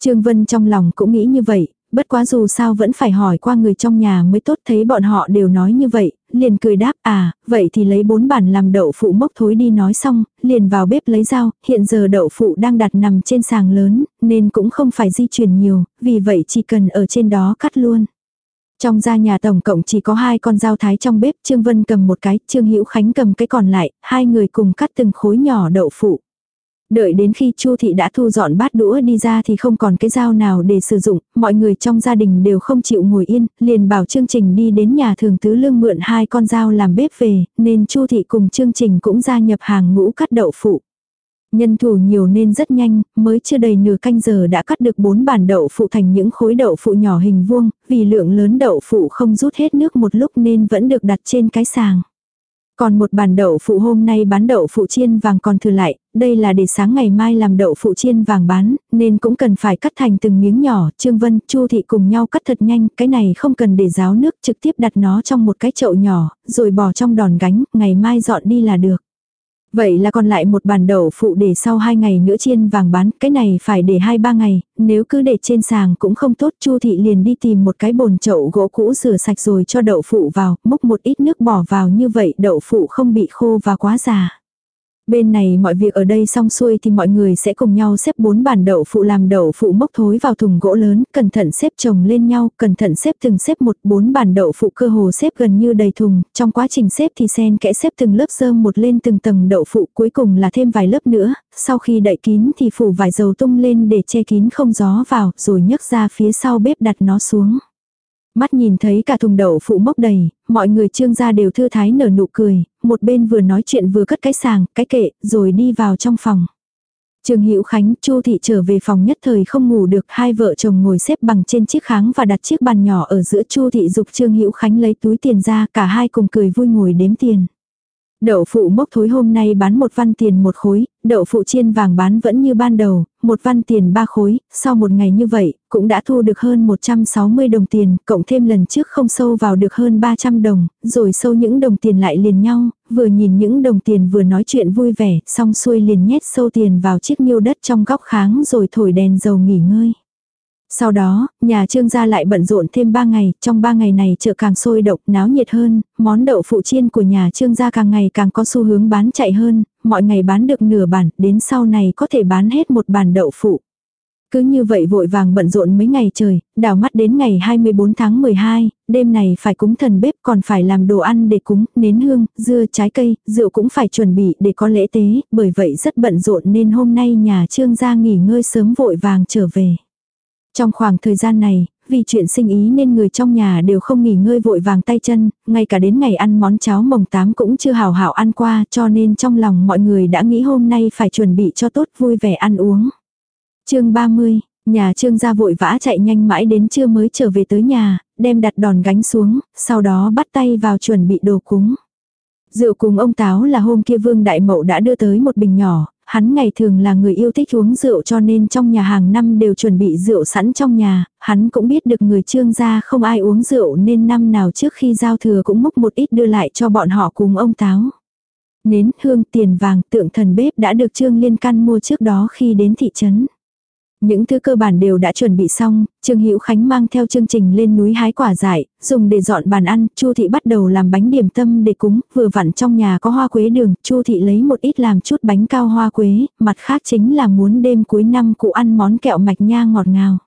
Trương Vân trong lòng cũng nghĩ như vậy, bất quá dù sao vẫn phải hỏi qua người trong nhà mới tốt thấy bọn họ đều nói như vậy, liền cười đáp à, vậy thì lấy bốn bản làm đậu phụ mốc thối đi nói xong, liền vào bếp lấy dao, hiện giờ đậu phụ đang đặt nằm trên sàng lớn, nên cũng không phải di chuyển nhiều, vì vậy chỉ cần ở trên đó cắt luôn. Trong gia nhà tổng cộng chỉ có hai con dao thái trong bếp, Trương Vân cầm một cái, Trương Hữu Khánh cầm cái còn lại, hai người cùng cắt từng khối nhỏ đậu phụ. Đợi đến khi Chu thị đã thu dọn bát đũa đi ra thì không còn cái dao nào để sử dụng, mọi người trong gia đình đều không chịu ngồi yên, liền bảo chương trình đi đến nhà thường tứ lương mượn hai con dao làm bếp về, nên Chu thị cùng chương trình cũng gia nhập hàng ngũ cắt đậu phụ. Nhân thủ nhiều nên rất nhanh, mới chưa đầy nửa canh giờ đã cắt được bốn bản đậu phụ thành những khối đậu phụ nhỏ hình vuông, vì lượng lớn đậu phụ không rút hết nước một lúc nên vẫn được đặt trên cái sàng. Còn một bàn đậu phụ hôm nay bán đậu phụ chiên vàng còn thừa lại, đây là để sáng ngày mai làm đậu phụ chiên vàng bán, nên cũng cần phải cắt thành từng miếng nhỏ, Trương Vân, Chu Thị cùng nhau cắt thật nhanh, cái này không cần để ráo nước, trực tiếp đặt nó trong một cái chậu nhỏ, rồi bỏ trong đòn gánh, ngày mai dọn đi là được. Vậy là còn lại một bàn đậu phụ để sau hai ngày nữa chiên vàng bán, cái này phải để hai ba ngày, nếu cứ để trên sàng cũng không tốt. Chu thị liền đi tìm một cái bồn chậu gỗ cũ rửa sạch rồi cho đậu phụ vào, múc một ít nước bỏ vào như vậy đậu phụ không bị khô và quá già. Bên này mọi việc ở đây xong xuôi thì mọi người sẽ cùng nhau xếp bốn bàn đậu phụ làm đậu phụ mốc thối vào thùng gỗ lớn, cẩn thận xếp chồng lên nhau, cẩn thận xếp từng xếp một bốn bàn đậu phụ cơ hồ xếp gần như đầy thùng, trong quá trình xếp thì sen kẽ xếp từng lớp sơm một lên từng tầng đậu phụ cuối cùng là thêm vài lớp nữa, sau khi đậy kín thì phủ vải dầu tung lên để che kín không gió vào, rồi nhấc ra phía sau bếp đặt nó xuống. Mắt nhìn thấy cả thùng đậu phụ mốc đầy, mọi người trương gia đều thư thái nở nụ cười, một bên vừa nói chuyện vừa cất cái sàng, cái kệ, rồi đi vào trong phòng. Trương Hữu Khánh, Chu thị trở về phòng nhất thời không ngủ được, hai vợ chồng ngồi xếp bằng trên chiếc kháng và đặt chiếc bàn nhỏ ở giữa Chu thị dục Trương Hữu Khánh lấy túi tiền ra, cả hai cùng cười vui ngồi đếm tiền. Đậu phụ mốc thối hôm nay bán một văn tiền một khối, đậu phụ chiên vàng bán vẫn như ban đầu, một văn tiền ba khối, sau một ngày như vậy, cũng đã thu được hơn 160 đồng tiền, cộng thêm lần trước không sâu vào được hơn 300 đồng, rồi sâu những đồng tiền lại liền nhau, vừa nhìn những đồng tiền vừa nói chuyện vui vẻ, xong xuôi liền nhét sâu tiền vào chiếc nhiêu đất trong góc kháng rồi thổi đèn dầu nghỉ ngơi. Sau đó, nhà trương gia lại bận rộn thêm 3 ngày, trong 3 ngày này chợ càng sôi động, náo nhiệt hơn, món đậu phụ chiên của nhà trương gia càng ngày càng có xu hướng bán chạy hơn, mọi ngày bán được nửa bản, đến sau này có thể bán hết một bản đậu phụ. Cứ như vậy vội vàng bận rộn mấy ngày trời, đảo mắt đến ngày 24 tháng 12, đêm này phải cúng thần bếp còn phải làm đồ ăn để cúng, nến hương, dưa, trái cây, rượu cũng phải chuẩn bị để có lễ tế, bởi vậy rất bận rộn nên hôm nay nhà trương gia nghỉ ngơi sớm vội vàng trở về. Trong khoảng thời gian này, vì chuyện sinh ý nên người trong nhà đều không nghỉ ngơi vội vàng tay chân, ngay cả đến ngày ăn món cháo mồng tám cũng chưa hào hảo ăn qua cho nên trong lòng mọi người đã nghĩ hôm nay phải chuẩn bị cho tốt vui vẻ ăn uống. chương 30, nhà trương gia vội vã chạy nhanh mãi đến trưa mới trở về tới nhà, đem đặt đòn gánh xuống, sau đó bắt tay vào chuẩn bị đồ cúng. Rượu cùng ông Táo là hôm kia Vương Đại Mậu đã đưa tới một bình nhỏ, hắn ngày thường là người yêu thích uống rượu cho nên trong nhà hàng năm đều chuẩn bị rượu sẵn trong nhà, hắn cũng biết được người trương gia không ai uống rượu nên năm nào trước khi giao thừa cũng múc một ít đưa lại cho bọn họ cùng ông Táo. Nến, hương, tiền vàng, tượng thần bếp đã được Trương Liên Căn mua trước đó khi đến thị trấn. Những thứ cơ bản đều đã chuẩn bị xong, Trương Hữu Khánh mang theo chương trình lên núi hái quả dại, dùng để dọn bàn ăn, Chu thị bắt đầu làm bánh điểm tâm để cúng, vừa vặn trong nhà có hoa quế đường, Chu thị lấy một ít làm chút bánh cao hoa quế, mặt khác chính là muốn đêm cuối năm cụ ăn món kẹo mạch nha ngọt ngào.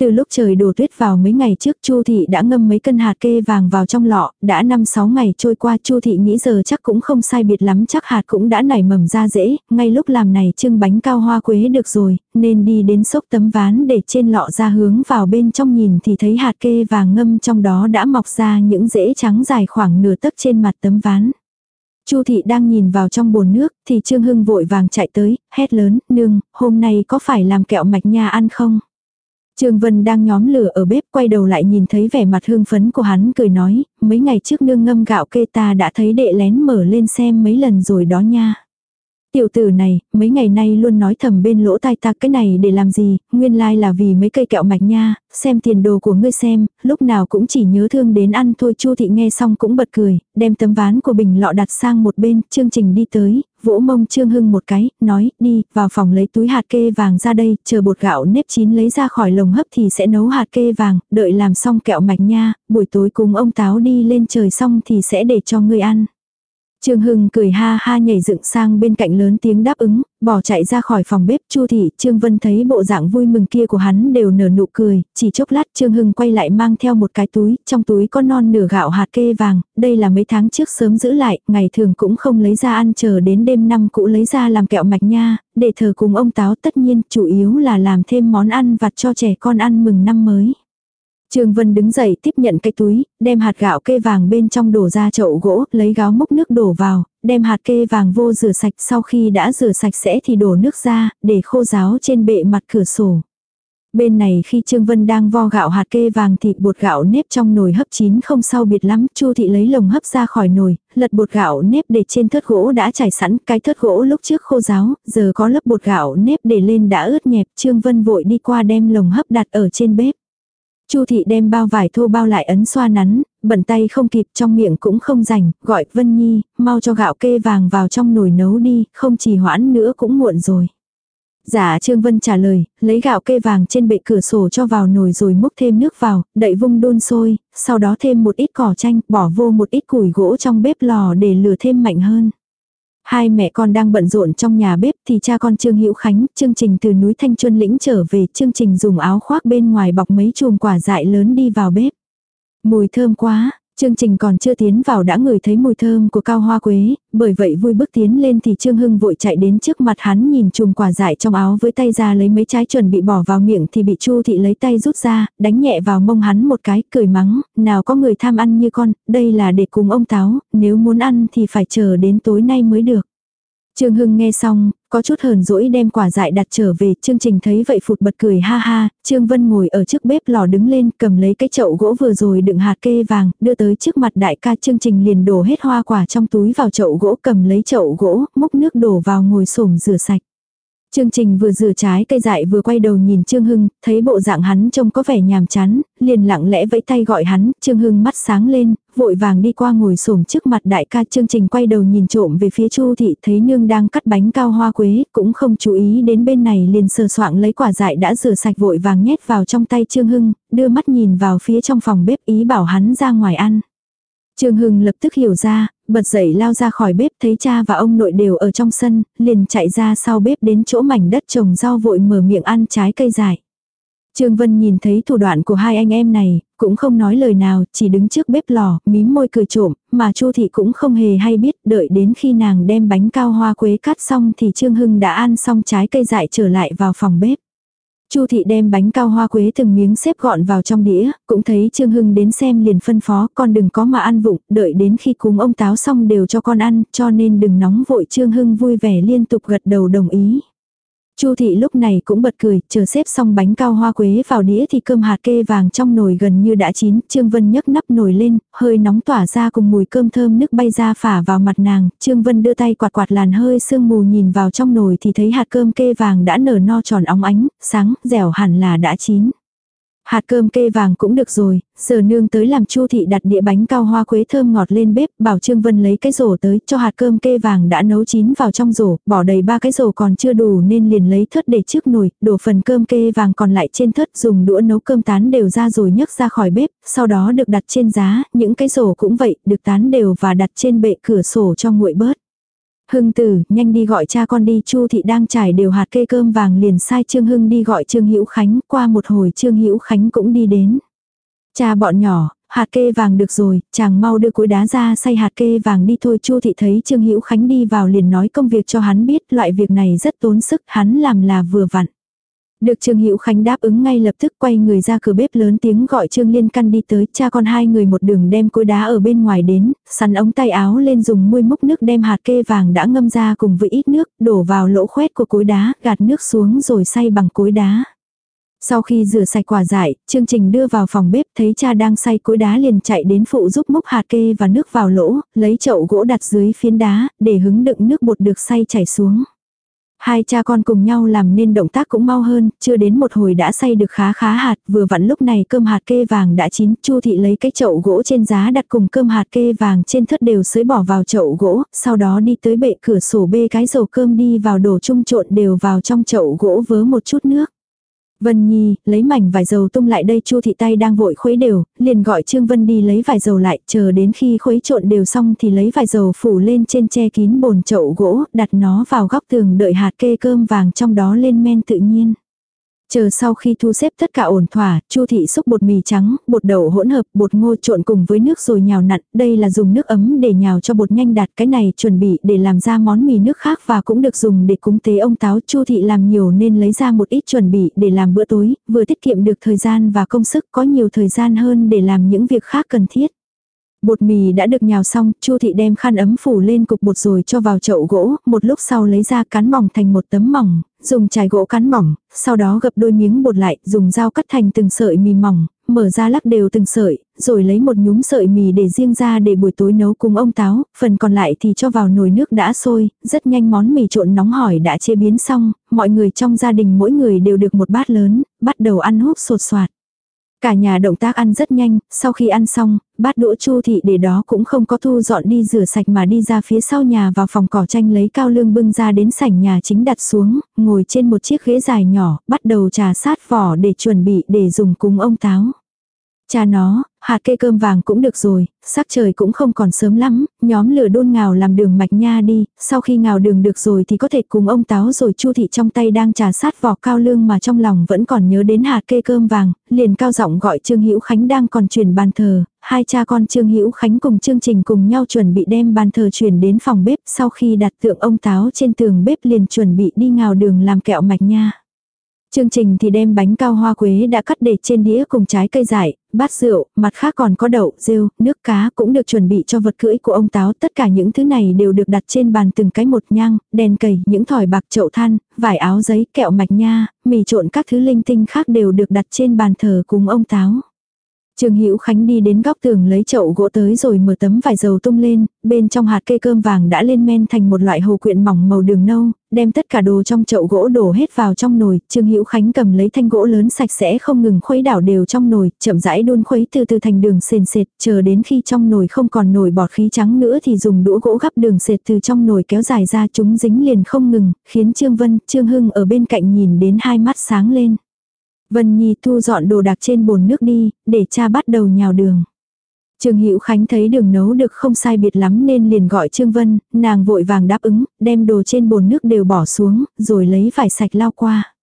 Từ lúc trời đổ tuyết vào mấy ngày trước Chu thị đã ngâm mấy cân hạt kê vàng vào trong lọ, đã 5-6 ngày trôi qua Chu thị nghĩ giờ chắc cũng không sai biệt lắm chắc hạt cũng đã nảy mầm ra dễ, ngay lúc làm này trưng bánh cao hoa quế được rồi, nên đi đến xốc tấm ván để trên lọ ra hướng vào bên trong nhìn thì thấy hạt kê vàng ngâm trong đó đã mọc ra những rễ trắng dài khoảng nửa tấc trên mặt tấm ván. Chu thị đang nhìn vào trong bồn nước, thì Trương Hưng vội vàng chạy tới, hét lớn, nương, hôm nay có phải làm kẹo mạch nha ăn không? Trương Vân đang nhóm lửa ở bếp quay đầu lại nhìn thấy vẻ mặt hương phấn của hắn cười nói, mấy ngày trước nương ngâm gạo kê ta đã thấy đệ lén mở lên xem mấy lần rồi đó nha. Tiểu tử này, mấy ngày nay luôn nói thầm bên lỗ tai ta cái này để làm gì, nguyên lai like là vì mấy cây kẹo mạch nha, xem tiền đồ của ngươi xem, lúc nào cũng chỉ nhớ thương đến ăn thôi Chu thị nghe xong cũng bật cười, đem tấm ván của bình lọ đặt sang một bên, chương trình đi tới, vỗ mông Trương Hưng một cái, nói, đi, vào phòng lấy túi hạt kê vàng ra đây, chờ bột gạo nếp chín lấy ra khỏi lồng hấp thì sẽ nấu hạt kê vàng, đợi làm xong kẹo mạch nha, buổi tối cùng ông Táo đi lên trời xong thì sẽ để cho ngươi ăn. Trương Hưng cười ha ha nhảy dựng sang bên cạnh lớn tiếng đáp ứng, bỏ chạy ra khỏi phòng bếp Chu thị, Trương Vân thấy bộ dạng vui mừng kia của hắn đều nở nụ cười, chỉ chốc lát Trương Hưng quay lại mang theo một cái túi, trong túi có non nửa gạo hạt kê vàng, đây là mấy tháng trước sớm giữ lại, ngày thường cũng không lấy ra ăn chờ đến đêm năm cũ lấy ra làm kẹo mạch nha, để thờ cùng ông táo tất nhiên chủ yếu là làm thêm món ăn vặt cho trẻ con ăn mừng năm mới. Trương Vân đứng dậy tiếp nhận cái túi, đem hạt gạo kê vàng bên trong đổ ra chậu gỗ, lấy gáo múc nước đổ vào, đem hạt kê vàng vô rửa sạch sau khi đã rửa sạch sẽ thì đổ nước ra, để khô ráo trên bệ mặt cửa sổ. Bên này khi Trương Vân đang vo gạo hạt kê vàng thì bột gạo nếp trong nồi hấp chín không sao biệt lắm, Chu thị lấy lồng hấp ra khỏi nồi, lật bột gạo nếp để trên thớt gỗ đã trải sẵn, cái thớt gỗ lúc trước khô ráo, giờ có lớp bột gạo nếp để lên đã ướt nhẹp, Trương Vân vội đi qua đem lồng hấp đặt ở trên bếp. Chu thị đem bao vải thô bao lại ấn xoa nắn, bận tay không kịp trong miệng cũng không rảnh, gọi Vân Nhi, mau cho gạo kê vàng vào trong nồi nấu đi, không trì hoãn nữa cũng muộn rồi. Giả dạ, Trương Vân trả lời, lấy gạo kê vàng trên bệ cửa sổ cho vào nồi rồi múc thêm nước vào, đậy vung đun sôi, sau đó thêm một ít cỏ chanh, bỏ vô một ít củi gỗ trong bếp lò để lửa thêm mạnh hơn. Hai mẹ con đang bận rộn trong nhà bếp thì cha con Trương Hữu Khánh, chương trình từ núi Thanh Chuân lĩnh trở về, chương trình dùng áo khoác bên ngoài bọc mấy chùm quả dại lớn đi vào bếp. Mùi thơm quá, Chương trình còn chưa tiến vào đã ngửi thấy mùi thơm của cao hoa quế, bởi vậy vui bước tiến lên thì Trương Hưng vội chạy đến trước mặt hắn nhìn chùm quả dại trong áo với tay ra lấy mấy trái chuẩn bị bỏ vào miệng thì bị Chu thị lấy tay rút ra, đánh nhẹ vào mông hắn một cái, cười mắng, nào có người tham ăn như con, đây là để cùng ông Táo, nếu muốn ăn thì phải chờ đến tối nay mới được. Trương Hưng nghe xong, có chút hờn dỗi đem quả dại đặt trở về, chương trình thấy vậy phụt bật cười ha ha, Trương Vân ngồi ở trước bếp lò đứng lên, cầm lấy cái chậu gỗ vừa rồi đựng hạt kê vàng, đưa tới trước mặt đại ca chương trình liền đổ hết hoa quả trong túi vào chậu gỗ cầm lấy chậu gỗ, múc nước đổ vào ngồi xổm rửa sạch. Chương trình vừa rửa trái cây dại vừa quay đầu nhìn Trương Hưng, thấy bộ dạng hắn trông có vẻ nhàm chán, liền lặng lẽ vẫy tay gọi hắn, Trương Hưng mắt sáng lên, vội vàng đi qua ngồi xổm trước mặt đại ca chương trình quay đầu nhìn trộm về phía Chu thị thấy nương đang cắt bánh cao hoa quế, cũng không chú ý đến bên này liền sờ soạng lấy quả dại đã rửa sạch vội vàng nhét vào trong tay Trương Hưng, đưa mắt nhìn vào phía trong phòng bếp ý bảo hắn ra ngoài ăn. Trương Hưng lập tức hiểu ra, bật dậy lao ra khỏi bếp thấy cha và ông nội đều ở trong sân, liền chạy ra sau bếp đến chỗ mảnh đất trồng rau vội mở miệng ăn trái cây dại. Trương Vân nhìn thấy thủ đoạn của hai anh em này, cũng không nói lời nào, chỉ đứng trước bếp lò, mím môi cười trộm, mà Chu thị cũng không hề hay biết, đợi đến khi nàng đem bánh cao hoa quế cắt xong thì Trương Hưng đã ăn xong trái cây dại trở lại vào phòng bếp. Chu thị đem bánh cao hoa quế từng miếng xếp gọn vào trong đĩa, cũng thấy Trương Hưng đến xem liền phân phó con đừng có mà ăn vụng, đợi đến khi cúng ông táo xong đều cho con ăn, cho nên đừng nóng vội Trương Hưng vui vẻ liên tục gật đầu đồng ý. Chu thị lúc này cũng bật cười, chờ xếp xong bánh cao hoa quế vào đĩa thì cơm hạt kê vàng trong nồi gần như đã chín, Trương Vân nhấc nắp nồi lên, hơi nóng tỏa ra cùng mùi cơm thơm nước bay ra phả vào mặt nàng, Trương Vân đưa tay quạt quạt làn hơi sương mù nhìn vào trong nồi thì thấy hạt cơm kê vàng đã nở no tròn óng ánh, sáng, dẻo hẳn là đã chín. Hạt cơm kê vàng cũng được rồi, giờ nương tới làm chu thị đặt đĩa bánh cao hoa quế thơm ngọt lên bếp, bảo Trương Vân lấy cái rổ tới, cho hạt cơm kê vàng đã nấu chín vào trong rổ, bỏ đầy ba cái rổ còn chưa đủ nên liền lấy thớt để trước nồi, đổ phần cơm kê vàng còn lại trên thớt dùng đũa nấu cơm tán đều ra rồi nhấc ra khỏi bếp, sau đó được đặt trên giá, những cái rổ cũng vậy, được tán đều và đặt trên bệ cửa sổ cho nguội bớt. Hưng tử, nhanh đi gọi cha con đi, Chu thị đang trải đều hạt kê cơm vàng liền sai Trương Hưng đi gọi Trương Hữu Khánh, qua một hồi Trương Hữu Khánh cũng đi đến. Cha bọn nhỏ, hạt kê vàng được rồi, chàng mau đưa cối đá ra xay hạt kê vàng đi thôi. Chu thị thấy Trương Hữu Khánh đi vào liền nói công việc cho hắn biết, loại việc này rất tốn sức, hắn làm là vừa vặn. Được Trương Hữu Khánh đáp ứng ngay lập tức quay người ra cửa bếp lớn tiếng gọi Trương Liên Căn đi tới, cha con hai người một đường đem cối đá ở bên ngoài đến, sắn ống tay áo lên dùng muôi múc nước đem hạt kê vàng đã ngâm ra cùng với ít nước, đổ vào lỗ khoét của cối đá, gạt nước xuống rồi xay bằng cối đá. Sau khi rửa sạch quả dại, chương trình đưa vào phòng bếp thấy cha đang xay cối đá liền chạy đến phụ giúp múc hạt kê và nước vào lỗ, lấy chậu gỗ đặt dưới phiến đá, để hứng đựng nước bột được xay chảy xuống. Hai cha con cùng nhau làm nên động tác cũng mau hơn, chưa đến một hồi đã xay được khá khá hạt, vừa vặn lúc này cơm hạt kê vàng đã chín, Chu thị lấy cái chậu gỗ trên giá đặt cùng cơm hạt kê vàng trên thớt đều xới bỏ vào chậu gỗ, sau đó đi tới bệ cửa sổ bê cái dầu cơm đi vào đổ chung trộn đều vào trong chậu gỗ vớ một chút nước. Vân Nhi, lấy mảnh vải dầu tung lại đây Chu thị tay đang vội khuấy đều, liền gọi Trương Vân đi lấy vải dầu lại, chờ đến khi khuấy trộn đều xong thì lấy vải dầu phủ lên trên che kín bồn chậu gỗ, đặt nó vào góc tường đợi hạt kê cơm vàng trong đó lên men tự nhiên. Chờ sau khi thu xếp tất cả ổn thỏa, Chu thị xúc bột mì trắng, bột đậu hỗn hợp, bột ngô trộn cùng với nước rồi nhào nặn, đây là dùng nước ấm để nhào cho bột nhanh đạt, cái này chuẩn bị để làm ra món mì nước khác và cũng được dùng để cúng tế ông táo. Chu thị làm nhiều nên lấy ra một ít chuẩn bị để làm bữa tối, vừa tiết kiệm được thời gian và công sức, có nhiều thời gian hơn để làm những việc khác cần thiết. Bột mì đã được nhào xong, Chu thị đem khăn ấm phủ lên cục bột rồi cho vào chậu gỗ, một lúc sau lấy ra cán mỏng thành một tấm mỏng, dùng chải gỗ cán mỏng, sau đó gập đôi miếng bột lại, dùng dao cắt thành từng sợi mì mỏng, mở ra lắc đều từng sợi, rồi lấy một nhúm sợi mì để riêng ra để buổi tối nấu cùng ông táo, phần còn lại thì cho vào nồi nước đã sôi, rất nhanh món mì trộn nóng hổi đã chế biến xong, mọi người trong gia đình mỗi người đều được một bát lớn, bắt đầu ăn húp sột soạt. Cả nhà động tác ăn rất nhanh, sau khi ăn xong, bát đũa chu thị để đó cũng không có thu dọn đi rửa sạch mà đi ra phía sau nhà vào phòng cỏ tranh lấy cao lương bưng ra đến sảnh nhà chính đặt xuống, ngồi trên một chiếc ghế dài nhỏ, bắt đầu trà sát vỏ để chuẩn bị để dùng cúng ông táo. Cha nó, hạt cây cơm vàng cũng được rồi, sắc trời cũng không còn sớm lắm, nhóm lửa đôn ngào làm đường mạch nha đi, sau khi ngào đường được rồi thì có thể cùng ông táo rồi chu thị trong tay đang trà sát vỏ cao lương mà trong lòng vẫn còn nhớ đến hạt cây cơm vàng, liền cao giọng gọi Trương Hữu Khánh đang còn chuyển bàn thờ, hai cha con Trương Hữu Khánh cùng chương trình cùng nhau chuẩn bị đem bàn thờ chuyển đến phòng bếp, sau khi đặt tượng ông táo trên tường bếp liền chuẩn bị đi ngào đường làm kẹo mạch nha. Chương trình thì đem bánh cao hoa quế đã cắt để trên đĩa cùng trái cây dại, bát rượu, mặt khác còn có đậu, rêu, nước cá cũng được chuẩn bị cho vật cưỡi của ông táo. Tất cả những thứ này đều được đặt trên bàn từng cái một nhang, đèn cầy, những thỏi bạc chậu than, vải áo giấy, kẹo mạch nha, mì trộn các thứ linh tinh khác đều được đặt trên bàn thờ cùng ông táo. Trương Hữu Khánh đi đến góc tường lấy chậu gỗ tới rồi mở tấm vải dầu tung lên, bên trong hạt cây cơm vàng đã lên men thành một loại hồ quyện mỏng màu đường nâu, đem tất cả đồ trong chậu gỗ đổ hết vào trong nồi, Trương Hữu Khánh cầm lấy thanh gỗ lớn sạch sẽ không ngừng khuấy đảo đều trong nồi, chậm rãi đun khuấy từ từ thành đường sền sệt, chờ đến khi trong nồi không còn nổi bọt khí trắng nữa thì dùng đũa gỗ gắp đường sệt từ trong nồi kéo dài ra chúng dính liền không ngừng, khiến Trương Vân, Trương Hưng ở bên cạnh nhìn đến hai mắt sáng lên. Vân Nhi thu dọn đồ đạc trên bồn nước đi, để cha bắt đầu nhào đường. Trương Hữu Khánh thấy đường nấu được không sai biệt lắm nên liền gọi Trương Vân, nàng vội vàng đáp ứng, đem đồ trên bồn nước đều bỏ xuống, rồi lấy vải sạch lau qua.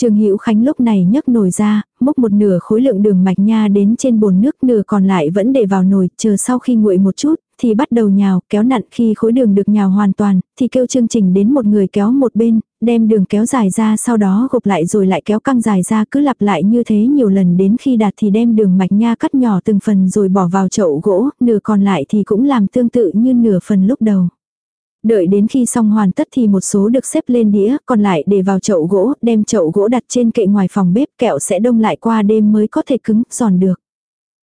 Trương Hữu Khánh lúc này nhấc nồi ra, múc một nửa khối lượng đường mạch nha đến trên bồn nước, nửa còn lại vẫn để vào nồi, chờ sau khi nguội một chút, thì bắt đầu nhào, kéo nặn khi khối đường được nhào hoàn toàn, thì kêu chương trình đến một người kéo một bên, đem đường kéo dài ra sau đó gộp lại rồi lại kéo căng dài ra cứ lặp lại như thế nhiều lần đến khi đạt thì đem đường mạch nha cắt nhỏ từng phần rồi bỏ vào chậu gỗ, nửa còn lại thì cũng làm tương tự như nửa phần lúc đầu. Đợi đến khi xong hoàn tất thì một số được xếp lên đĩa, còn lại để vào chậu gỗ, đem chậu gỗ đặt trên kệ ngoài phòng bếp kẹo sẽ đông lại qua đêm mới có thể cứng, giòn được.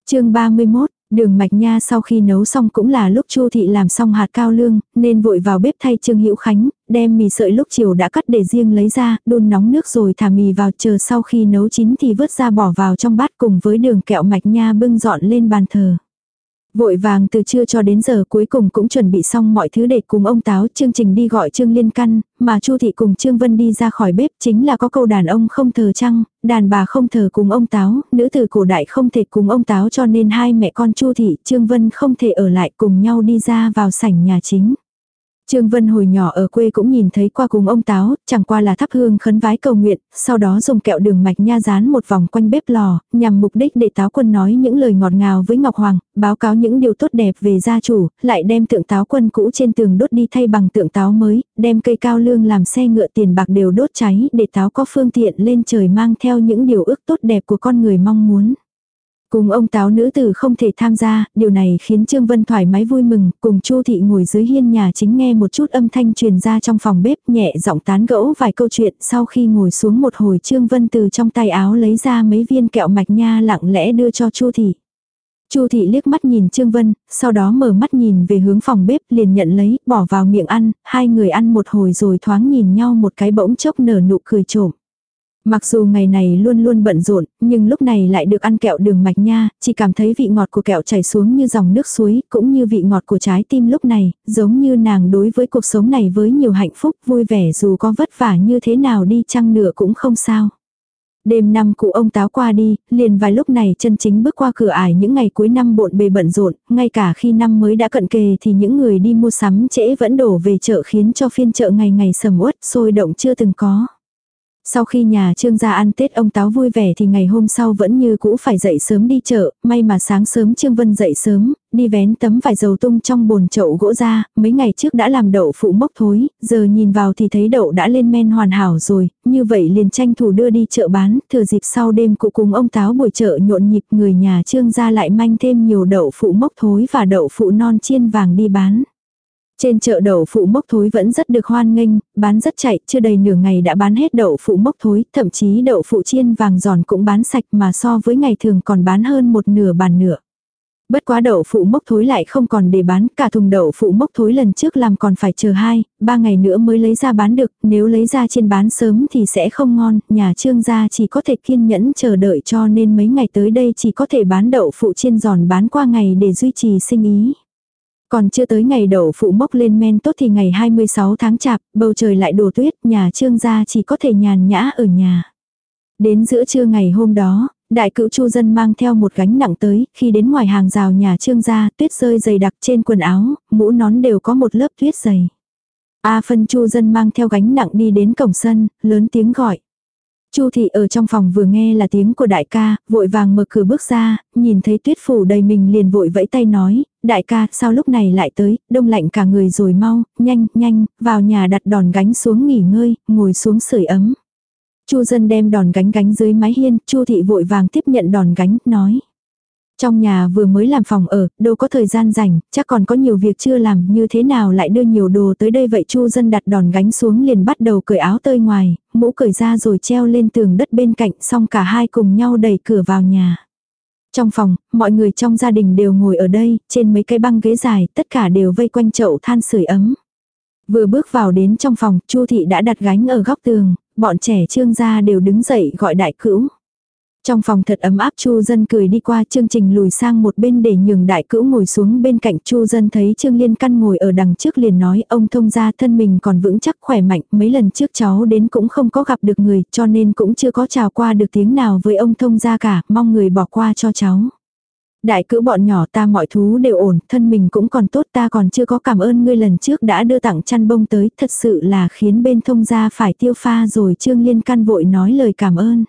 chương 31, Đường mạch nha sau khi nấu xong cũng là lúc Chu thị làm xong hạt cao lương, nên vội vào bếp thay Trương Hữu Khánh, đem mì sợi lúc chiều đã cắt để riêng lấy ra, đun nóng nước rồi thả mì vào chờ sau khi nấu chín thì vớt ra bỏ vào trong bát cùng với đường kẹo mạch nha bưng dọn lên bàn thờ. Vội vàng từ trưa cho đến giờ cuối cùng cũng chuẩn bị xong mọi thứ để cùng ông Táo chương trình đi gọi Trương Liên Căn, mà Chu Thị cùng Trương Vân đi ra khỏi bếp chính là có câu đàn ông không thờ trăng, đàn bà không thờ cùng ông Táo, nữ từ cổ đại không thể cùng ông Táo cho nên hai mẹ con Chu Thị Trương Vân không thể ở lại cùng nhau đi ra vào sảnh nhà chính. Trương Vân hồi nhỏ ở quê cũng nhìn thấy qua cùng ông Táo, chẳng qua là thắp hương khấn vái cầu nguyện, sau đó dùng kẹo đường mạch nha dán một vòng quanh bếp lò, nhằm mục đích để Táo Quân nói những lời ngọt ngào với Ngọc Hoàng, báo cáo những điều tốt đẹp về gia chủ, lại đem tượng Táo Quân cũ trên tường đốt đi thay bằng tượng Táo mới, đem cây cao lương làm xe ngựa tiền bạc đều đốt cháy để Táo có phương tiện lên trời mang theo những điều ước tốt đẹp của con người mong muốn. Cùng ông táo nữ tử không thể tham gia, điều này khiến Trương Vân thoải mái vui mừng, cùng Chu thị ngồi dưới hiên nhà chính nghe một chút âm thanh truyền ra trong phòng bếp, nhẹ giọng tán gẫu vài câu chuyện, sau khi ngồi xuống một hồi Trương Vân từ trong tay áo lấy ra mấy viên kẹo mạch nha lặng lẽ đưa cho Chu thị. Chu thị liếc mắt nhìn Trương Vân, sau đó mở mắt nhìn về hướng phòng bếp liền nhận lấy, bỏ vào miệng ăn, hai người ăn một hồi rồi thoáng nhìn nhau một cái bỗng chốc nở nụ cười trộm. Mặc dù ngày này luôn luôn bận rộn, nhưng lúc này lại được ăn kẹo đường mạch nha, chỉ cảm thấy vị ngọt của kẹo chảy xuống như dòng nước suối, cũng như vị ngọt của trái tim lúc này, giống như nàng đối với cuộc sống này với nhiều hạnh phúc vui vẻ dù có vất vả như thế nào đi chăng nữa cũng không sao. Đêm năm cụ ông táo qua đi, liền vài lúc này chân chính bước qua cửa ải những ngày cuối năm bộn bề bận rộn, ngay cả khi năm mới đã cận kề thì những người đi mua sắm trễ vẫn đổ về chợ khiến cho phiên chợ ngày ngày sầm uất, sôi động chưa từng có. Sau khi nhà trương gia ăn Tết ông Táo vui vẻ thì ngày hôm sau vẫn như cũ phải dậy sớm đi chợ, may mà sáng sớm Trương Vân dậy sớm, đi vén tấm vải dầu tung trong bồn chậu gỗ ra, mấy ngày trước đã làm đậu phụ mốc thối, giờ nhìn vào thì thấy đậu đã lên men hoàn hảo rồi, như vậy liền tranh thủ đưa đi chợ bán, thừa dịp sau đêm cụ cùng ông Táo buổi chợ nhộn nhịp người nhà trương gia lại manh thêm nhiều đậu phụ mốc thối và đậu phụ non chiên vàng đi bán. Trên chợ đậu phụ mốc thối vẫn rất được hoan nghênh, bán rất chạy, chưa đầy nửa ngày đã bán hết đậu phụ mốc thối, thậm chí đậu phụ chiên vàng giòn cũng bán sạch mà so với ngày thường còn bán hơn một nửa bàn nửa. Bất quá đậu phụ mốc thối lại không còn để bán, cả thùng đậu phụ mốc thối lần trước làm còn phải chờ hai, ba ngày nữa mới lấy ra bán được, nếu lấy ra trên bán sớm thì sẽ không ngon, nhà trương gia chỉ có thể kiên nhẫn chờ đợi cho nên mấy ngày tới đây chỉ có thể bán đậu phụ chiên giòn bán qua ngày để duy trì sinh ý. Còn chưa tới ngày đậu phụ mốc lên men tốt thì ngày 26 tháng chạp, bầu trời lại đổ tuyết, nhà trương gia chỉ có thể nhàn nhã ở nhà. Đến giữa trưa ngày hôm đó, đại cữu chu dân mang theo một gánh nặng tới, khi đến ngoài hàng rào nhà trương gia, tuyết rơi dày đặc trên quần áo, mũ nón đều có một lớp tuyết dày. A phân chu dân mang theo gánh nặng đi đến cổng sân, lớn tiếng gọi. Chu thị ở trong phòng vừa nghe là tiếng của đại ca, vội vàng mở cửa bước ra, nhìn thấy tuyết phủ đầy mình liền vội vẫy tay nói, đại ca, sao lúc này lại tới, đông lạnh cả người rồi mau, nhanh, nhanh, vào nhà đặt đòn gánh xuống nghỉ ngơi, ngồi xuống sưởi ấm. Chu dân đem đòn gánh gánh dưới mái hiên, Chu thị vội vàng tiếp nhận đòn gánh, nói. Trong nhà vừa mới làm phòng ở, đâu có thời gian rảnh, chắc còn có nhiều việc chưa làm, như thế nào lại đưa nhiều đồ tới đây vậy Chu dân đặt đòn gánh xuống liền bắt đầu cởi áo tơi ngoài, mũ cởi ra rồi treo lên tường đất bên cạnh, xong cả hai cùng nhau đẩy cửa vào nhà. Trong phòng, mọi người trong gia đình đều ngồi ở đây, trên mấy cái băng ghế dài, tất cả đều vây quanh chậu than sưởi ấm. Vừa bước vào đến trong phòng, Chu thị đã đặt gánh ở góc tường, bọn trẻ trương gia đều đứng dậy gọi đại cữu. Trong phòng thật ấm áp Chu dân cười đi qua chương trình lùi sang một bên để nhường đại cữu ngồi xuống bên cạnh Chu dân thấy Trương Liên Căn ngồi ở đằng trước liền nói ông thông gia thân mình còn vững chắc khỏe mạnh mấy lần trước cháu đến cũng không có gặp được người cho nên cũng chưa có chào qua được tiếng nào với ông thông gia cả mong người bỏ qua cho cháu. Đại cữu bọn nhỏ ta mọi thú đều ổn, thân mình cũng còn tốt ta còn chưa có cảm ơn ngươi lần trước đã đưa tặng chăn bông tới, thật sự là khiến bên thông gia phải tiêu pha rồi Trương Liên Căn vội nói lời cảm ơn.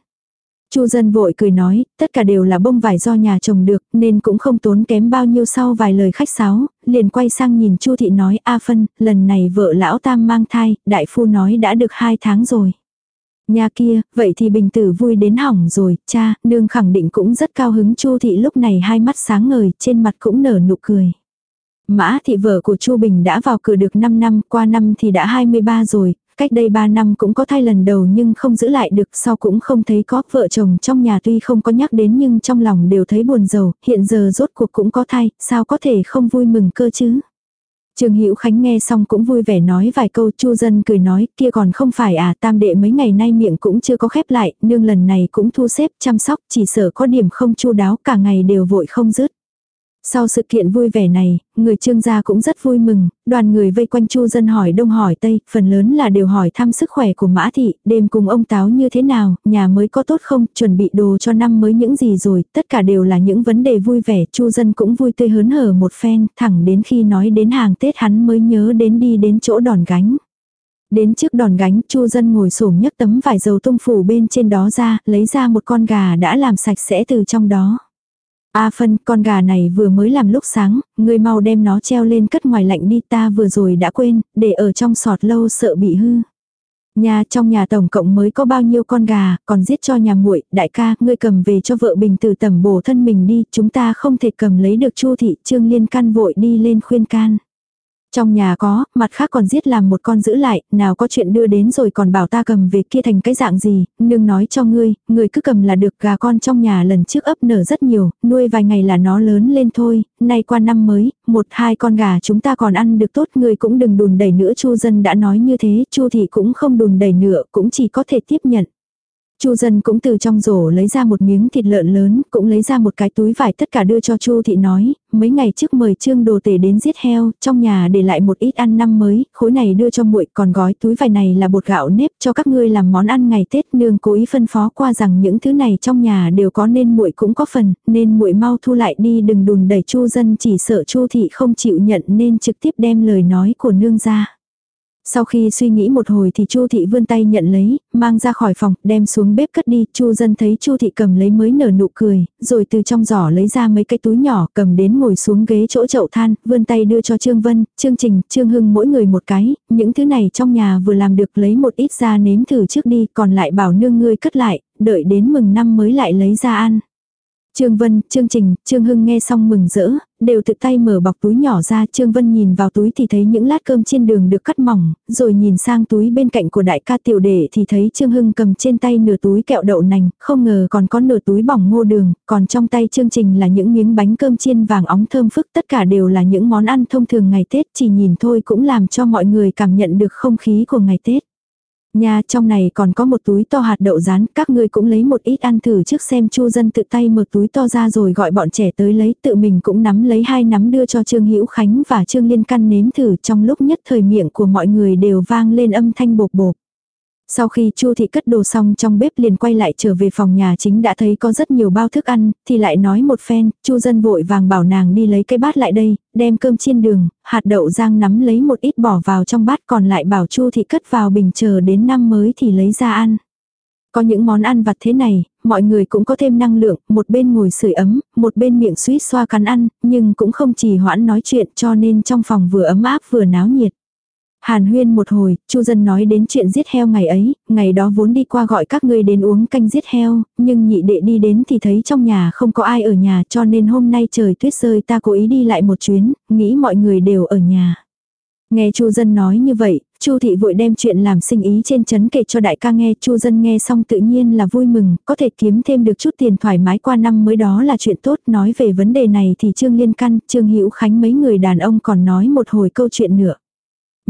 Chu dân vội cười nói, tất cả đều là bông vải do nhà chồng được, nên cũng không tốn kém bao nhiêu sau vài lời khách sáo, liền quay sang nhìn Chu thị nói, "A phân, lần này vợ lão tam mang thai, đại phu nói đã được hai tháng rồi." Nhà kia, vậy thì bình tử vui đến hỏng rồi, cha, nương khẳng định cũng rất cao hứng Chu thị lúc này hai mắt sáng ngời, trên mặt cũng nở nụ cười. Mã thị vợ của Chu Bình đã vào cửa được 5 năm, qua năm thì đã 23 rồi, cách đây 3 năm cũng có thai lần đầu nhưng không giữ lại được, sau cũng không thấy có vợ chồng trong nhà tuy không có nhắc đến nhưng trong lòng đều thấy buồn rầu, hiện giờ rốt cuộc cũng có thai, sao có thể không vui mừng cơ chứ. Trương Hữu Khánh nghe xong cũng vui vẻ nói vài câu, Chu dân cười nói, kia còn không phải à, tam đệ mấy ngày nay miệng cũng chưa có khép lại, nương lần này cũng thu xếp chăm sóc, chỉ sợ có điểm không chu đáo, cả ngày đều vội không dứt. Sau sự kiện vui vẻ này, người trương gia cũng rất vui mừng, đoàn người vây quanh chu dân hỏi đông hỏi tây, phần lớn là đều hỏi thăm sức khỏe của mã thị, đêm cùng ông táo như thế nào, nhà mới có tốt không, chuẩn bị đồ cho năm mới những gì rồi, tất cả đều là những vấn đề vui vẻ, chu dân cũng vui tươi hớn hở một phen, thẳng đến khi nói đến hàng Tết hắn mới nhớ đến đi đến chỗ đòn gánh. Đến trước đòn gánh, Chu dân ngồi xổm nhấc tấm vải dầu tung phủ bên trên đó ra, lấy ra một con gà đã làm sạch sẽ từ trong đó. A phân, con gà này vừa mới làm lúc sáng, ngươi mau đem nó treo lên cất ngoài lạnh đi ta vừa rồi đã quên, để ở trong sọt lâu sợ bị hư. Nhà trong nhà tổng cộng mới có bao nhiêu con gà, còn giết cho nhà muội, đại ca, ngươi cầm về cho vợ bình từ tầm bổ thân mình đi, chúng ta không thể cầm lấy được chu thị, trương liên căn vội đi lên khuyên can. Trong nhà có, mặt khác còn giết làm một con giữ lại, nào có chuyện đưa đến rồi còn bảo ta cầm về kia thành cái dạng gì, nương nói cho ngươi, ngươi cứ cầm là được gà con trong nhà lần trước ấp nở rất nhiều, nuôi vài ngày là nó lớn lên thôi, nay qua năm mới, một hai con gà chúng ta còn ăn được tốt, ngươi cũng đừng đùn đẩy nữa chu dân đã nói như thế, chu thị cũng không đùn đẩy nữa, cũng chỉ có thể tiếp nhận. Chu dân cũng từ trong rổ lấy ra một miếng thịt lợn lớn, cũng lấy ra một cái túi vải tất cả đưa cho Chu thị nói, mấy ngày trước mời Trương Đồ Tể đến giết heo, trong nhà để lại một ít ăn năm mới, khối này đưa cho muội, còn gói túi vải này là bột gạo nếp cho các ngươi làm món ăn ngày Tết, nương cố ý phân phó qua rằng những thứ này trong nhà đều có nên muội cũng có phần, nên muội mau thu lại đi đừng đùn đẩy Chu dân chỉ sợ Chu thị không chịu nhận nên trực tiếp đem lời nói của nương ra. Sau khi suy nghĩ một hồi thì Chu thị vươn tay nhận lấy, mang ra khỏi phòng, đem xuống bếp cất đi. Chu dân thấy Chu thị cầm lấy mới nở nụ cười, rồi từ trong giỏ lấy ra mấy cái túi nhỏ, cầm đến ngồi xuống ghế chỗ chậu than, vươn tay đưa cho Trương Vân, Trương Trình, Trương Hưng mỗi người một cái. Những thứ này trong nhà vừa làm được lấy một ít ra nếm thử trước đi, còn lại bảo nương ngươi cất lại, đợi đến mừng năm mới lại lấy ra ăn. Trương Vân, Trương Trình, Trương Hưng nghe xong mừng rỡ, đều tự tay mở bọc túi nhỏ ra. Trương Vân nhìn vào túi thì thấy những lát cơm trên đường được cắt mỏng, rồi nhìn sang túi bên cạnh của đại ca tiểu đệ thì thấy Trương Hưng cầm trên tay nửa túi kẹo đậu nành, không ngờ còn có nửa túi bỏng ngô đường, còn trong tay Trương Trình là những miếng bánh cơm chiên vàng óng thơm phức, tất cả đều là những món ăn thông thường ngày Tết, chỉ nhìn thôi cũng làm cho mọi người cảm nhận được không khí của ngày Tết. Nhà trong này còn có một túi to hạt đậu rán, các ngươi cũng lấy một ít ăn thử trước xem chu dân tự tay mở túi to ra rồi gọi bọn trẻ tới lấy, tự mình cũng nắm lấy hai nắm đưa cho Trương Hữu Khánh và Trương Liên Căn nếm thử trong lúc nhất thời miệng của mọi người đều vang lên âm thanh bột bột. Sau khi Chu thị cất đồ xong trong bếp liền quay lại trở về phòng nhà chính đã thấy có rất nhiều bao thức ăn, thì lại nói một phen, Chu dân vội vàng bảo nàng đi lấy cái bát lại đây, đem cơm chiên đường, hạt đậu rang nắm lấy một ít bỏ vào trong bát còn lại bảo Chu thị cất vào bình chờ đến năm mới thì lấy ra ăn. Có những món ăn vặt thế này, mọi người cũng có thêm năng lượng, một bên ngồi sưởi ấm, một bên miệng suýt xoa cắn ăn, nhưng cũng không trì hoãn nói chuyện cho nên trong phòng vừa ấm áp vừa náo nhiệt. Hàn huyên một hồi, Chu dân nói đến chuyện giết heo ngày ấy, ngày đó vốn đi qua gọi các ngươi đến uống canh giết heo, nhưng nhị đệ đi đến thì thấy trong nhà không có ai ở nhà cho nên hôm nay trời tuyết rơi ta cố ý đi lại một chuyến, nghĩ mọi người đều ở nhà. Nghe Chu dân nói như vậy, Chu thị vội đem chuyện làm sinh ý trên chấn kể cho đại ca nghe, Chu dân nghe xong tự nhiên là vui mừng, có thể kiếm thêm được chút tiền thoải mái qua năm mới đó là chuyện tốt, nói về vấn đề này thì Trương Liên Căn, Trương Hữu Khánh mấy người đàn ông còn nói một hồi câu chuyện nữa.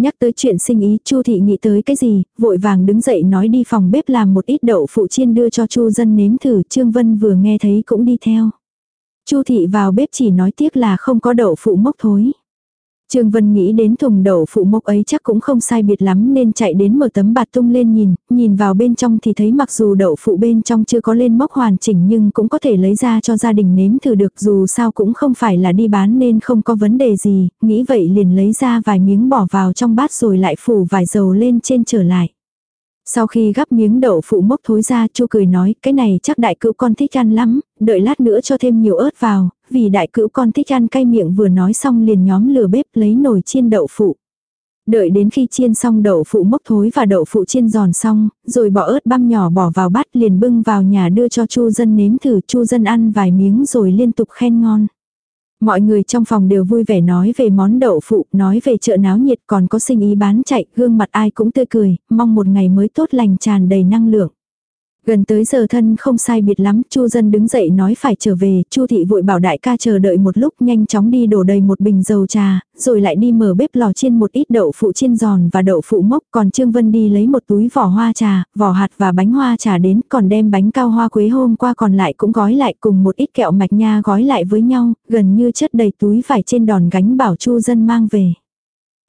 Nhắc tới chuyện sinh ý, Chu thị nghĩ tới cái gì, vội vàng đứng dậy nói đi phòng bếp làm một ít đậu phụ chiên đưa cho Chu dân nếm thử, Trương Vân vừa nghe thấy cũng đi theo. Chu thị vào bếp chỉ nói tiếc là không có đậu phụ mốc thối. Trương Vân nghĩ đến thùng đậu phụ mốc ấy chắc cũng không sai biệt lắm nên chạy đến mở tấm bạt tung lên nhìn, nhìn vào bên trong thì thấy mặc dù đậu phụ bên trong chưa có lên mốc hoàn chỉnh nhưng cũng có thể lấy ra cho gia đình nếm thử được dù sao cũng không phải là đi bán nên không có vấn đề gì, nghĩ vậy liền lấy ra vài miếng bỏ vào trong bát rồi lại phủ vài dầu lên trên trở lại. Sau khi gắp miếng đậu phụ mốc thối ra, Chu cười nói, cái này chắc đại cữu con thích ăn lắm, đợi lát nữa cho thêm nhiều ớt vào, vì đại cữu con thích ăn cay miệng vừa nói xong liền nhóm lửa bếp lấy nồi chiên đậu phụ. Đợi đến khi chiên xong đậu phụ mốc thối và đậu phụ chiên giòn xong, rồi bỏ ớt băm nhỏ bỏ vào bát liền bưng vào nhà đưa cho Chu dân nếm thử, Chu dân ăn vài miếng rồi liên tục khen ngon. Mọi người trong phòng đều vui vẻ nói về món đậu phụ, nói về chợ náo nhiệt còn có sinh ý bán chạy, gương mặt ai cũng tươi cười, mong một ngày mới tốt lành tràn đầy năng lượng. Gần tới giờ thân không sai biệt lắm, Chu dân đứng dậy nói phải trở về, Chu thị vội bảo đại ca chờ đợi một lúc, nhanh chóng đi đổ đầy một bình dầu trà, rồi lại đi mở bếp lò chiên một ít đậu phụ chiên giòn và đậu phụ mốc, còn Trương Vân đi lấy một túi vỏ hoa trà, vỏ hạt và bánh hoa trà đến, còn đem bánh cao hoa quế hôm qua còn lại cũng gói lại cùng một ít kẹo mạch nha gói lại với nhau, gần như chất đầy túi vải trên đòn gánh bảo Chu dân mang về.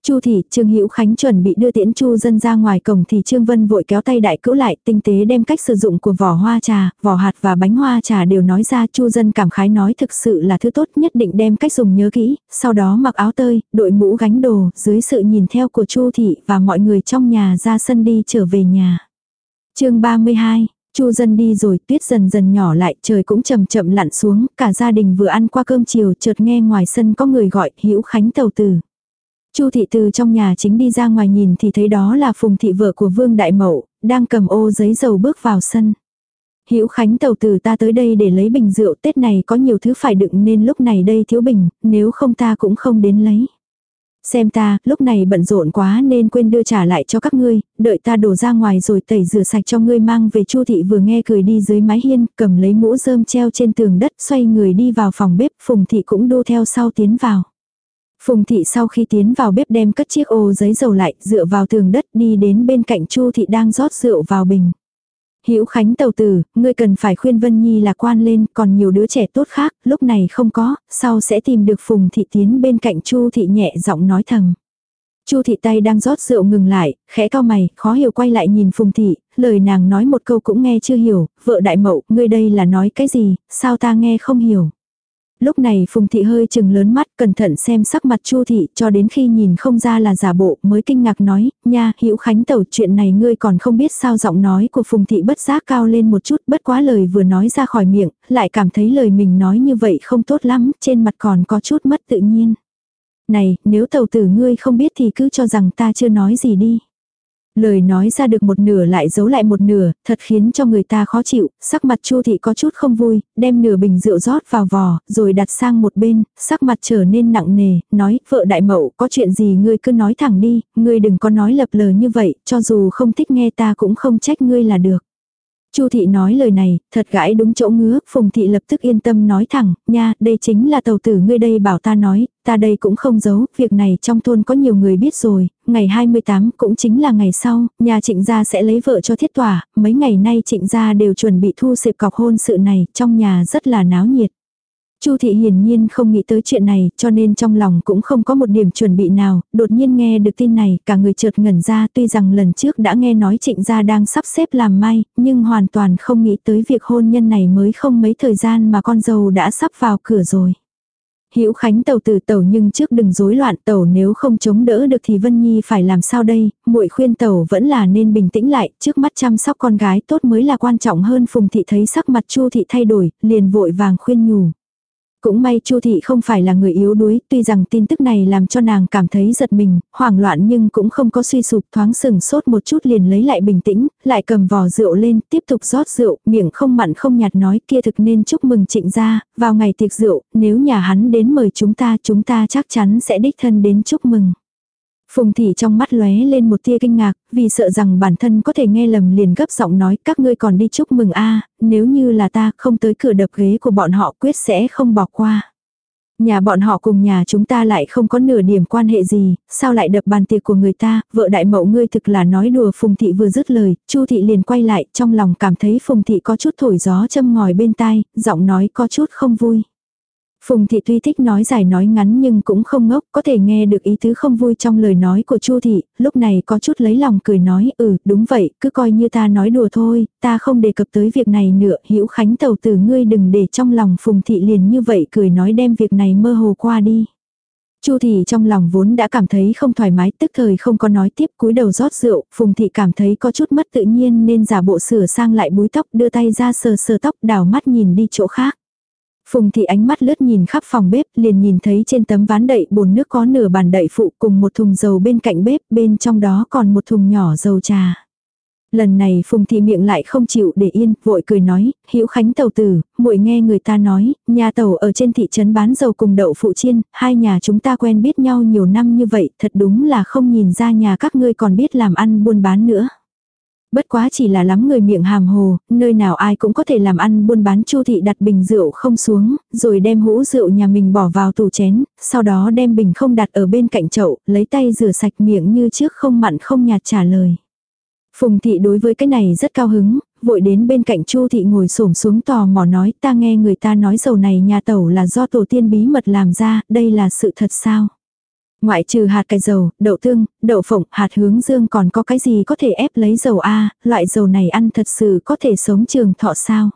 Chu thị, Trương Hữu Khánh chuẩn bị đưa tiễn Chu dân ra ngoài cổng thì Trương Vân vội kéo tay đại cữu lại, tinh tế đem cách sử dụng của vỏ hoa trà, vỏ hạt và bánh hoa trà đều nói ra, Chu dân cảm khái nói thực sự là thứ tốt, nhất định đem cách dùng nhớ kỹ, sau đó mặc áo tơi, đội mũ gánh đồ, dưới sự nhìn theo của Chu thị và mọi người trong nhà ra sân đi trở về nhà. Chương 32 Chu dân đi rồi, tuyết dần dần nhỏ lại, trời cũng chậm chậm lặn xuống, cả gia đình vừa ăn qua cơm chiều, chợt nghe ngoài sân có người gọi, Hữu Khánh tàu tử. Chu thị từ trong nhà chính đi ra ngoài nhìn thì thấy đó là Phùng thị vợ của Vương Đại Mậu, đang cầm ô giấy dầu bước vào sân. Hữu Khánh tàu tử ta tới đây để lấy bình rượu, Tết này có nhiều thứ phải đựng nên lúc này đây thiếu bình, nếu không ta cũng không đến lấy. Xem ta, lúc này bận rộn quá nên quên đưa trả lại cho các ngươi, đợi ta đổ ra ngoài rồi tẩy rửa sạch cho ngươi mang về Chu thị vừa nghe cười đi dưới mái hiên, cầm lấy mũ rơm treo trên tường đất, xoay người đi vào phòng bếp, Phùng thị cũng đu theo sau tiến vào. Phùng thị sau khi tiến vào bếp đem cất chiếc ô giấy dầu lại, dựa vào tường đất đi đến bên cạnh Chu thị đang rót rượu vào bình. Hữu Khánh tàu tử, ngươi cần phải khuyên Vân Nhi là quan lên, còn nhiều đứa trẻ tốt khác, lúc này không có, sau sẽ tìm được Phùng thị tiến bên cạnh Chu thị nhẹ giọng nói thầm. Chu thị tay đang rót rượu ngừng lại, khẽ cao mày, khó hiểu quay lại nhìn Phùng thị, lời nàng nói một câu cũng nghe chưa hiểu, vợ đại mậu, ngươi đây là nói cái gì, sao ta nghe không hiểu. Lúc này Phùng Thị hơi chừng lớn mắt cẩn thận xem sắc mặt Chu Thị cho đến khi nhìn không ra là giả bộ mới kinh ngạc nói, nha, Hữu Khánh Tẩu chuyện này ngươi còn không biết sao giọng nói của Phùng Thị bất giác cao lên một chút bất quá lời vừa nói ra khỏi miệng, lại cảm thấy lời mình nói như vậy không tốt lắm, trên mặt còn có chút mất tự nhiên. Này, nếu tàu tử ngươi không biết thì cứ cho rằng ta chưa nói gì đi. Lời nói ra được một nửa lại giấu lại một nửa, thật khiến cho người ta khó chịu, sắc mặt Chu thị có chút không vui, đem nửa bình rượu rót vào vò, rồi đặt sang một bên, sắc mặt trở nên nặng nề, nói, vợ đại mậu, có chuyện gì ngươi cứ nói thẳng đi, ngươi đừng có nói lập lờ như vậy, cho dù không thích nghe ta cũng không trách ngươi là được. Chu thị nói lời này, thật gãi đúng chỗ ngứa, Phùng thị lập tức yên tâm nói thẳng, nha, đây chính là tàu tử ngươi đây bảo ta nói, ta đây cũng không giấu, việc này trong thôn có nhiều người biết rồi, ngày 28 cũng chính là ngày sau, nhà trịnh gia sẽ lấy vợ cho thiết tỏa, mấy ngày nay trịnh gia đều chuẩn bị thu xếp cọc hôn sự này, trong nhà rất là náo nhiệt. Chu thị hiển nhiên không nghĩ tới chuyện này, cho nên trong lòng cũng không có một điểm chuẩn bị nào, đột nhiên nghe được tin này, cả người chợt ngẩn ra, tuy rằng lần trước đã nghe nói trịnh gia đang sắp xếp làm mai nhưng hoàn toàn không nghĩ tới việc hôn nhân này mới không mấy thời gian mà con dâu đã sắp vào cửa rồi. Hữu Khánh tàu từ tàu nhưng trước đừng rối loạn tàu nếu không chống đỡ được thì Vân Nhi phải làm sao đây, muội khuyên tàu vẫn là nên bình tĩnh lại, trước mắt chăm sóc con gái tốt mới là quan trọng hơn Phùng thị thấy sắc mặt Chu thị thay đổi, liền vội vàng khuyên nhủ. Cũng may Chu thị không phải là người yếu đuối, tuy rằng tin tức này làm cho nàng cảm thấy giật mình, hoảng loạn nhưng cũng không có suy sụp, thoáng sừng sốt một chút liền lấy lại bình tĩnh, lại cầm vò rượu lên, tiếp tục rót rượu, miệng không mặn không nhạt nói kia thực nên chúc mừng trịnh gia, vào ngày tiệc rượu, nếu nhà hắn đến mời chúng ta, chúng ta chắc chắn sẽ đích thân đến chúc mừng. Phùng thị trong mắt lóe lên một tia kinh ngạc, vì sợ rằng bản thân có thể nghe lầm liền gấp giọng nói các ngươi còn đi chúc mừng a nếu như là ta không tới cửa đập ghế của bọn họ quyết sẽ không bỏ qua. Nhà bọn họ cùng nhà chúng ta lại không có nửa điểm quan hệ gì, sao lại đập bàn tiệc của người ta, vợ đại mẫu ngươi thực là nói đùa Phùng thị vừa dứt lời, Chu thị liền quay lại, trong lòng cảm thấy Phùng thị có chút thổi gió châm ngòi bên tai, giọng nói có chút không vui. Phùng thị tuy thích nói dài nói ngắn nhưng cũng không ngốc, có thể nghe được ý tứ không vui trong lời nói của Chu thị, lúc này có chút lấy lòng cười nói, ừ, đúng vậy, cứ coi như ta nói đùa thôi, ta không đề cập tới việc này nữa, Hữu Khánh tàu tử ngươi đừng để trong lòng Phùng thị liền như vậy cười nói đem việc này mơ hồ qua đi. Chu thị trong lòng vốn đã cảm thấy không thoải mái, tức thời không có nói tiếp cúi đầu rót rượu, Phùng thị cảm thấy có chút mất tự nhiên nên giả bộ sửa sang lại búi tóc, đưa tay ra sờ sờ tóc, đảo mắt nhìn đi chỗ khác. Phùng thị ánh mắt lướt nhìn khắp phòng bếp, liền nhìn thấy trên tấm ván đậy bồn nước có nửa bàn đậy phụ cùng một thùng dầu bên cạnh bếp, bên trong đó còn một thùng nhỏ dầu trà. Lần này Phùng thị miệng lại không chịu để yên, vội cười nói, "Hữu Khánh tàu tử, muội nghe người ta nói, nhà tàu ở trên thị trấn bán dầu cùng đậu phụ chiên, hai nhà chúng ta quen biết nhau nhiều năm như vậy, thật đúng là không nhìn ra nhà các ngươi còn biết làm ăn buôn bán nữa." Bất quá chỉ là lắm người miệng hàm hồ, nơi nào ai cũng có thể làm ăn buôn bán chu thị đặt bình rượu không xuống, rồi đem hũ rượu nhà mình bỏ vào tủ chén, sau đó đem bình không đặt ở bên cạnh chậu, lấy tay rửa sạch miệng như trước không mặn không nhạt trả lời. Phùng thị đối với cái này rất cao hứng, vội đến bên cạnh Chu thị ngồi xổm xuống tò mò nói ta nghe người ta nói dầu này nhà tẩu là do tổ tiên bí mật làm ra, đây là sự thật sao? Ngoại trừ hạt cải dầu, đậu tương, đậu phộng, hạt hướng dương còn có cái gì có thể ép lấy dầu A, loại dầu này ăn thật sự có thể sống trường thọ sao?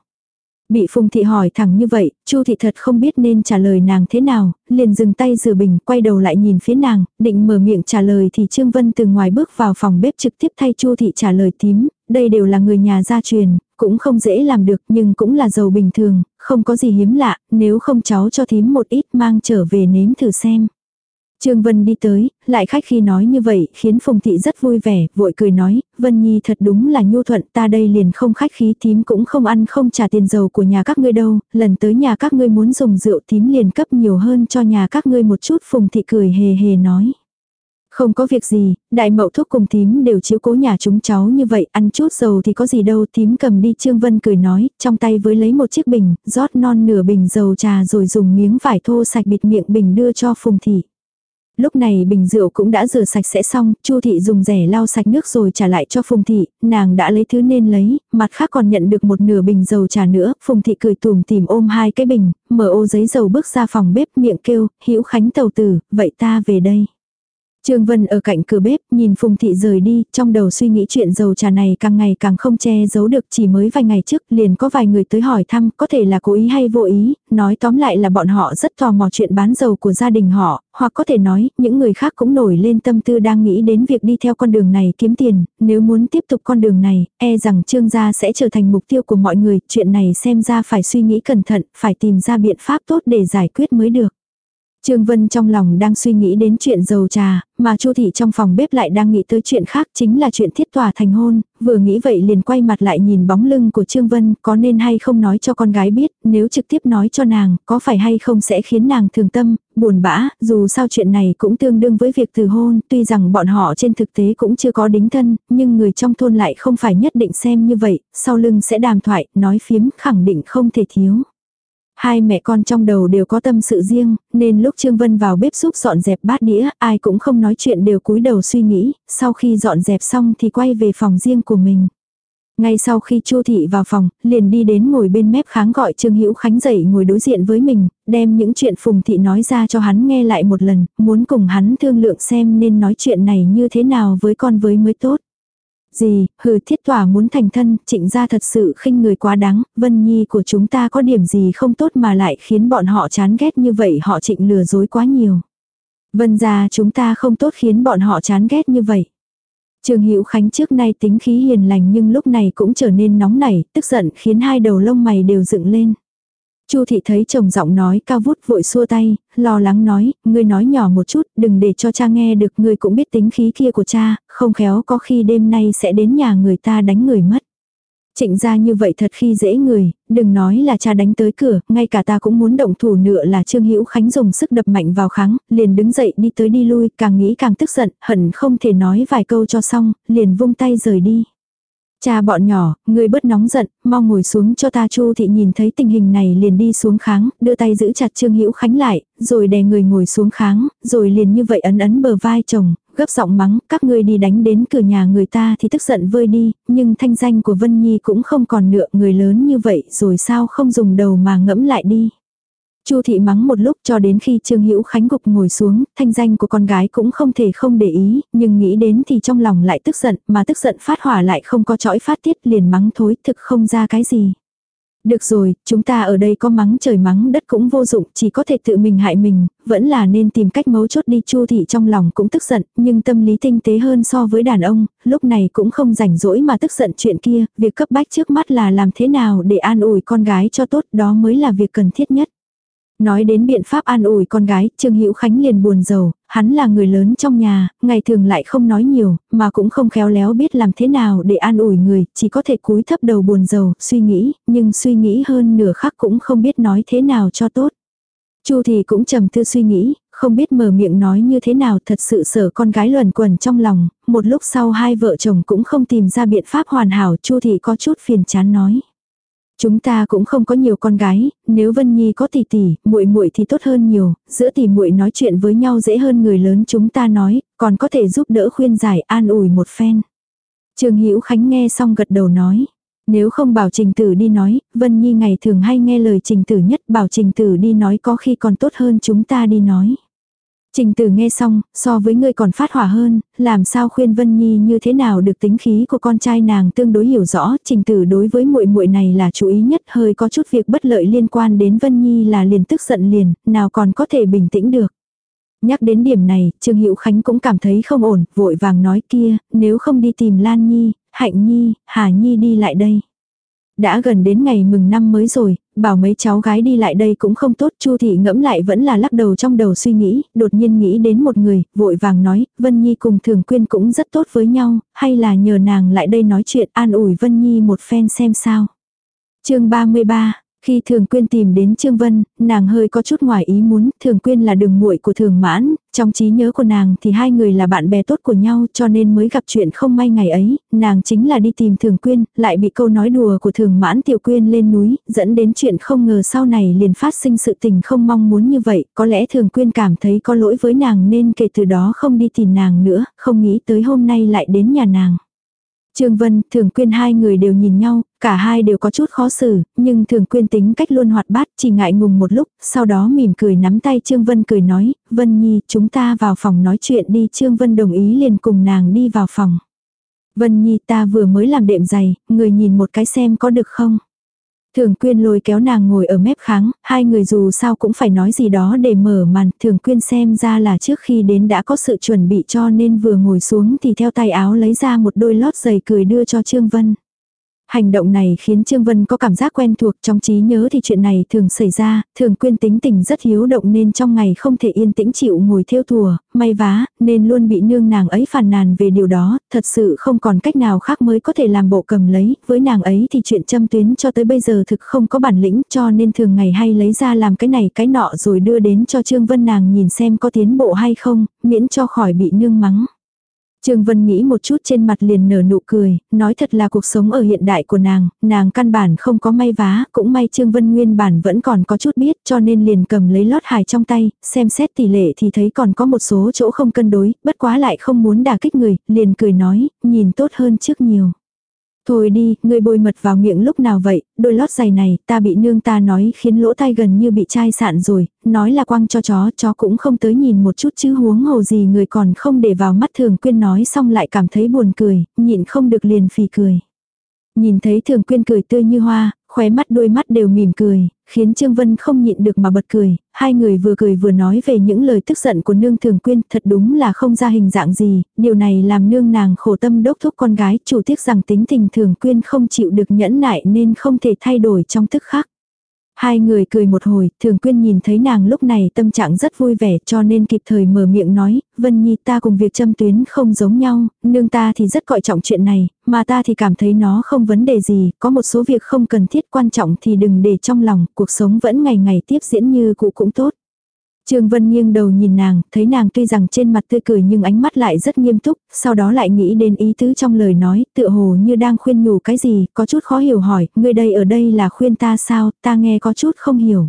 Bị Phùng Thị hỏi thẳng như vậy, Chu Thị thật không biết nên trả lời nàng thế nào, liền dừng tay rửa bình, quay đầu lại nhìn phía nàng, định mở miệng trả lời thì Trương Vân từ ngoài bước vào phòng bếp trực tiếp thay Chu Thị trả lời tím, đây đều là người nhà gia truyền, cũng không dễ làm được nhưng cũng là dầu bình thường, không có gì hiếm lạ, nếu không cháu cho thím một ít mang trở về nếm thử xem. Trương Vân đi tới, lại khách khi nói như vậy, khiến Phùng Thị rất vui vẻ, vội cười nói, Vân Nhi thật đúng là nhu thuận, ta đây liền không khách khí tím cũng không ăn không trả tiền dầu của nhà các ngươi đâu, lần tới nhà các ngươi muốn dùng rượu tím liền cấp nhiều hơn cho nhà các ngươi một chút, Phùng Thị cười hề hề nói. Không có việc gì, đại mậu thuốc cùng tím đều chiếu cố nhà chúng cháu như vậy, ăn chút dầu thì có gì đâu, tím cầm đi Trương Vân cười nói, trong tay với lấy một chiếc bình, rót non nửa bình dầu trà rồi dùng miếng vải thô sạch bịt miệng bình đưa cho Phùng Thị. Lúc này bình rượu cũng đã rửa sạch sẽ xong, Chu thị dùng rẻ lau sạch nước rồi trả lại cho Phùng thị, nàng đã lấy thứ nên lấy, mặt khác còn nhận được một nửa bình dầu trà nữa, Phùng thị cười tùm tìm ôm hai cái bình, mở ô giấy dầu bước ra phòng bếp miệng kêu, hữu khánh tàu tử, vậy ta về đây. Trương Vân ở cạnh cửa bếp, nhìn Phùng Thị rời đi, trong đầu suy nghĩ chuyện dầu trà này càng ngày càng không che giấu được chỉ mới vài ngày trước liền có vài người tới hỏi thăm, có thể là cố ý hay vô ý, nói tóm lại là bọn họ rất tò mò chuyện bán dầu của gia đình họ, hoặc có thể nói, những người khác cũng nổi lên tâm tư đang nghĩ đến việc đi theo con đường này kiếm tiền, nếu muốn tiếp tục con đường này, e rằng Trương gia sẽ trở thành mục tiêu của mọi người, chuyện này xem ra phải suy nghĩ cẩn thận, phải tìm ra biện pháp tốt để giải quyết mới được. Trương Vân trong lòng đang suy nghĩ đến chuyện dầu trà, mà Chu thị trong phòng bếp lại đang nghĩ tới chuyện khác chính là chuyện thiết tòa thành hôn, vừa nghĩ vậy liền quay mặt lại nhìn bóng lưng của Trương Vân, có nên hay không nói cho con gái biết, nếu trực tiếp nói cho nàng, có phải hay không sẽ khiến nàng thường tâm, buồn bã, dù sao chuyện này cũng tương đương với việc từ hôn, tuy rằng bọn họ trên thực tế cũng chưa có đính thân, nhưng người trong thôn lại không phải nhất định xem như vậy, sau lưng sẽ đàm thoại, nói phiếm khẳng định không thể thiếu. Hai mẹ con trong đầu đều có tâm sự riêng, nên lúc Trương Vân vào bếp giúp dọn dẹp bát đĩa, ai cũng không nói chuyện đều cúi đầu suy nghĩ, sau khi dọn dẹp xong thì quay về phòng riêng của mình. Ngay sau khi Chu thị vào phòng, liền đi đến ngồi bên mép kháng gọi Trương Hữu Khánh dậy ngồi đối diện với mình, đem những chuyện Phùng thị nói ra cho hắn nghe lại một lần, muốn cùng hắn thương lượng xem nên nói chuyện này như thế nào với con với mới tốt. Gì, hừ thiết tỏa muốn thành thân, trịnh gia thật sự khinh người quá đáng, Vân Nhi của chúng ta có điểm gì không tốt mà lại khiến bọn họ chán ghét như vậy họ trịnh lừa dối quá nhiều. Vân gia chúng ta không tốt khiến bọn họ chán ghét như vậy. Trường Hữu Khánh trước nay tính khí hiền lành nhưng lúc này cũng trở nên nóng nảy, tức giận khiến hai đầu lông mày đều dựng lên. Chu thị thấy chồng giọng nói cao vút vội xua tay, lo lắng nói, ngươi nói nhỏ một chút, đừng để cho cha nghe được, ngươi cũng biết tính khí kia của cha, không khéo có khi đêm nay sẽ đến nhà người ta đánh người mất. Trịnh ra như vậy thật khi dễ người, đừng nói là cha đánh tới cửa, ngay cả ta cũng muốn động thủ nữa là Trương Hữu Khánh dùng sức đập mạnh vào kháng, liền đứng dậy đi tới đi lui, càng nghĩ càng tức giận, hận không thể nói vài câu cho xong, liền vung tay rời đi. Cha bọn nhỏ, người bớt nóng giận, mau ngồi xuống cho ta Chu thị nhìn thấy tình hình này liền đi xuống kháng, đưa tay giữ chặt Trương Hữu Khánh lại, rồi đè người ngồi xuống kháng, rồi liền như vậy ấn ấn bờ vai chồng, gấp giọng mắng, các ngươi đi đánh đến cửa nhà người ta thì tức giận vơi đi, nhưng thanh danh của Vân Nhi cũng không còn nữa, người lớn như vậy rồi sao không dùng đầu mà ngẫm lại đi. Chu thị mắng một lúc cho đến khi Trương Hữu Khánh gục ngồi xuống, thanh danh của con gái cũng không thể không để ý, nhưng nghĩ đến thì trong lòng lại tức giận, mà tức giận phát hỏa lại không có chõi phát tiết liền mắng thối thực không ra cái gì. Được rồi, chúng ta ở đây có mắng trời mắng đất cũng vô dụng, chỉ có thể tự mình hại mình, vẫn là nên tìm cách mấu chốt đi Chu thị trong lòng cũng tức giận, nhưng tâm lý tinh tế hơn so với đàn ông, lúc này cũng không rảnh rỗi mà tức giận chuyện kia, việc cấp bách trước mắt là làm thế nào để an ủi con gái cho tốt, đó mới là việc cần thiết nhất. Nói đến biện pháp an ủi con gái, Trương Hữu Khánh liền buồn rầu, hắn là người lớn trong nhà, ngày thường lại không nói nhiều, mà cũng không khéo léo biết làm thế nào để an ủi người, chỉ có thể cúi thấp đầu buồn rầu, suy nghĩ, nhưng suy nghĩ hơn nửa khắc cũng không biết nói thế nào cho tốt. Chu thì cũng trầm tư suy nghĩ, không biết mở miệng nói như thế nào thật sự sợ con gái luẩn quẩn trong lòng, một lúc sau hai vợ chồng cũng không tìm ra biện pháp hoàn hảo, Chu thì có chút phiền chán nói. Chúng ta cũng không có nhiều con gái, nếu Vân Nhi có tỷ tỷ, muội muội thì tốt hơn nhiều, giữa tỷ muội nói chuyện với nhau dễ hơn người lớn chúng ta nói, còn có thể giúp đỡ khuyên giải an ủi một phen. Trường Hữu Khánh nghe xong gật đầu nói, nếu không bảo Trình Tử đi nói, Vân Nhi ngày thường hay nghe lời Trình Tử nhất, bảo Trình Tử đi nói có khi còn tốt hơn chúng ta đi nói. Trình tử nghe xong, so với ngươi còn phát hỏa hơn, làm sao khuyên Vân Nhi như thế nào được tính khí của con trai nàng tương đối hiểu rõ, trình tử đối với muội muội này là chú ý nhất, hơi có chút việc bất lợi liên quan đến Vân Nhi là liền tức giận liền, nào còn có thể bình tĩnh được. Nhắc đến điểm này, Trương Hữu Khánh cũng cảm thấy không ổn, vội vàng nói kia, nếu không đi tìm Lan Nhi, Hạnh Nhi, Hà Nhi đi lại đây. Đã gần đến ngày mừng năm mới rồi, bảo mấy cháu gái đi lại đây cũng không tốt, Chu thị ngẫm lại vẫn là lắc đầu trong đầu suy nghĩ, đột nhiên nghĩ đến một người, vội vàng nói, Vân Nhi cùng Thường Quyên cũng rất tốt với nhau, hay là nhờ nàng lại đây nói chuyện an ủi Vân Nhi một phen xem sao. Chương 33 khi Thường Quyên tìm đến Trương Vân, nàng hơi có chút ngoài ý muốn, Thường Quyên là đường muội của Thường Mãn, trong trí nhớ của nàng thì hai người là bạn bè tốt của nhau cho nên mới gặp chuyện không may ngày ấy, nàng chính là đi tìm Thường Quyên, lại bị câu nói đùa của Thường Mãn Tiểu Quyên lên núi, dẫn đến chuyện không ngờ sau này liền phát sinh sự tình không mong muốn như vậy, có lẽ Thường Quyên cảm thấy có lỗi với nàng nên kể từ đó không đi tìm nàng nữa, không nghĩ tới hôm nay lại đến nhà nàng. Trương Vân, Thường Quyên hai người đều nhìn nhau, cả hai đều có chút khó xử, nhưng Thường Quyên tính cách luôn hoạt bát, chỉ ngại ngùng một lúc, sau đó mỉm cười nắm tay Trương Vân cười nói, Vân Nhi, chúng ta vào phòng nói chuyện đi. Trương Vân đồng ý liền cùng nàng đi vào phòng. Vân Nhi ta vừa mới làm đệm giày, người nhìn một cái xem có được không? Thường quyên lôi kéo nàng ngồi ở mép kháng, hai người dù sao cũng phải nói gì đó để mở màn, thường quyên xem ra là trước khi đến đã có sự chuẩn bị cho nên vừa ngồi xuống thì theo tay áo lấy ra một đôi lót giày cười đưa cho Trương Vân. Hành động này khiến Trương Vân có cảm giác quen thuộc trong trí nhớ thì chuyện này thường xảy ra, thường quyên tính tình rất hiếu động nên trong ngày không thể yên tĩnh chịu ngồi theo thùa, may vá, nên luôn bị nương nàng ấy phàn nàn về điều đó, thật sự không còn cách nào khác mới có thể làm bộ cầm lấy, với nàng ấy thì chuyện châm tuyến cho tới bây giờ thực không có bản lĩnh cho nên thường ngày hay lấy ra làm cái này cái nọ rồi đưa đến cho Trương Vân nàng nhìn xem có tiến bộ hay không, miễn cho khỏi bị nương mắng. Trương Vân nghĩ một chút trên mặt liền nở nụ cười, nói thật là cuộc sống ở hiện đại của nàng, nàng căn bản không có may vá, cũng may Trương Vân nguyên bản vẫn còn có chút biết cho nên liền cầm lấy lót hài trong tay, xem xét tỷ lệ thì thấy còn có một số chỗ không cân đối, bất quá lại không muốn đả kích người, liền cười nói, nhìn tốt hơn trước nhiều. Thôi đi, ngươi bôi mật vào miệng lúc nào vậy, đôi lót giày này, ta bị nương ta nói khiến lỗ tai gần như bị chai sạn rồi, nói là quăng cho chó, chó cũng không tới nhìn một chút chứ huống hồ gì người còn không để vào mắt thường. Quyên nói xong lại cảm thấy buồn cười, nhịn không được liền phì cười. Nhìn thấy thường quyên cười tươi như hoa, khóe mắt đôi mắt đều mỉm cười, khiến Trương Vân không nhịn được mà bật cười, hai người vừa cười vừa nói về những lời tức giận của nương thường quyên, thật đúng là không ra hình dạng gì, điều này làm nương nàng khổ tâm đốc thúc con gái, chủ tiếc rằng tính tình thường quyên không chịu được nhẫn nại nên không thể thay đổi trong tức khắc. Hai người cười một hồi, thường quyên nhìn thấy nàng lúc này tâm trạng rất vui vẻ cho nên kịp thời mở miệng nói, Vân Nhi ta cùng việc châm tuyến không giống nhau, nương ta thì rất coi trọng chuyện này, mà ta thì cảm thấy nó không vấn đề gì, có một số việc không cần thiết quan trọng thì đừng để trong lòng, cuộc sống vẫn ngày ngày tiếp diễn như cũ cũng tốt. Trương Vân nghiêng đầu nhìn nàng, thấy nàng tuy rằng trên mặt tươi cười nhưng ánh mắt lại rất nghiêm túc, sau đó lại nghĩ đến ý tứ trong lời nói, tựa hồ như đang khuyên nhủ cái gì, có chút khó hiểu hỏi, người đây ở đây là khuyên ta sao, ta nghe có chút không hiểu.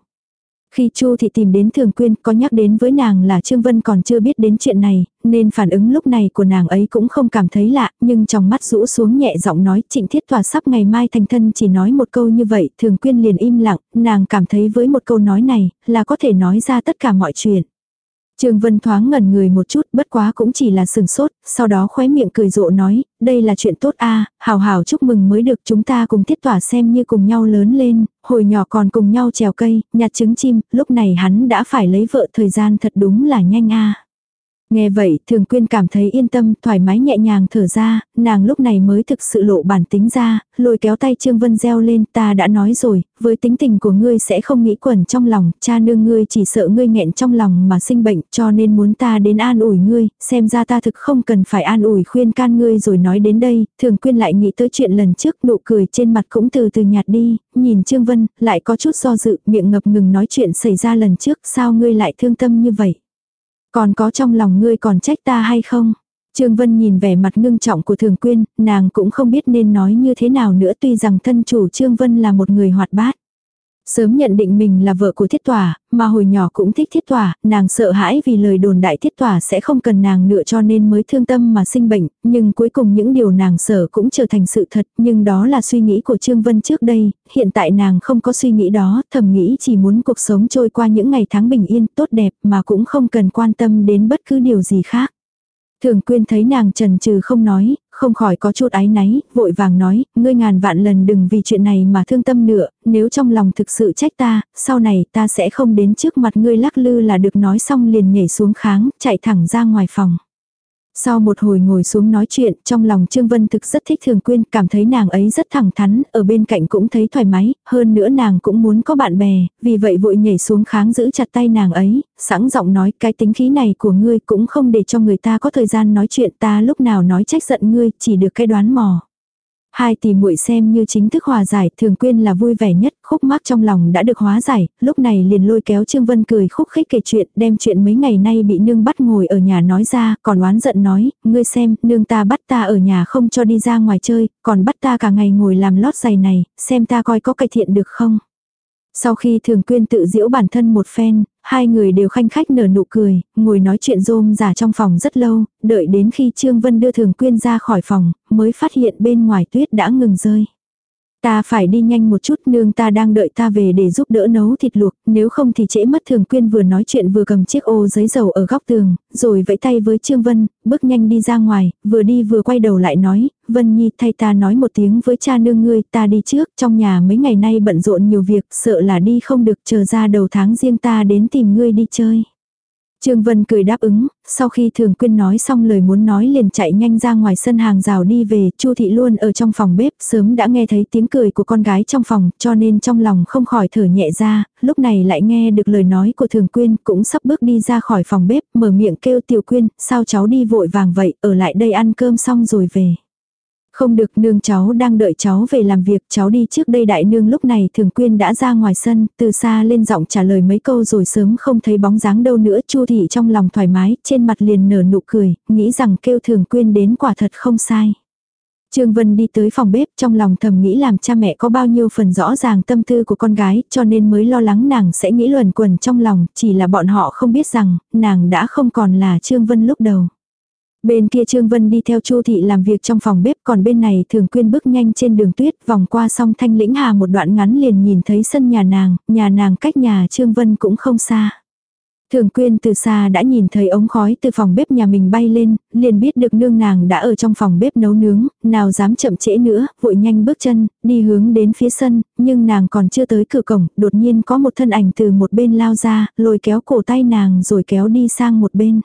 Khi Chu thị tìm đến Thường Quyên có nhắc đến với nàng là Trương Vân còn chưa biết đến chuyện này, nên phản ứng lúc này của nàng ấy cũng không cảm thấy lạ, nhưng trong mắt rũ xuống nhẹ giọng nói trịnh thiết tòa sắp ngày mai thành thân chỉ nói một câu như vậy, Thường Quyên liền im lặng, nàng cảm thấy với một câu nói này là có thể nói ra tất cả mọi chuyện. Trương Vân thoáng ngẩn người một chút, bất quá cũng chỉ là sừng sốt, sau đó khóe miệng cười rộ nói, đây là chuyện tốt a, hào hào chúc mừng mới được chúng ta cùng tiết tỏa xem như cùng nhau lớn lên, hồi nhỏ còn cùng nhau trèo cây, nhặt trứng chim, lúc này hắn đã phải lấy vợ thời gian thật đúng là nhanh a. Nghe vậy, thường quyên cảm thấy yên tâm, thoải mái nhẹ nhàng thở ra, nàng lúc này mới thực sự lộ bản tính ra, lôi kéo tay Trương Vân reo lên, ta đã nói rồi, với tính tình của ngươi sẽ không nghĩ quẩn trong lòng, cha nương ngươi chỉ sợ ngươi nghẹn trong lòng mà sinh bệnh, cho nên muốn ta đến an ủi ngươi, xem ra ta thực không cần phải an ủi khuyên can ngươi rồi nói đến đây, thường quyên lại nghĩ tới chuyện lần trước, nụ cười trên mặt cũng từ từ nhạt đi, nhìn Trương Vân, lại có chút do dự, miệng ngập ngừng nói chuyện xảy ra lần trước, sao ngươi lại thương tâm như vậy. Còn có trong lòng ngươi còn trách ta hay không? Trương Vân nhìn vẻ mặt ngưng trọng của Thường Quyên, nàng cũng không biết nên nói như thế nào nữa tuy rằng thân chủ Trương Vân là một người hoạt bát. Sớm nhận định mình là vợ của thiết tòa, mà hồi nhỏ cũng thích thiết tòa, nàng sợ hãi vì lời đồn đại thiết tòa sẽ không cần nàng nữa cho nên mới thương tâm mà sinh bệnh, nhưng cuối cùng những điều nàng sợ cũng trở thành sự thật, nhưng đó là suy nghĩ của Trương Vân trước đây, hiện tại nàng không có suy nghĩ đó, thầm nghĩ chỉ muốn cuộc sống trôi qua những ngày tháng bình yên, tốt đẹp mà cũng không cần quan tâm đến bất cứ điều gì khác. Thường quyên thấy nàng trần trừ không nói, không khỏi có chút áy náy, vội vàng nói, ngươi ngàn vạn lần đừng vì chuyện này mà thương tâm nữa, nếu trong lòng thực sự trách ta, sau này ta sẽ không đến trước mặt ngươi lắc lư là được nói xong liền nhảy xuống kháng, chạy thẳng ra ngoài phòng. Sau một hồi ngồi xuống nói chuyện, trong lòng Trương Vân thực rất thích Thường Quyên, cảm thấy nàng ấy rất thẳng thắn, ở bên cạnh cũng thấy thoải mái, hơn nữa nàng cũng muốn có bạn bè, vì vậy vội nhảy xuống kháng giữ chặt tay nàng ấy, sẵn giọng nói cái tính khí này của ngươi cũng không để cho người ta có thời gian nói chuyện ta lúc nào nói trách giận ngươi, chỉ được cái đoán mò. Hai tỷ muội xem như chính thức hòa giải, thường quyên là vui vẻ nhất, khúc mắc trong lòng đã được hóa giải, lúc này liền lôi kéo Trương Vân cười khúc khích kể chuyện, đem chuyện mấy ngày nay bị nương bắt ngồi ở nhà nói ra, còn oán giận nói, ngươi xem, nương ta bắt ta ở nhà không cho đi ra ngoài chơi, còn bắt ta cả ngày ngồi làm lót giày này, xem ta coi có cải thiện được không. Sau khi thường quyên tự diễu bản thân một phen, hai người đều khanh khách nở nụ cười, ngồi nói chuyện rôm giả trong phòng rất lâu, đợi đến khi Trương Vân đưa thường quyên ra khỏi phòng, mới phát hiện bên ngoài tuyết đã ngừng rơi. Ta phải đi nhanh một chút nương ta đang đợi ta về để giúp đỡ nấu thịt luộc, nếu không thì trễ mất thường quyên vừa nói chuyện vừa cầm chiếc ô giấy dầu ở góc tường, rồi vẫy tay với Trương Vân, bước nhanh đi ra ngoài, vừa đi vừa quay đầu lại nói, Vân Nhi thay ta nói một tiếng với cha nương ngươi, ta đi trước, trong nhà mấy ngày nay bận rộn nhiều việc, sợ là đi không được chờ ra đầu tháng riêng ta đến tìm ngươi đi chơi. Trương Vân cười đáp ứng, sau khi Thường Quyên nói xong lời muốn nói liền chạy nhanh ra ngoài sân hàng rào đi về, Chu thị luôn ở trong phòng bếp, sớm đã nghe thấy tiếng cười của con gái trong phòng, cho nên trong lòng không khỏi thở nhẹ ra, lúc này lại nghe được lời nói của Thường Quyên, cũng sắp bước đi ra khỏi phòng bếp, mở miệng kêu Tiểu Quyên, sao cháu đi vội vàng vậy, ở lại đây ăn cơm xong rồi về. Không được nương cháu đang đợi cháu về làm việc, cháu đi trước đây đại nương lúc này thường quyên đã ra ngoài sân, từ xa lên giọng trả lời mấy câu rồi sớm không thấy bóng dáng đâu nữa, chu thị trong lòng thoải mái, trên mặt liền nở nụ cười, nghĩ rằng kêu thường quyên đến quả thật không sai. Trương Vân đi tới phòng bếp trong lòng thầm nghĩ làm cha mẹ có bao nhiêu phần rõ ràng tâm tư của con gái cho nên mới lo lắng nàng sẽ nghĩ luẩn quẩn trong lòng, chỉ là bọn họ không biết rằng nàng đã không còn là Trương Vân lúc đầu. Bên kia Trương Vân đi theo Chu thị làm việc trong phòng bếp, còn bên này Thường Quyên bước nhanh trên đường tuyết, vòng qua song Thanh Lĩnh Hà một đoạn ngắn liền nhìn thấy sân nhà nàng, nhà nàng cách nhà Trương Vân cũng không xa. Thường Quyên từ xa đã nhìn thấy ống khói từ phòng bếp nhà mình bay lên, liền biết được nương nàng đã ở trong phòng bếp nấu nướng, nào dám chậm trễ nữa, vội nhanh bước chân, đi hướng đến phía sân, nhưng nàng còn chưa tới cửa cổng, đột nhiên có một thân ảnh từ một bên lao ra, lôi kéo cổ tay nàng rồi kéo đi sang một bên.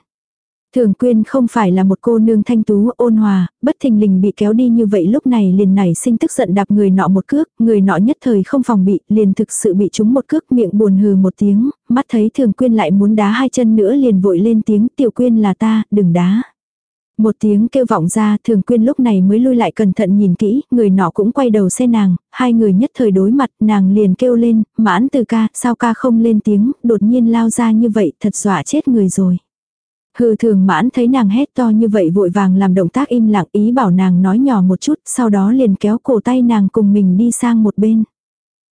Thường quyên không phải là một cô nương thanh tú ôn hòa, bất thình lình bị kéo đi như vậy lúc này liền nảy sinh tức giận đạp người nọ một cước, người nọ nhất thời không phòng bị, liền thực sự bị trúng một cước miệng buồn hừ một tiếng, mắt thấy thường quyên lại muốn đá hai chân nữa liền vội lên tiếng tiểu quyên là ta, đừng đá. Một tiếng kêu vọng ra, thường quyên lúc này mới lui lại cẩn thận nhìn kỹ, người nọ cũng quay đầu xe nàng, hai người nhất thời đối mặt, nàng liền kêu lên, mãn từ ca, sao ca không lên tiếng, đột nhiên lao ra như vậy, thật dọa chết người rồi. Hư thường mãn thấy nàng hét to như vậy vội vàng làm động tác im lặng ý bảo nàng nói nhỏ một chút, sau đó liền kéo cổ tay nàng cùng mình đi sang một bên.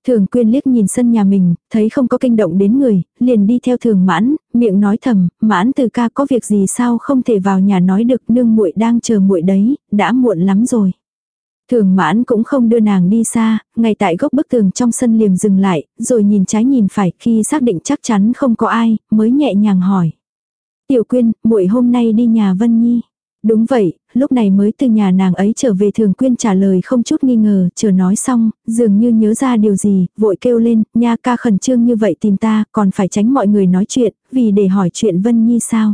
Thường quyên liếc nhìn sân nhà mình, thấy không có kinh động đến người, liền đi theo thường mãn, miệng nói thầm, mãn từ ca có việc gì sao không thể vào nhà nói được nương muội đang chờ muội đấy, đã muộn lắm rồi. Thường mãn cũng không đưa nàng đi xa, ngay tại gốc bức tường trong sân liềm dừng lại, rồi nhìn trái nhìn phải khi xác định chắc chắn không có ai, mới nhẹ nhàng hỏi. Tiểu Quyên, muội hôm nay đi nhà Vân Nhi. Đúng vậy, lúc này mới từ nhà nàng ấy trở về thường quyên trả lời không chút nghi ngờ, chờ nói xong, dường như nhớ ra điều gì, vội kêu lên, nha ca khẩn trương như vậy tìm ta, còn phải tránh mọi người nói chuyện, vì để hỏi chuyện Vân Nhi sao.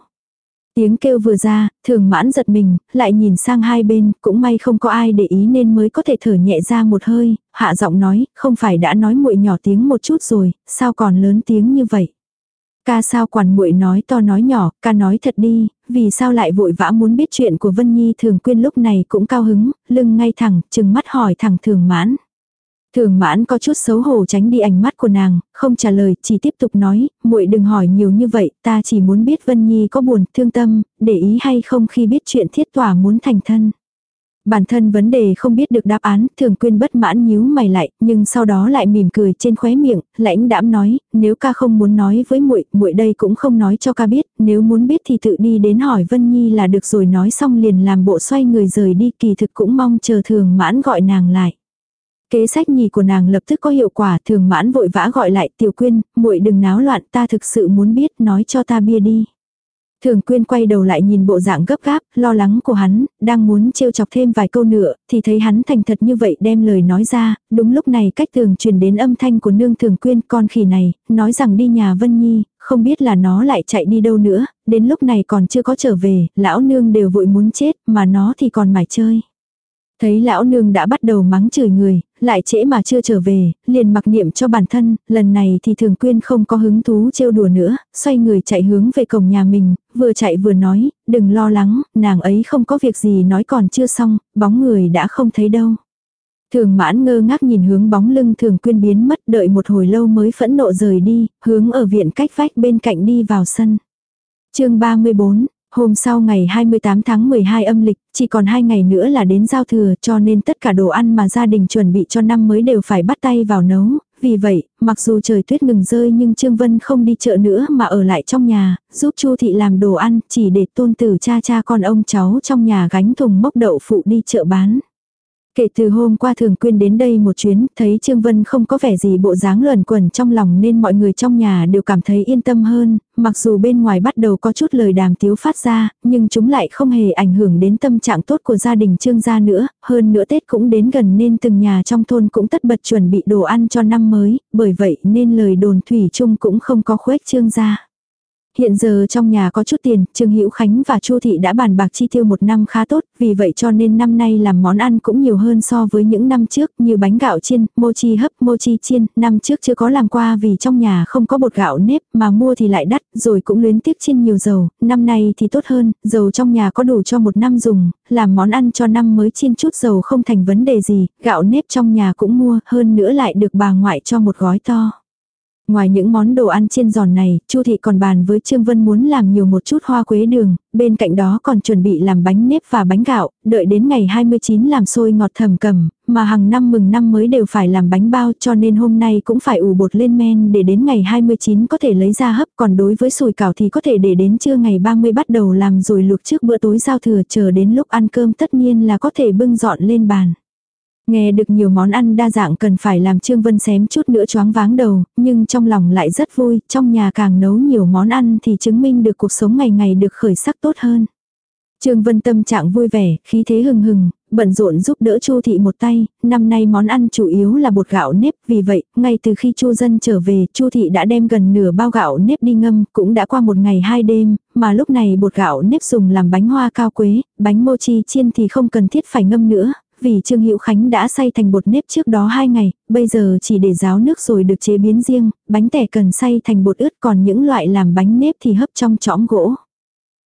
Tiếng kêu vừa ra, thường mãn giật mình, lại nhìn sang hai bên, cũng may không có ai để ý nên mới có thể thở nhẹ ra một hơi, hạ giọng nói, không phải đã nói muội nhỏ tiếng một chút rồi, sao còn lớn tiếng như vậy. Ca sao quản muội nói to nói nhỏ, ca nói thật đi, vì sao lại vội vã muốn biết chuyện của Vân Nhi thường quyên lúc này cũng cao hứng, lưng ngay thẳng, chừng mắt hỏi thẳng thường mãn. Thường mãn có chút xấu hổ tránh đi ánh mắt của nàng, không trả lời, chỉ tiếp tục nói, muội đừng hỏi nhiều như vậy, ta chỉ muốn biết Vân Nhi có buồn, thương tâm, để ý hay không khi biết chuyện thiết tỏa muốn thành thân. Bản thân vấn đề không biết được đáp án, thường quyên bất mãn nhíu mày lại, nhưng sau đó lại mỉm cười trên khóe miệng, lãnh đãm nói, nếu ca không muốn nói với muội, muội đây cũng không nói cho ca biết, nếu muốn biết thì tự đi đến hỏi Vân Nhi là được rồi nói xong liền làm bộ xoay người rời đi, kỳ thực cũng mong chờ thường mãn gọi nàng lại. Kế sách nhì của nàng lập tức có hiệu quả, thường mãn vội vã gọi lại tiểu quyên, muội đừng náo loạn ta thực sự muốn biết nói cho ta bia đi. Thường quyên quay đầu lại nhìn bộ dạng gấp gáp, lo lắng của hắn, đang muốn trêu chọc thêm vài câu nữa, thì thấy hắn thành thật như vậy đem lời nói ra, đúng lúc này cách thường truyền đến âm thanh của nương thường quyên con khỉ này, nói rằng đi nhà Vân Nhi, không biết là nó lại chạy đi đâu nữa, đến lúc này còn chưa có trở về, lão nương đều vội muốn chết, mà nó thì còn mải chơi. Thấy lão nương đã bắt đầu mắng chửi người, lại trễ mà chưa trở về, liền mặc niệm cho bản thân, lần này thì thường quyên không có hứng thú trêu đùa nữa, xoay người chạy hướng về cổng nhà mình, vừa chạy vừa nói, đừng lo lắng, nàng ấy không có việc gì nói còn chưa xong, bóng người đã không thấy đâu. Thường mãn ngơ ngác nhìn hướng bóng lưng thường quyên biến mất đợi một hồi lâu mới phẫn nộ rời đi, hướng ở viện cách vách bên cạnh đi vào sân. chương 34, Hôm sau ngày 28 tháng 12 âm lịch, chỉ còn 2 ngày nữa là đến giao thừa cho nên tất cả đồ ăn mà gia đình chuẩn bị cho năm mới đều phải bắt tay vào nấu. Vì vậy, mặc dù trời tuyết ngừng rơi nhưng Trương Vân không đi chợ nữa mà ở lại trong nhà, giúp Chu Thị làm đồ ăn chỉ để tôn tử cha cha con ông cháu trong nhà gánh thùng mốc đậu phụ đi chợ bán. Kể từ hôm qua thường quyên đến đây một chuyến, thấy Trương Vân không có vẻ gì bộ dáng luẩn quẩn trong lòng nên mọi người trong nhà đều cảm thấy yên tâm hơn, mặc dù bên ngoài bắt đầu có chút lời đàm tiếu phát ra, nhưng chúng lại không hề ảnh hưởng đến tâm trạng tốt của gia đình Trương gia nữa, hơn nữa Tết cũng đến gần nên từng nhà trong thôn cũng tất bật chuẩn bị đồ ăn cho năm mới, bởi vậy nên lời đồn thủy chung cũng không có khuếch Trương gia. Hiện giờ trong nhà có chút tiền, Trương Hữu Khánh và Chu Thị đã bàn bạc chi tiêu một năm khá tốt, vì vậy cho nên năm nay làm món ăn cũng nhiều hơn so với những năm trước như bánh gạo chiên, mochi hấp, mochi chiên, năm trước chưa có làm qua vì trong nhà không có bột gạo nếp mà mua thì lại đắt, rồi cũng luyến tiếc chiên nhiều dầu, năm nay thì tốt hơn, dầu trong nhà có đủ cho một năm dùng, làm món ăn cho năm mới chiên chút dầu không thành vấn đề gì, gạo nếp trong nhà cũng mua, hơn nữa lại được bà ngoại cho một gói to. Ngoài những món đồ ăn chiên giòn này, Chu thị còn bàn với Trương Vân muốn làm nhiều một chút hoa quế đường, bên cạnh đó còn chuẩn bị làm bánh nếp và bánh gạo, đợi đến ngày 29 làm xôi ngọt thầm cầm, mà hàng năm mừng năm mới đều phải làm bánh bao cho nên hôm nay cũng phải ủ bột lên men để đến ngày 29 có thể lấy ra hấp, còn đối với sùi cảo thì có thể để đến trưa ngày 30 bắt đầu làm rồi luộc trước bữa tối giao thừa chờ đến lúc ăn cơm tất nhiên là có thể bưng dọn lên bàn. Nghe được nhiều món ăn đa dạng cần phải làm Trương Vân xém chút nữa choáng váng đầu, nhưng trong lòng lại rất vui, trong nhà càng nấu nhiều món ăn thì chứng minh được cuộc sống ngày ngày được khởi sắc tốt hơn. Trương Vân tâm trạng vui vẻ, khí thế hừng hừng, bận rộn giúp đỡ Chu thị một tay, năm nay món ăn chủ yếu là bột gạo nếp, vì vậy, ngay từ khi Chu dân trở về, Chu thị đã đem gần nửa bao gạo nếp đi ngâm, cũng đã qua một ngày hai đêm, mà lúc này bột gạo nếp dùng làm bánh hoa cao quế, bánh mochi chiên thì không cần thiết phải ngâm nữa, vì Trương Hữu Khánh đã xay thành bột nếp trước đó 2 ngày, bây giờ chỉ để ráo nước rồi được chế biến riêng, bánh tẻ cần xay thành bột ướt còn những loại làm bánh nếp thì hấp trong chõng gỗ.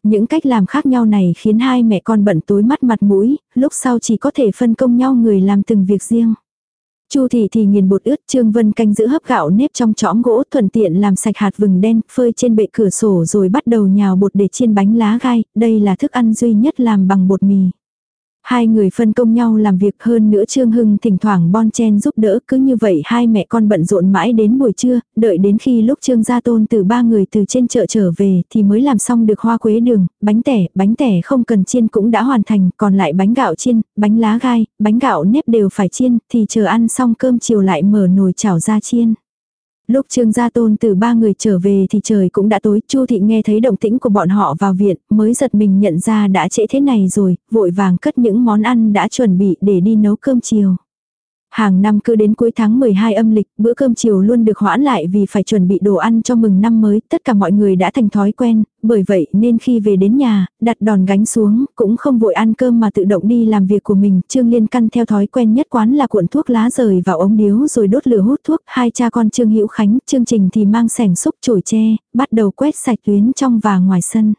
Những cách làm khác nhau này khiến hai mẹ con bận tối mắt mặt mũi, lúc sau chỉ có thể phân công nhau người làm từng việc riêng. Chu thị thì nghiền bột ướt, Trương Vân canh giữ hấp gạo nếp trong chõng gỗ, thuận tiện làm sạch hạt vừng đen, phơi trên bệ cửa sổ rồi bắt đầu nhào bột để chiên bánh lá gai, đây là thức ăn duy nhất làm bằng bột mì. Hai người phân công nhau làm việc hơn nữa Trương Hưng thỉnh thoảng bon chen giúp đỡ cứ như vậy hai mẹ con bận rộn mãi đến buổi trưa, đợi đến khi lúc Trương Gia Tôn từ ba người từ trên chợ trở về thì mới làm xong được hoa quế đường, bánh tẻ, bánh tẻ không cần chiên cũng đã hoàn thành, còn lại bánh gạo chiên, bánh lá gai, bánh gạo nếp đều phải chiên thì chờ ăn xong cơm chiều lại mở nồi chảo ra chiên. Lúc Trương Gia Tôn từ ba người trở về thì trời cũng đã tối, Chu thị nghe thấy động tĩnh của bọn họ vào viện, mới giật mình nhận ra đã trễ thế này rồi, vội vàng cất những món ăn đã chuẩn bị để đi nấu cơm chiều. Hàng năm cứ đến cuối tháng 12 âm lịch, bữa cơm chiều luôn được hoãn lại vì phải chuẩn bị đồ ăn cho mừng năm mới, tất cả mọi người đã thành thói quen, bởi vậy nên khi về đến nhà, đặt đòn gánh xuống, cũng không vội ăn cơm mà tự động đi làm việc của mình. Trương Liên căn theo thói quen nhất quán là cuộn thuốc lá rời vào ống điếu rồi đốt lửa hút thuốc. Hai cha con Trương Hữu Khánh, Trương Trình thì mang sẻng xúc chổi tre, bắt đầu quét sạch tuyến trong và ngoài sân.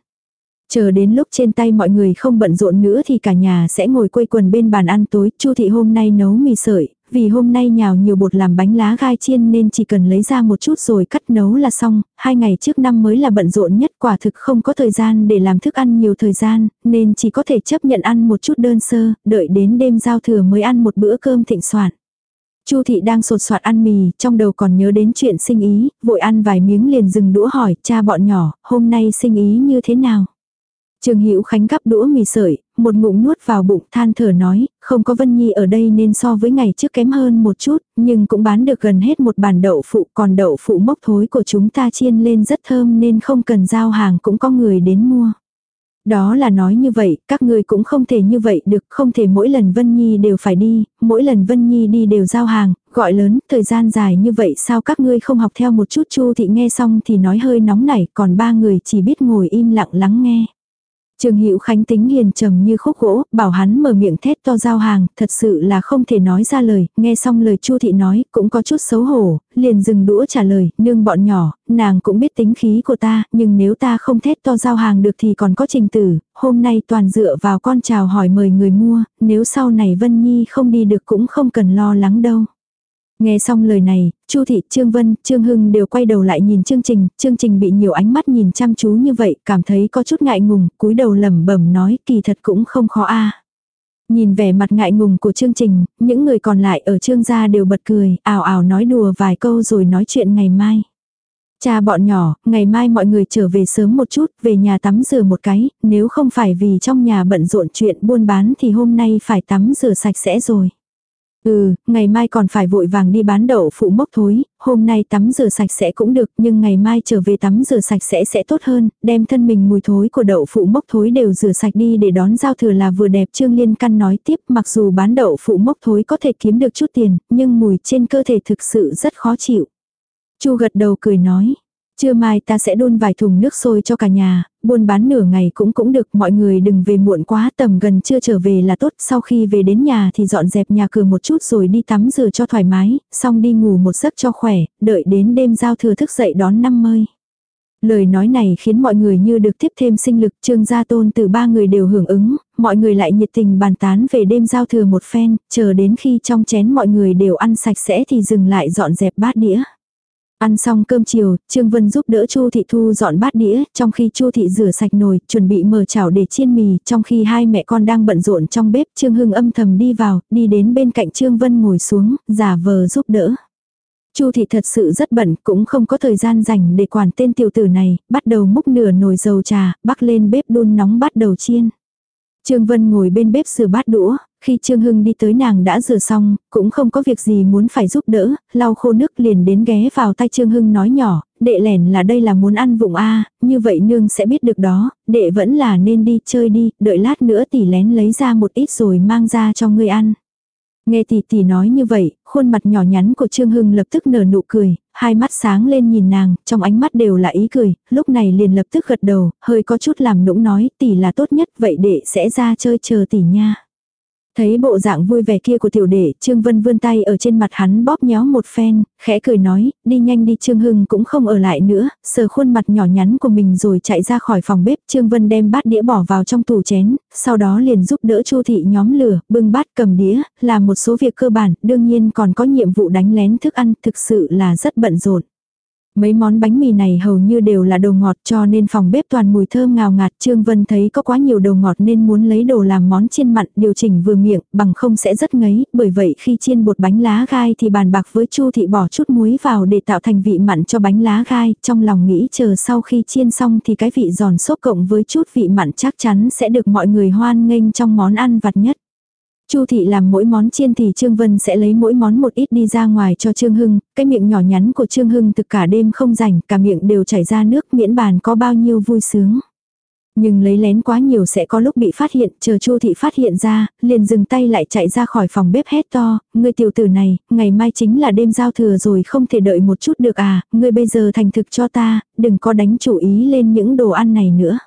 Chờ đến lúc trên tay mọi người không bận rộn nữa thì cả nhà sẽ ngồi quây quần bên bàn ăn tối. Chu thị hôm nay nấu mì sợi, vì hôm nay nhào nhiều bột làm bánh lá gai chiên nên chỉ cần lấy ra một chút rồi cắt nấu là xong, hai ngày trước năm mới là bận rộn nhất quả thực không có thời gian để làm thức ăn nhiều thời gian, nên chỉ có thể chấp nhận ăn một chút đơn sơ, đợi đến đêm giao thừa mới ăn một bữa cơm thịnh soạn. Chu thị đang sột soạt ăn mì, trong đầu còn nhớ đến chuyện sinh ý, vội ăn vài miếng liền dừng đũa hỏi cha bọn nhỏ, hôm nay sinh ý như thế nào? Trương Hữu Khánh gắp đũa mì sợi, một ngụm nuốt vào bụng than thở nói, không có Vân Nhi ở đây nên so với ngày trước kém hơn một chút, nhưng cũng bán được gần hết một bàn đậu phụ, còn đậu phụ mốc thối của chúng ta chiên lên rất thơm nên không cần giao hàng cũng có người đến mua. Đó là nói như vậy, các ngươi cũng không thể như vậy được, không thể mỗi lần Vân Nhi đều phải đi, mỗi lần Vân Nhi đi đều giao hàng, gọi lớn, thời gian dài như vậy sao các ngươi không học theo một chút Chu thị nghe xong thì nói hơi nóng nảy, còn ba người chỉ biết ngồi im lặng lắng nghe. Trương Hữu Khánh tính hiền trầm như khúc gỗ, bảo hắn mở miệng thét to giao hàng, thật sự là không thể nói ra lời, nghe xong lời Chu thị nói, cũng có chút xấu hổ, liền dừng đũa trả lời, nương bọn nhỏ, nàng cũng biết tính khí của ta, nhưng nếu ta không thét to giao hàng được thì còn có trình tử, hôm nay toàn dựa vào con chào hỏi mời người mua, nếu sau này Vân Nhi không đi được cũng không cần lo lắng đâu. Nghe xong lời này, Chu thị, Trương Vân, Trương Hưng đều quay đầu lại nhìn chương trình, chương trình bị nhiều ánh mắt nhìn chăm chú như vậy, cảm thấy có chút ngại ngùng, cúi đầu lẩm bẩm nói, kỳ thật cũng không khó a. Nhìn vẻ mặt ngại ngùng của chương trình, những người còn lại ở trương gia đều bật cười, ảo ảo nói đùa vài câu rồi nói chuyện ngày mai. Cha bọn nhỏ, ngày mai mọi người trở về sớm một chút, về nhà tắm rửa một cái, nếu không phải vì trong nhà bận rộn chuyện buôn bán thì hôm nay phải tắm rửa sạch sẽ rồi. Ừ, ngày mai còn phải vội vàng đi bán đậu phụ mốc thối, hôm nay tắm rửa sạch sẽ cũng được, nhưng ngày mai trở về tắm rửa sạch sẽ sẽ tốt hơn, đem thân mình mùi thối của đậu phụ mốc thối đều rửa sạch đi để đón giao thừa là vừa đẹp. Trương Liên Căn nói tiếp, mặc dù bán đậu phụ mốc thối có thể kiếm được chút tiền, nhưng mùi trên cơ thể thực sự rất khó chịu. Chu gật đầu cười nói, Trưa mai ta sẽ đun vài thùng nước sôi cho cả nhà, buôn bán nửa ngày cũng cũng được, mọi người đừng về muộn quá, tầm gần chưa trở về là tốt, sau khi về đến nhà thì dọn dẹp nhà cửa một chút rồi đi tắm rửa cho thoải mái, xong đi ngủ một giấc cho khỏe, đợi đến đêm giao thừa thức dậy đón năm mới. Lời nói này khiến mọi người như được tiếp thêm sinh lực, trương gia tôn từ ba người đều hưởng ứng, mọi người lại nhiệt tình bàn tán về đêm giao thừa một phen, chờ đến khi trong chén mọi người đều ăn sạch sẽ thì dừng lại dọn dẹp bát đĩa. Ăn xong cơm chiều, Trương Vân giúp đỡ Chu Thị Thu dọn bát đĩa, trong khi Chu Thị rửa sạch nồi, chuẩn bị mở chảo để chiên mì, trong khi hai mẹ con đang bận rộn trong bếp, Trương Hưng âm thầm đi vào, đi đến bên cạnh Trương Vân ngồi xuống, giả vờ giúp đỡ. Chu Thị thật sự rất bận, cũng không có thời gian dành để quản tên tiểu tử này, bắt đầu múc nửa nồi dầu trà, bắc lên bếp đun nóng bắt đầu chiên. Trương Vân ngồi bên bếp rửa bát đũa, khi Trương Hưng đi tới nàng đã rửa xong, cũng không có việc gì muốn phải giúp đỡ, lau khô nước liền đến ghé vào tay Trương Hưng nói nhỏ, đệ lẻn là đây là muốn ăn vụng a như vậy nương sẽ biết được đó, đệ vẫn là nên đi chơi đi, đợi lát nữa tỷ lén lấy ra một ít rồi mang ra cho ngươi ăn. Nghe tỷ tỷ nói như vậy, khuôn mặt nhỏ nhắn của Trương Hưng lập tức nở nụ cười, hai mắt sáng lên nhìn nàng, trong ánh mắt đều là ý cười, lúc này liền lập tức gật đầu, hơi có chút làm nũng nói tỷ là tốt nhất vậy đệ sẽ ra chơi chờ tỷ nha. Thấy bộ dạng vui vẻ kia của tiểu đệ, Trương Vân vươn tay ở trên mặt hắn bóp nhéo một phen, khẽ cười nói, đi nhanh đi Trương Hưng cũng không ở lại nữa, sờ khuôn mặt nhỏ nhắn của mình rồi chạy ra khỏi phòng bếp. Trương Vân đem bát đĩa bỏ vào trong tủ chén, sau đó liền giúp đỡ Chu thị nhóm lửa, bưng bát cầm đĩa, làm một số việc cơ bản, đương nhiên còn có nhiệm vụ đánh lén thức ăn, thực sự là rất bận rộn. Mấy món bánh mì này hầu như đều là đồ ngọt cho nên phòng bếp toàn mùi thơm ngào ngạt. Trương Vân thấy có quá nhiều đồ ngọt nên muốn lấy đồ làm món chiên mặn, điều chỉnh vừa miệng, bằng không sẽ rất ngấy. Bởi vậy khi chiên bột bánh lá gai thì bàn bạc với Chu thị bỏ chút muối vào để tạo thành vị mặn cho bánh lá gai. Trong lòng nghĩ chờ sau khi chiên xong thì cái vị giòn xốp cộng với chút vị mặn chắc chắn sẽ được mọi người hoan nghênh trong món ăn vặt nhất. Chu thị làm mỗi món chiên thì Trương Vân sẽ lấy mỗi món một ít đi ra ngoài cho Trương Hưng, cái miệng nhỏ nhắn của Trương Hưng thực cả đêm không rảnh, cả miệng đều chảy ra nước miễn bàn có bao nhiêu vui sướng. Nhưng lấy lén quá nhiều sẽ có lúc bị phát hiện, chờ Chu thị phát hiện ra, liền dừng tay lại chạy ra khỏi phòng bếp hét to, ngươi tiểu tử này, ngày mai chính là đêm giao thừa rồi không thể đợi một chút được à, ngươi bây giờ thành thực cho ta, đừng có đánh chủ ý lên những đồ ăn này nữa.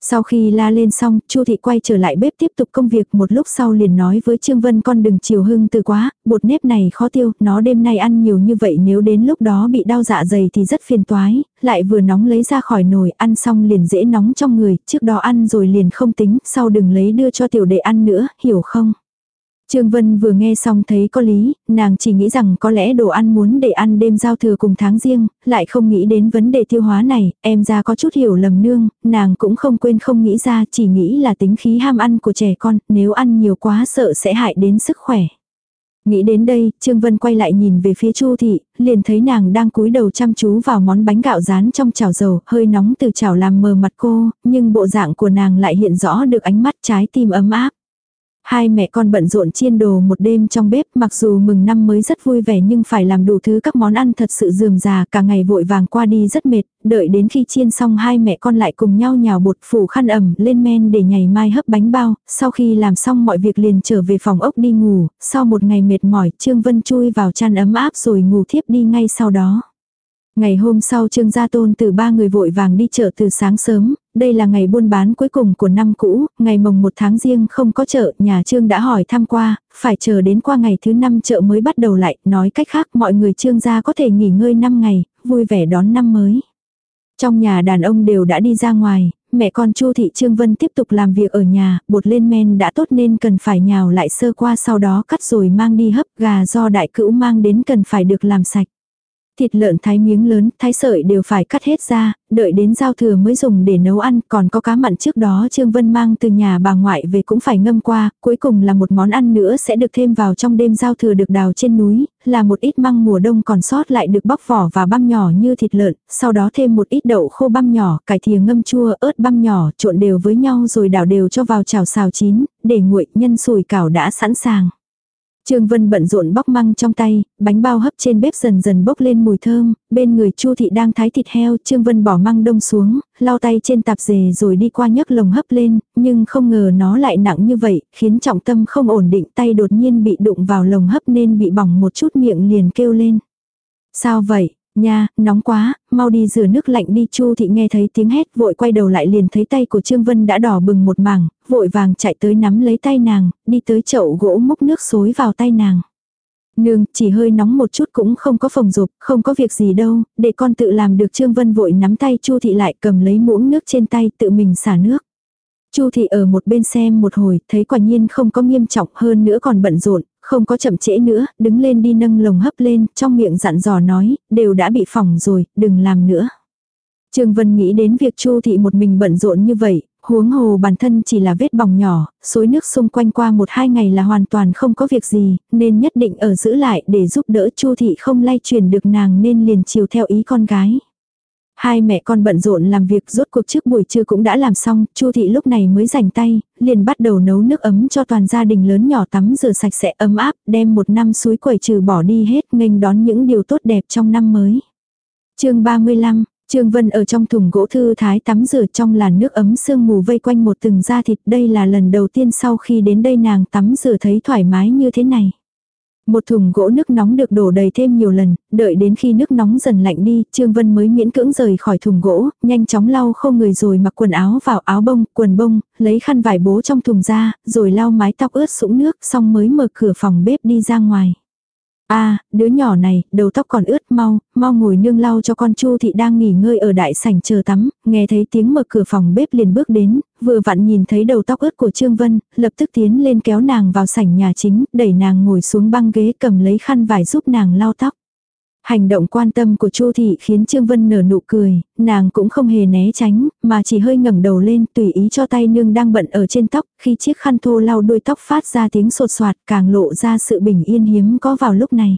Sau khi la lên xong, Chu thị quay trở lại bếp tiếp tục công việc một lúc sau liền nói với Trương Vân con đừng chiều hưng từ quá, bột nếp này khó tiêu, nó đêm nay ăn nhiều như vậy nếu đến lúc đó bị đau dạ dày thì rất phiền toái, lại vừa nóng lấy ra khỏi nồi, ăn xong liền dễ nóng trong người, trước đó ăn rồi liền không tính, sau đừng lấy đưa cho tiểu đệ ăn nữa, hiểu không? Trương Vân vừa nghe xong thấy có lý, nàng chỉ nghĩ rằng có lẽ đồ ăn muốn để ăn đêm giao thừa cùng tháng riêng, lại không nghĩ đến vấn đề tiêu hóa này, em ra có chút hiểu lầm nương, nàng cũng không quên không nghĩ ra, chỉ nghĩ là tính khí ham ăn của trẻ con, nếu ăn nhiều quá sợ sẽ hại đến sức khỏe. Nghĩ đến đây, Trương Vân quay lại nhìn về phía Chu thị, liền thấy nàng đang cúi đầu chăm chú vào món bánh gạo rán trong chảo dầu, hơi nóng từ chảo làm mờ mặt cô, nhưng bộ dạng của nàng lại hiện rõ được ánh mắt trái tim ấm áp. Hai mẹ con bận rộn chiên đồ một đêm trong bếp mặc dù mừng năm mới rất vui vẻ nhưng phải làm đủ thứ các món ăn thật sự dườm già cả ngày vội vàng qua đi rất mệt, đợi đến khi chiên xong hai mẹ con lại cùng nhau nhào bột phủ khăn ẩm lên men để ngày mai hấp bánh bao, sau khi làm xong mọi việc liền trở về phòng ốc đi ngủ, sau một ngày mệt mỏi Trương Vân chui vào chăn ấm áp rồi ngủ thiếp đi ngay sau đó. Ngày hôm sau Trương Gia Tôn từ ba người vội vàng đi chợ từ sáng sớm, đây là ngày buôn bán cuối cùng của năm cũ, ngày mồng một tháng riêng không có chợ, nhà Trương đã hỏi thăm qua, phải chờ đến qua ngày thứ năm chợ mới bắt đầu lại, nói cách khác mọi người Trương gia có thể nghỉ ngơi 5 ngày, vui vẻ đón năm mới. Trong nhà đàn ông đều đã đi ra ngoài, mẹ con Chu thị Trương Vân tiếp tục làm việc ở nhà, bột lên men đã tốt nên cần phải nhào lại sơ qua sau đó cắt rồi mang đi hấp gà do đại cữu mang đến cần phải được làm sạch. Thịt lợn thái miếng lớn, thái sợi đều phải cắt hết ra, đợi đến giao thừa mới dùng để nấu ăn, còn có cá mặn trước đó Trương Vân mang từ nhà bà ngoại về cũng phải ngâm qua, cuối cùng là một món ăn nữa sẽ được thêm vào trong đêm giao thừa được đào trên núi, là một ít măng mùa đông còn sót lại được bóc vỏ và băm nhỏ như thịt lợn, sau đó thêm một ít đậu khô băm nhỏ, cải thìa ngâm chua, ớt băm nhỏ, trộn đều với nhau rồi đảo đều cho vào chảo xào chín, để nguội, nhân sủi cảo đã sẵn sàng. Trương Vân bận rộn bóc măng trong tay, bánh bao hấp trên bếp dần dần bốc lên mùi thơm, bên người Chu thị đang thái thịt heo, Trương Vân bỏ măng đông xuống, lau tay trên tạp dề rồi đi qua nhấc lồng hấp lên, nhưng không ngờ nó lại nặng như vậy, khiến trọng tâm không ổn định, tay đột nhiên bị đụng vào lồng hấp nên bị bỏng một chút miệng liền kêu lên. Sao vậy? Nha, nóng quá, mau đi rửa nước lạnh đi Chu thị nghe thấy tiếng hét vội quay đầu lại liền thấy tay của Trương Vân đã đỏ bừng một mảng, vội vàng chạy tới nắm lấy tay nàng, đi tới chậu gỗ múc nước xối vào tay nàng. Nương, chỉ hơi nóng một chút cũng không có phòng dục, không có việc gì đâu, để con tự làm được Trương Vân vội nắm tay Chu thị lại cầm lấy muỗng nước trên tay tự mình xả nước. Chu thị ở một bên xem một hồi, thấy quả nhiên không có nghiêm trọng hơn nữa còn bận rộn, không có chậm trễ nữa, đứng lên đi nâng lồng hấp lên, trong miệng dặn dò nói, đều đã bị phỏng rồi, đừng làm nữa. Trương Vân nghĩ đến việc Chu thị một mình bận rộn như vậy, huống hồ bản thân chỉ là vết bỏng nhỏ, xối nước xung quanh qua một hai ngày là hoàn toàn không có việc gì, nên nhất định ở giữ lại để giúp đỡ Chu thị không lay truyền được nàng nên liền chiều theo ý con gái. Hai mẹ con bận rộn làm việc rốt cuộc trước buổi trưa cũng đã làm xong, Chu thị lúc này mới rảnh tay, liền bắt đầu nấu nước ấm cho toàn gia đình lớn nhỏ tắm rửa sạch sẽ ấm áp, đem một năm suối quẩy trừ bỏ đi hết nghênh đón những điều tốt đẹp trong năm mới. chương 35, Trương Vân ở trong thùng gỗ thư thái tắm rửa trong làn nước ấm sương mù vây quanh một từng da thịt. Đây là lần đầu tiên sau khi đến đây nàng tắm rửa thấy thoải mái như thế này. Một thùng gỗ nước nóng được đổ đầy thêm nhiều lần, đợi đến khi nước nóng dần lạnh đi, Trương Vân mới miễn cưỡng rời khỏi thùng gỗ, nhanh chóng lau khô người rồi mặc quần áo vào áo bông, quần bông, lấy khăn vải bố trong thùng ra, rồi lau mái tóc ướt sũng nước, xong mới mở cửa phòng bếp đi ra ngoài a à, đứa nhỏ này, đầu tóc còn ướt mau, mau ngồi nương lau cho con Chu thị đang nghỉ ngơi ở đại sảnh chờ tắm, nghe thấy tiếng mở cửa phòng bếp liền bước đến, vừa vặn nhìn thấy đầu tóc ướt của Trương Vân, lập tức tiến lên kéo nàng vào sảnh nhà chính, đẩy nàng ngồi xuống băng ghế cầm lấy khăn vải giúp nàng lau tóc. Hành động quan tâm của Chu thị khiến Trương Vân nở nụ cười, nàng cũng không hề né tránh, mà chỉ hơi ngẩng đầu lên, tùy ý cho tay nương đang bận ở trên tóc, khi chiếc khăn thô lau đuôi tóc phát ra tiếng sột soạt, càng lộ ra sự bình yên hiếm có vào lúc này.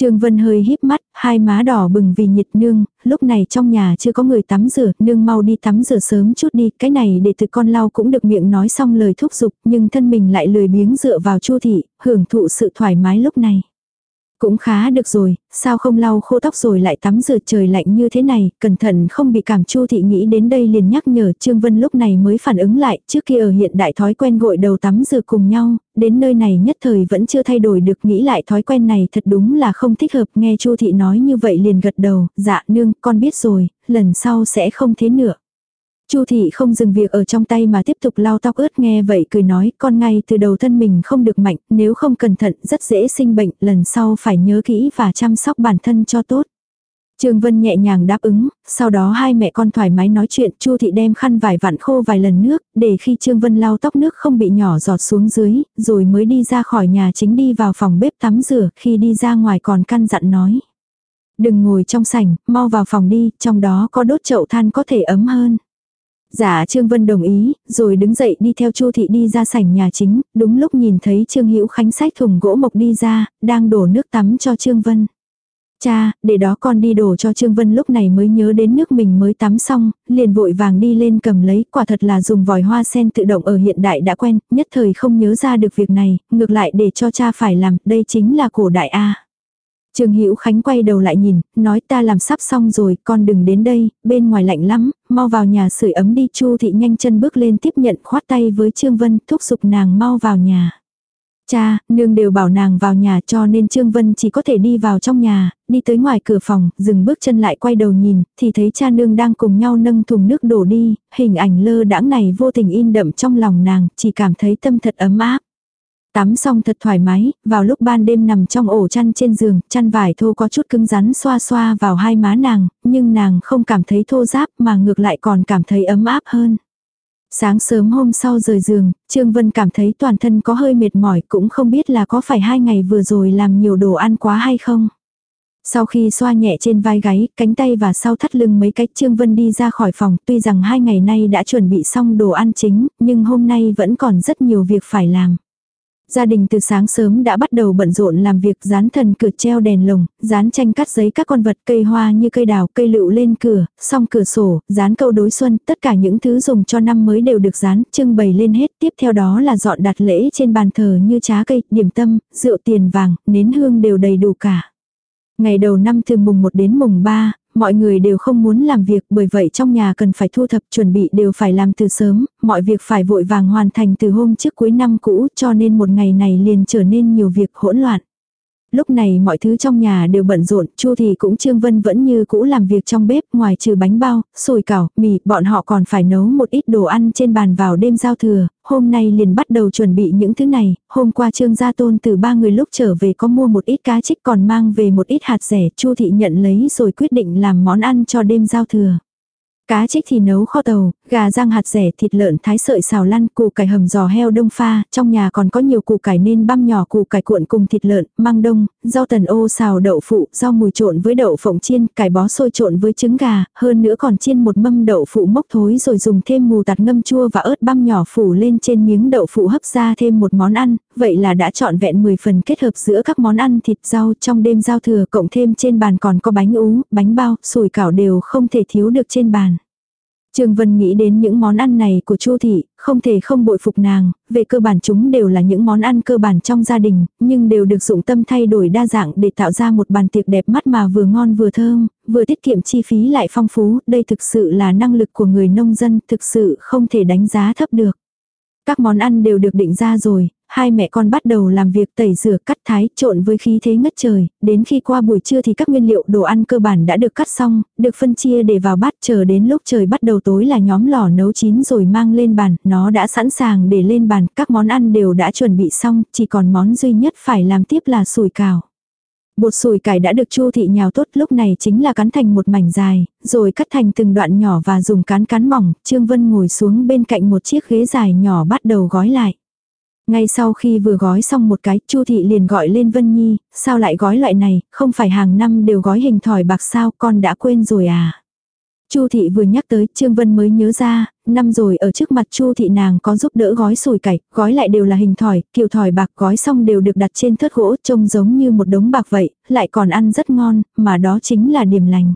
Trương Vân hơi híp mắt, hai má đỏ bừng vì nhiệt nương, lúc này trong nhà chưa có người tắm rửa, nương mau đi tắm rửa sớm chút đi, cái này để từ con lau cũng được miệng nói xong lời thúc giục, nhưng thân mình lại lười biếng dựa vào Chu thị, hưởng thụ sự thoải mái lúc này. Cũng khá được rồi, sao không lau khô tóc rồi lại tắm rửa trời lạnh như thế này, cẩn thận không bị cảm chu thị nghĩ đến đây liền nhắc nhở Trương Vân lúc này mới phản ứng lại, trước kia ở hiện đại thói quen gội đầu tắm rửa cùng nhau, đến nơi này nhất thời vẫn chưa thay đổi được nghĩ lại thói quen này thật đúng là không thích hợp, nghe chu thị nói như vậy liền gật đầu, dạ nương, con biết rồi, lần sau sẽ không thế nữa. Chu thị không dừng việc ở trong tay mà tiếp tục lau tóc ướt nghe vậy cười nói con ngay từ đầu thân mình không được mạnh, nếu không cẩn thận rất dễ sinh bệnh, lần sau phải nhớ kỹ và chăm sóc bản thân cho tốt. Trương Vân nhẹ nhàng đáp ứng, sau đó hai mẹ con thoải mái nói chuyện, Chu thị đem khăn vải vặn khô vài lần nước, để khi Trương Vân lau tóc nước không bị nhỏ giọt xuống dưới, rồi mới đi ra khỏi nhà chính đi vào phòng bếp tắm rửa, khi đi ra ngoài còn căn dặn nói. Đừng ngồi trong sảnh, mau vào phòng đi, trong đó có đốt chậu than có thể ấm hơn. Dạ Trương Vân đồng ý, rồi đứng dậy đi theo Chu thị đi ra sảnh nhà chính, đúng lúc nhìn thấy Trương Hữu Khánh xách thùng gỗ mộc đi ra, đang đổ nước tắm cho Trương Vân. Cha, để đó con đi đổ cho Trương Vân lúc này mới nhớ đến nước mình mới tắm xong, liền vội vàng đi lên cầm lấy, quả thật là dùng vòi hoa sen tự động ở hiện đại đã quen, nhất thời không nhớ ra được việc này, ngược lại để cho cha phải làm, đây chính là cổ đại A. Trương Hữu Khánh quay đầu lại nhìn, nói ta làm sắp xong rồi, con đừng đến đây, bên ngoài lạnh lắm, mau vào nhà sưởi ấm đi. Chu thị nhanh chân bước lên tiếp nhận khoát tay với Trương Vân, thúc giục nàng mau vào nhà. Cha, nương đều bảo nàng vào nhà cho nên Trương Vân chỉ có thể đi vào trong nhà, đi tới ngoài cửa phòng, dừng bước chân lại quay đầu nhìn, thì thấy cha nương đang cùng nhau nâng thùng nước đổ đi, hình ảnh lơ đãng này vô tình in đậm trong lòng nàng, chỉ cảm thấy tâm thật ấm áp. Tắm xong thật thoải mái, vào lúc ban đêm nằm trong ổ chăn trên giường, chăn vải thô có chút cứng rắn xoa xoa vào hai má nàng, nhưng nàng không cảm thấy thô ráp mà ngược lại còn cảm thấy ấm áp hơn. Sáng sớm hôm sau rời giường, Trương Vân cảm thấy toàn thân có hơi mệt mỏi cũng không biết là có phải hai ngày vừa rồi làm nhiều đồ ăn quá hay không. Sau khi xoa nhẹ trên vai gáy, cánh tay và sau thắt lưng mấy cách Trương Vân đi ra khỏi phòng tuy rằng hai ngày nay đã chuẩn bị xong đồ ăn chính, nhưng hôm nay vẫn còn rất nhiều việc phải làm. Gia đình từ sáng sớm đã bắt đầu bận rộn làm việc dán thần cửa treo đèn lồng, dán tranh cắt giấy các con vật cây hoa như cây đào, cây lựu lên cửa, song cửa sổ, dán câu đối xuân, tất cả những thứ dùng cho năm mới đều được dán, trưng bày lên hết. Tiếp theo đó là dọn đặt lễ trên bàn thờ như trá cây, điểm tâm, rượu tiền vàng, nến hương đều đầy đủ cả. Ngày đầu năm từ mùng 1 đến mùng 3, mọi người đều không muốn làm việc bởi vậy trong nhà cần phải thu thập chuẩn bị đều phải làm từ sớm, mọi việc phải vội vàng hoàn thành từ hôm trước cuối năm cũ cho nên một ngày này liền trở nên nhiều việc hỗn loạn. Lúc này mọi thứ trong nhà đều bận rộn, Chu thì cũng Trương Vân vẫn như cũ làm việc trong bếp, ngoài trừ bánh bao, sồi cảo, mì, bọn họ còn phải nấu một ít đồ ăn trên bàn vào đêm giao thừa, hôm nay liền bắt đầu chuẩn bị những thứ này, hôm qua Trương Gia Tôn từ ba người lúc trở về có mua một ít cá trích còn mang về một ít hạt rẻ, Chu thị nhận lấy rồi quyết định làm món ăn cho đêm giao thừa. Cá trích thì nấu kho tàu, gà rang hạt rẻ, thịt lợn thái sợi xào lăn, củ cải hầm giò heo đông pha, trong nhà còn có nhiều củ cải nên băm nhỏ củ cải cuộn cùng thịt lợn, măng đông, rau tần ô xào đậu phụ, rau mùi trộn với đậu phộng chiên, cải bó sôi trộn với trứng gà, hơn nữa còn chiên một mâm đậu phụ mốc thối rồi dùng thêm mù tạt ngâm chua và ớt băm nhỏ phủ lên trên miếng đậu phụ hấp ra thêm một món ăn, vậy là đã chọn vẹn 10 phần kết hợp giữa các món ăn thịt rau trong đêm giao thừa cộng thêm trên bàn còn có bánh ú, bánh bao, sủi cảo đều không thể thiếu được trên bàn. Trương Vân nghĩ đến những món ăn này của Chu thị, không thể không bội phục nàng, về cơ bản chúng đều là những món ăn cơ bản trong gia đình, nhưng đều được dụng tâm thay đổi đa dạng để tạo ra một bàn tiệc đẹp mắt mà vừa ngon vừa thơm, vừa tiết kiệm chi phí lại phong phú, đây thực sự là năng lực của người nông dân, thực sự không thể đánh giá thấp được. Các món ăn đều được định ra rồi, hai mẹ con bắt đầu làm việc tẩy rửa cắt thái trộn với khí thế ngất trời, đến khi qua buổi trưa thì các nguyên liệu đồ ăn cơ bản đã được cắt xong, được phân chia để vào bát. Chờ đến lúc trời bắt đầu tối là nhóm lò nấu chín rồi mang lên bàn, nó đã sẵn sàng để lên bàn, các món ăn đều đã chuẩn bị xong, chỉ còn món duy nhất phải làm tiếp là sủi cảo. Bột sủi cải đã được Chu thị nhào tốt lúc này chính là cắn thành một mảnh dài, rồi cắt thành từng đoạn nhỏ và dùng cán cán mỏng, Trương Vân ngồi xuống bên cạnh một chiếc ghế dài nhỏ bắt đầu gói lại. Ngay sau khi vừa gói xong một cái, Chu thị liền gọi lên Vân Nhi, sao lại gói loại này, không phải hàng năm đều gói hình thỏi bạc sao, con đã quên rồi à. Chu thị vừa nhắc tới, Trương Vân mới nhớ ra, Năm rồi ở trước mặt Chu thị nàng có giúp đỡ gói sồi cải, gói lại đều là hình thỏi, kiểu thỏi bạc gói xong đều được đặt trên thớt gỗ, trông giống như một đống bạc vậy, lại còn ăn rất ngon, mà đó chính là điểm lành.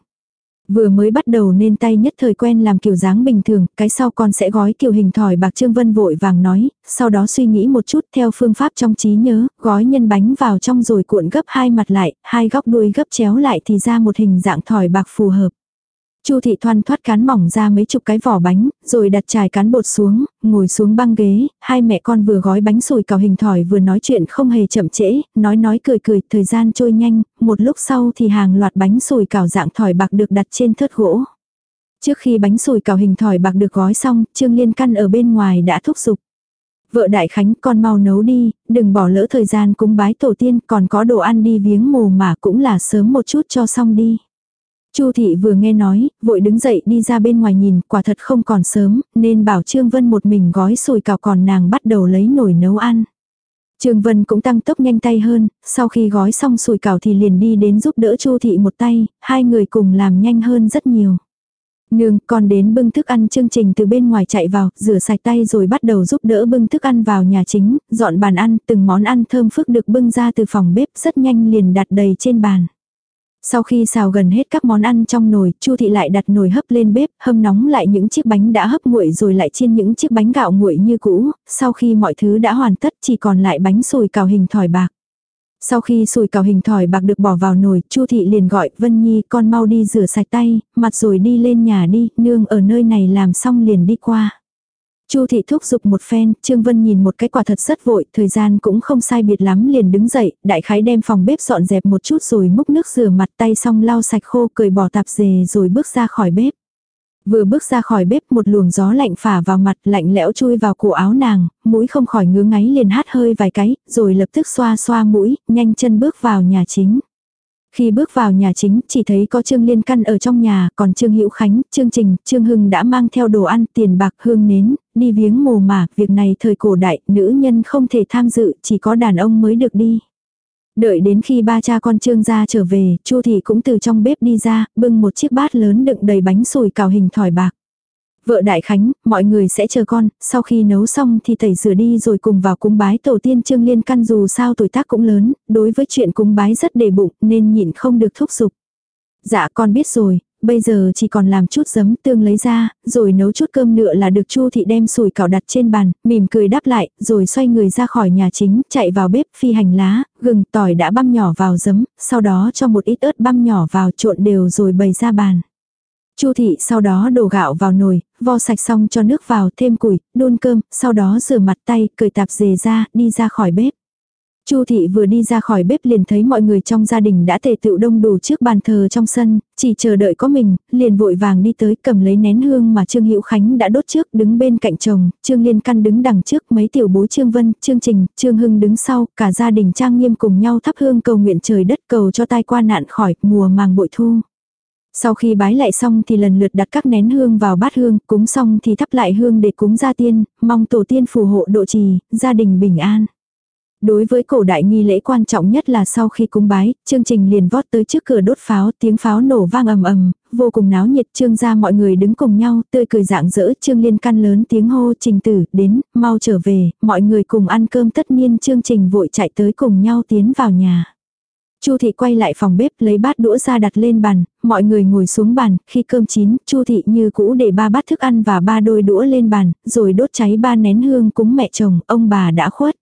Vừa mới bắt đầu nên tay nhất thời quen làm kiểu dáng bình thường, cái sau con sẽ gói kiểu hình thỏi bạc Trương Vân vội vàng nói, sau đó suy nghĩ một chút theo phương pháp trong trí nhớ, gói nhân bánh vào trong rồi cuộn gấp hai mặt lại, hai góc đuôi gấp chéo lại thì ra một hình dạng thỏi bạc phù hợp. Chu thị thoăn thoát cán mỏng ra mấy chục cái vỏ bánh, rồi đặt trải cán bột xuống, ngồi xuống băng ghế, hai mẹ con vừa gói bánh sùi cào hình thỏi vừa nói chuyện không hề chậm trễ, nói nói cười cười, thời gian trôi nhanh, một lúc sau thì hàng loạt bánh sùi cào dạng thỏi bạc được đặt trên thớt gỗ. Trước khi bánh sùi cào hình thỏi bạc được gói xong, Trương Liên Căn ở bên ngoài đã thúc giục. Vợ Đại Khánh con mau nấu đi, đừng bỏ lỡ thời gian cúng bái tổ tiên còn có đồ ăn đi viếng mồ mà cũng là sớm một chút cho xong đi. Chu thị vừa nghe nói, vội đứng dậy đi ra bên ngoài nhìn, quả thật không còn sớm, nên bảo Trương Vân một mình gói sồi cào còn nàng bắt đầu lấy nồi nấu ăn. Trương Vân cũng tăng tốc nhanh tay hơn, sau khi gói xong sùi cào thì liền đi đến giúp đỡ Chu thị một tay, hai người cùng làm nhanh hơn rất nhiều. Nương, còn đến bưng thức ăn chương trình từ bên ngoài chạy vào, rửa sạch tay rồi bắt đầu giúp đỡ bưng thức ăn vào nhà chính, dọn bàn ăn, từng món ăn thơm phức được bưng ra từ phòng bếp rất nhanh liền đặt đầy trên bàn. Sau khi xào gần hết các món ăn trong nồi, Chu thị lại đặt nồi hấp lên bếp, hâm nóng lại những chiếc bánh đã hấp nguội rồi lại chiên những chiếc bánh gạo nguội như cũ, sau khi mọi thứ đã hoàn tất chỉ còn lại bánh sùi cào hình thỏi bạc. Sau khi sùi cào hình thỏi bạc được bỏ vào nồi, Chu thị liền gọi Vân Nhi con mau đi rửa sạch tay, mặt rồi đi lên nhà đi, nương ở nơi này làm xong liền đi qua. Chu thị thúc giục một phen, Trương Vân nhìn một cái quả thật rất vội, thời gian cũng không sai biệt lắm liền đứng dậy, đại khái đem phòng bếp dọn dẹp một chút rồi múc nước rửa mặt tay xong lau sạch khô cười bỏ tạp dề rồi bước ra khỏi bếp. Vừa bước ra khỏi bếp một luồng gió lạnh phả vào mặt lạnh lẽo chui vào cổ áo nàng, mũi không khỏi ngứa ngáy liền hát hơi vài cái, rồi lập tức xoa xoa mũi, nhanh chân bước vào nhà chính. Khi bước vào nhà chính, chỉ thấy có Trương Liên Căn ở trong nhà, còn Trương Hữu Khánh, Trương Trình, Trương Hưng đã mang theo đồ ăn, tiền bạc, hương nến, đi viếng mồ mà, việc này thời cổ đại, nữ nhân không thể tham dự, chỉ có đàn ông mới được đi. Đợi đến khi ba cha con Trương gia trở về, Chu thị cũng từ trong bếp đi ra, bưng một chiếc bát lớn đựng đầy bánh sủi cào hình thỏi bạc. Vợ Đại Khánh, mọi người sẽ chờ con, sau khi nấu xong thì tẩy rửa đi rồi cùng vào cúng bái tổ tiên Trương Liên Căn dù sao tuổi tác cũng lớn, đối với chuyện cúng bái rất đề bụng nên nhịn không được thúc giục. Dạ con biết rồi, bây giờ chỉ còn làm chút giấm tương lấy ra, rồi nấu chút cơm nữa là được Chu thị đem sủi cảo đặt trên bàn, mỉm cười đáp lại, rồi xoay người ra khỏi nhà chính, chạy vào bếp phi hành lá, gừng, tỏi đã băm nhỏ vào giấm, sau đó cho một ít ớt băm nhỏ vào trộn đều rồi bày ra bàn. Chu thị sau đó đổ gạo vào nồi, vo sạch xong cho nước vào, thêm củi, đun cơm, sau đó rửa mặt tay, cởi tạp dề ra, đi ra khỏi bếp. Chu thị vừa đi ra khỏi bếp liền thấy mọi người trong gia đình đã tề tựu đông đủ trước bàn thờ trong sân, chỉ chờ đợi có mình, liền vội vàng đi tới cầm lấy nén hương mà Trương Hữu Khánh đã đốt trước, đứng bên cạnh chồng, Trương Liên Căn đứng đằng trước, mấy tiểu bối Trương Vân, Trương Trình, Trương Hưng đứng sau, cả gia đình trang nghiêm cùng nhau thắp hương cầu nguyện trời đất cầu cho tai qua nạn khỏi mùa màng bội thu. Sau khi bái lại xong thì lần lượt đặt các nén hương vào bát hương, cúng xong thì thắp lại hương để cúng gia tiên, mong tổ tiên phù hộ độ trì, gia đình bình an. Đối với cổ đại nghi lễ quan trọng nhất là sau khi cúng bái, chương trình liền vót tới trước cửa đốt pháo, tiếng pháo nổ vang ầm ầm, vô cùng náo nhiệt, trương gia mọi người đứng cùng nhau, tươi cười rạng rỡ, trương liên căn lớn tiếng hô trình tử, đến, mau trở về, mọi người cùng ăn cơm tất niên chương trình vội chạy tới cùng nhau tiến vào nhà. Chu thị quay lại phòng bếp lấy bát đũa ra đặt lên bàn, mọi người ngồi xuống bàn, khi cơm chín, Chu thị như cũ để ba bát thức ăn và ba đôi đũa lên bàn, rồi đốt cháy ba nén hương cúng mẹ chồng, ông bà đã khuất.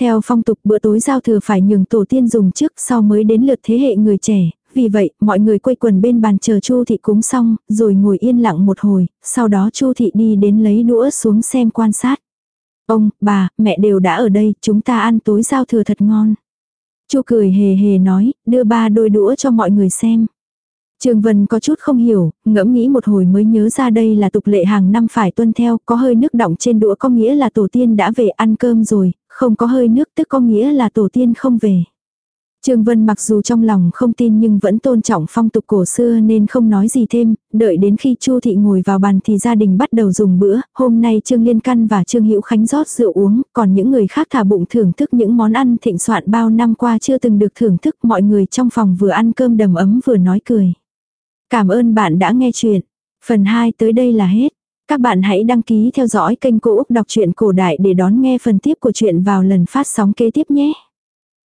Theo phong tục bữa tối giao thừa phải nhường tổ tiên dùng trước sau mới đến lượt thế hệ người trẻ, vì vậy mọi người quây quần bên bàn chờ Chu thị cúng xong, rồi ngồi yên lặng một hồi, sau đó Chu thị đi đến lấy đũa xuống xem quan sát. Ông, bà, mẹ đều đã ở đây, chúng ta ăn tối giao thừa thật ngon. Chu cười hề hề nói, đưa ba đôi đũa cho mọi người xem. Trương Vân có chút không hiểu, ngẫm nghĩ một hồi mới nhớ ra đây là tục lệ hàng năm phải tuân theo, có hơi nước đọng trên đũa có nghĩa là tổ tiên đã về ăn cơm rồi, không có hơi nước tức có nghĩa là tổ tiên không về. Trương Vân mặc dù trong lòng không tin nhưng vẫn tôn trọng phong tục cổ xưa nên không nói gì thêm, đợi đến khi Chu thị ngồi vào bàn thì gia đình bắt đầu dùng bữa, hôm nay Trương Liên Căn và Trương Hữu Khánh rót rượu uống, còn những người khác thả bụng thưởng thức những món ăn thịnh soạn bao năm qua chưa từng được thưởng thức, mọi người trong phòng vừa ăn cơm đầm ấm vừa nói cười. Cảm ơn bạn đã nghe chuyện. Phần 2 tới đây là hết. Các bạn hãy đăng ký theo dõi kênh Cô Úc Đọc truyện Cổ Đại để đón nghe phần tiếp của chuyện vào lần phát sóng kế tiếp nhé.